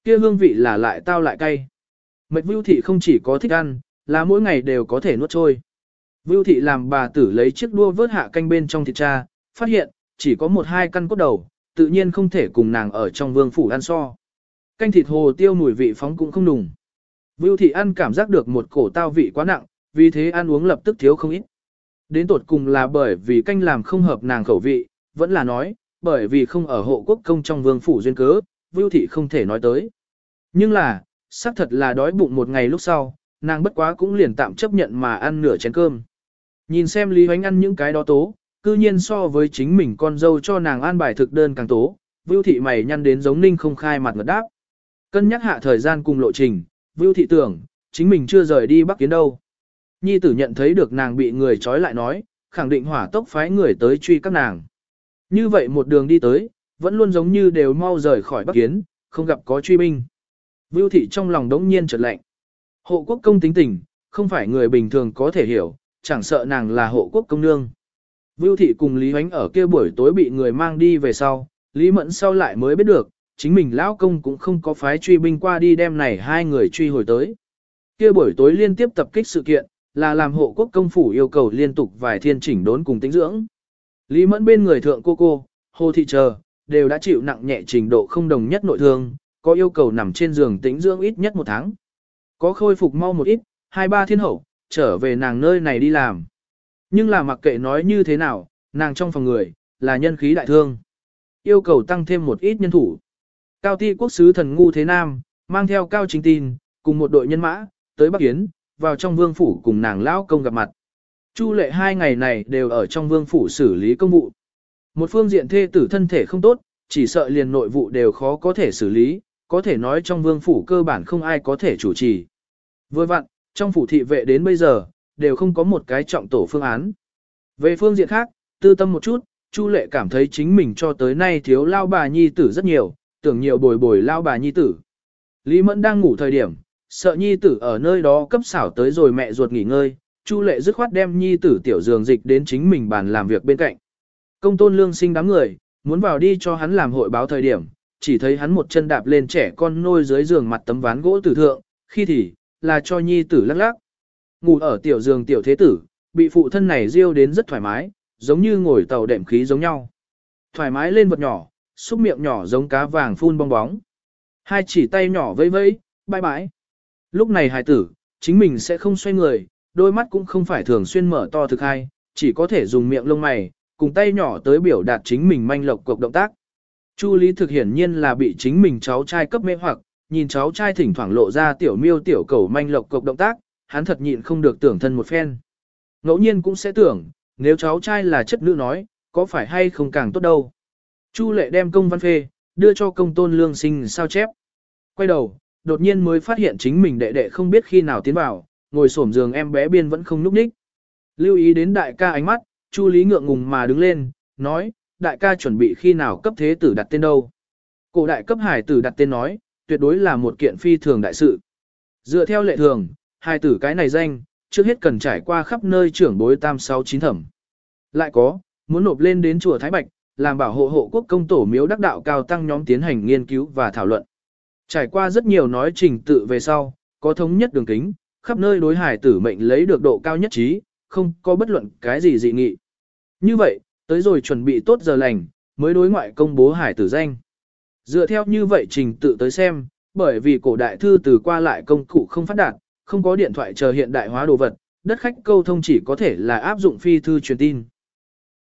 Kia hương vị là lại tao lại cay. Mệt Vưu Thị không chỉ có thích ăn, là mỗi ngày đều có thể nuốt trôi. Vưu Thị làm bà tử lấy chiếc đua vớt hạ canh bên trong thịt cha, phát hiện, chỉ có một hai căn cốt đầu, tự nhiên không thể cùng nàng ở trong vương phủ ăn so. Canh thịt hồ tiêu mùi vị phóng cũng không đùng. Vưu Thị ăn cảm giác được một cổ tao vị quá nặng, vì thế ăn uống lập tức thiếu không ít. Đến tột cùng là bởi vì canh làm không hợp nàng khẩu vị, vẫn là nói, bởi vì không ở hộ quốc công trong vương phủ duyên cớ, Vưu Thị không thể nói tới. Nhưng là, xác thật là đói bụng một ngày lúc sau, nàng bất quá cũng liền tạm chấp nhận mà ăn nửa chén cơm. Nhìn xem Lý Hoánh ăn những cái đó tố, cư nhiên so với chính mình con dâu cho nàng ăn bài thực đơn càng tố, Vưu Thị mày nhăn đến giống ninh không khai mặt ngật đáp. Cân nhắc hạ thời gian cùng lộ trình, Vưu Thị tưởng, chính mình chưa rời đi Bắc Kiến đâu. Nhi tử nhận thấy được nàng bị người trói lại nói, khẳng định hỏa tốc phái người tới truy các nàng. Như vậy một đường đi tới, vẫn luôn giống như đều mau rời khỏi Bắc Kiến, không gặp có truy binh. Vưu thị trong lòng đống nhiên chợt lạnh. Hộ quốc công tính tình, không phải người bình thường có thể hiểu, chẳng sợ nàng là hộ quốc công nương. Vưu thị cùng Lý Hoánh ở kia buổi tối bị người mang đi về sau, Lý Mẫn sau lại mới biết được, chính mình lão công cũng không có phái truy binh qua đi đem này hai người truy hồi tới. Kia buổi tối liên tiếp tập kích sự kiện, là làm hộ quốc công phủ yêu cầu liên tục vài thiên chỉnh đốn cùng tính dưỡng. Lý Mẫn bên người thượng cô cô, Hồ Thị chờ, đều đã chịu nặng nhẹ trình độ không đồng nhất nội thương, có yêu cầu nằm trên giường tĩnh dưỡng ít nhất một tháng. Có khôi phục mau một ít, hai ba thiên hậu, trở về nàng nơi này đi làm. Nhưng là mặc kệ nói như thế nào, nàng trong phòng người, là nhân khí đại thương. Yêu cầu tăng thêm một ít nhân thủ. Cao ti quốc sứ thần ngu thế nam, mang theo cao chính tin, cùng một đội nhân mã, tới Bắc Yến, vào trong vương phủ cùng nàng lão công gặp mặt. Chu lệ hai ngày này đều ở trong vương phủ xử lý công vụ. Một phương diện thê tử thân thể không tốt, chỉ sợ liền nội vụ đều khó có thể xử lý, có thể nói trong vương phủ cơ bản không ai có thể chủ trì. Vừa vặn, trong phủ thị vệ đến bây giờ, đều không có một cái trọng tổ phương án. Về phương diện khác, tư tâm một chút, Chu lệ cảm thấy chính mình cho tới nay thiếu lao bà nhi tử rất nhiều, tưởng nhiều bồi bồi lao bà nhi tử. Lý Mẫn đang ngủ thời điểm, sợ nhi tử ở nơi đó cấp xảo tới rồi mẹ ruột nghỉ ngơi, Chu lệ dứt khoát đem nhi tử tiểu giường dịch đến chính mình bàn làm việc bên cạnh. Công tôn lương sinh đám người, muốn vào đi cho hắn làm hội báo thời điểm, chỉ thấy hắn một chân đạp lên trẻ con nôi dưới giường mặt tấm ván gỗ tử thượng, khi thì, là cho nhi tử lắc lắc. Ngủ ở tiểu giường tiểu thế tử, bị phụ thân này riêu đến rất thoải mái, giống như ngồi tàu đệm khí giống nhau. Thoải mái lên vật nhỏ, xúc miệng nhỏ giống cá vàng phun bong bóng. Hai chỉ tay nhỏ vẫy vẫy, bye bye. Lúc này hài tử, chính mình sẽ không xoay người, đôi mắt cũng không phải thường xuyên mở to thực hay, chỉ có thể dùng miệng lông mày, cùng tay nhỏ tới biểu đạt chính mình manh lộc cuộc động tác. Chu Lý thực hiển nhiên là bị chính mình cháu trai cấp mê hoặc, nhìn cháu trai thỉnh thoảng lộ ra tiểu miêu tiểu cầu manh lộc cục động tác, hắn thật nhịn không được tưởng thân một phen. Ngẫu nhiên cũng sẽ tưởng, nếu cháu trai là chất nữ nói, có phải hay không càng tốt đâu. Chu lệ đem công văn phê, đưa cho công tôn lương sinh sao chép. Quay đầu, đột nhiên mới phát hiện chính mình đệ đệ không biết khi nào tiến vào, ngồi xổm giường em bé biên vẫn không núp ních. Lưu ý đến đại ca ánh mắt, Chu Lý ngượng ngùng mà đứng lên, nói, đại ca chuẩn bị khi nào cấp thế tử đặt tên đâu. Cổ đại cấp hải tử đặt tên nói, tuyệt đối là một kiện phi thường đại sự. Dựa theo lệ thường, hải tử cái này danh, trước hết cần trải qua khắp nơi trưởng bối tam sáu chín thẩm. Lại có, muốn nộp lên đến chùa Thái Bạch, làm bảo hộ hộ quốc công tổ miếu đắc đạo cao tăng nhóm tiến hành nghiên cứu và thảo luận. Trải qua rất nhiều nói trình tự về sau, có thống nhất đường kính, khắp nơi đối hải tử mệnh lấy được độ cao nhất trí, không có bất luận cái gì dị nghị. Như vậy, tới rồi chuẩn bị tốt giờ lành, mới đối ngoại công bố hải tử danh. Dựa theo như vậy trình tự tới xem, bởi vì cổ đại thư từ qua lại công cụ không phát đạt, không có điện thoại chờ hiện đại hóa đồ vật, đất khách câu thông chỉ có thể là áp dụng phi thư truyền tin.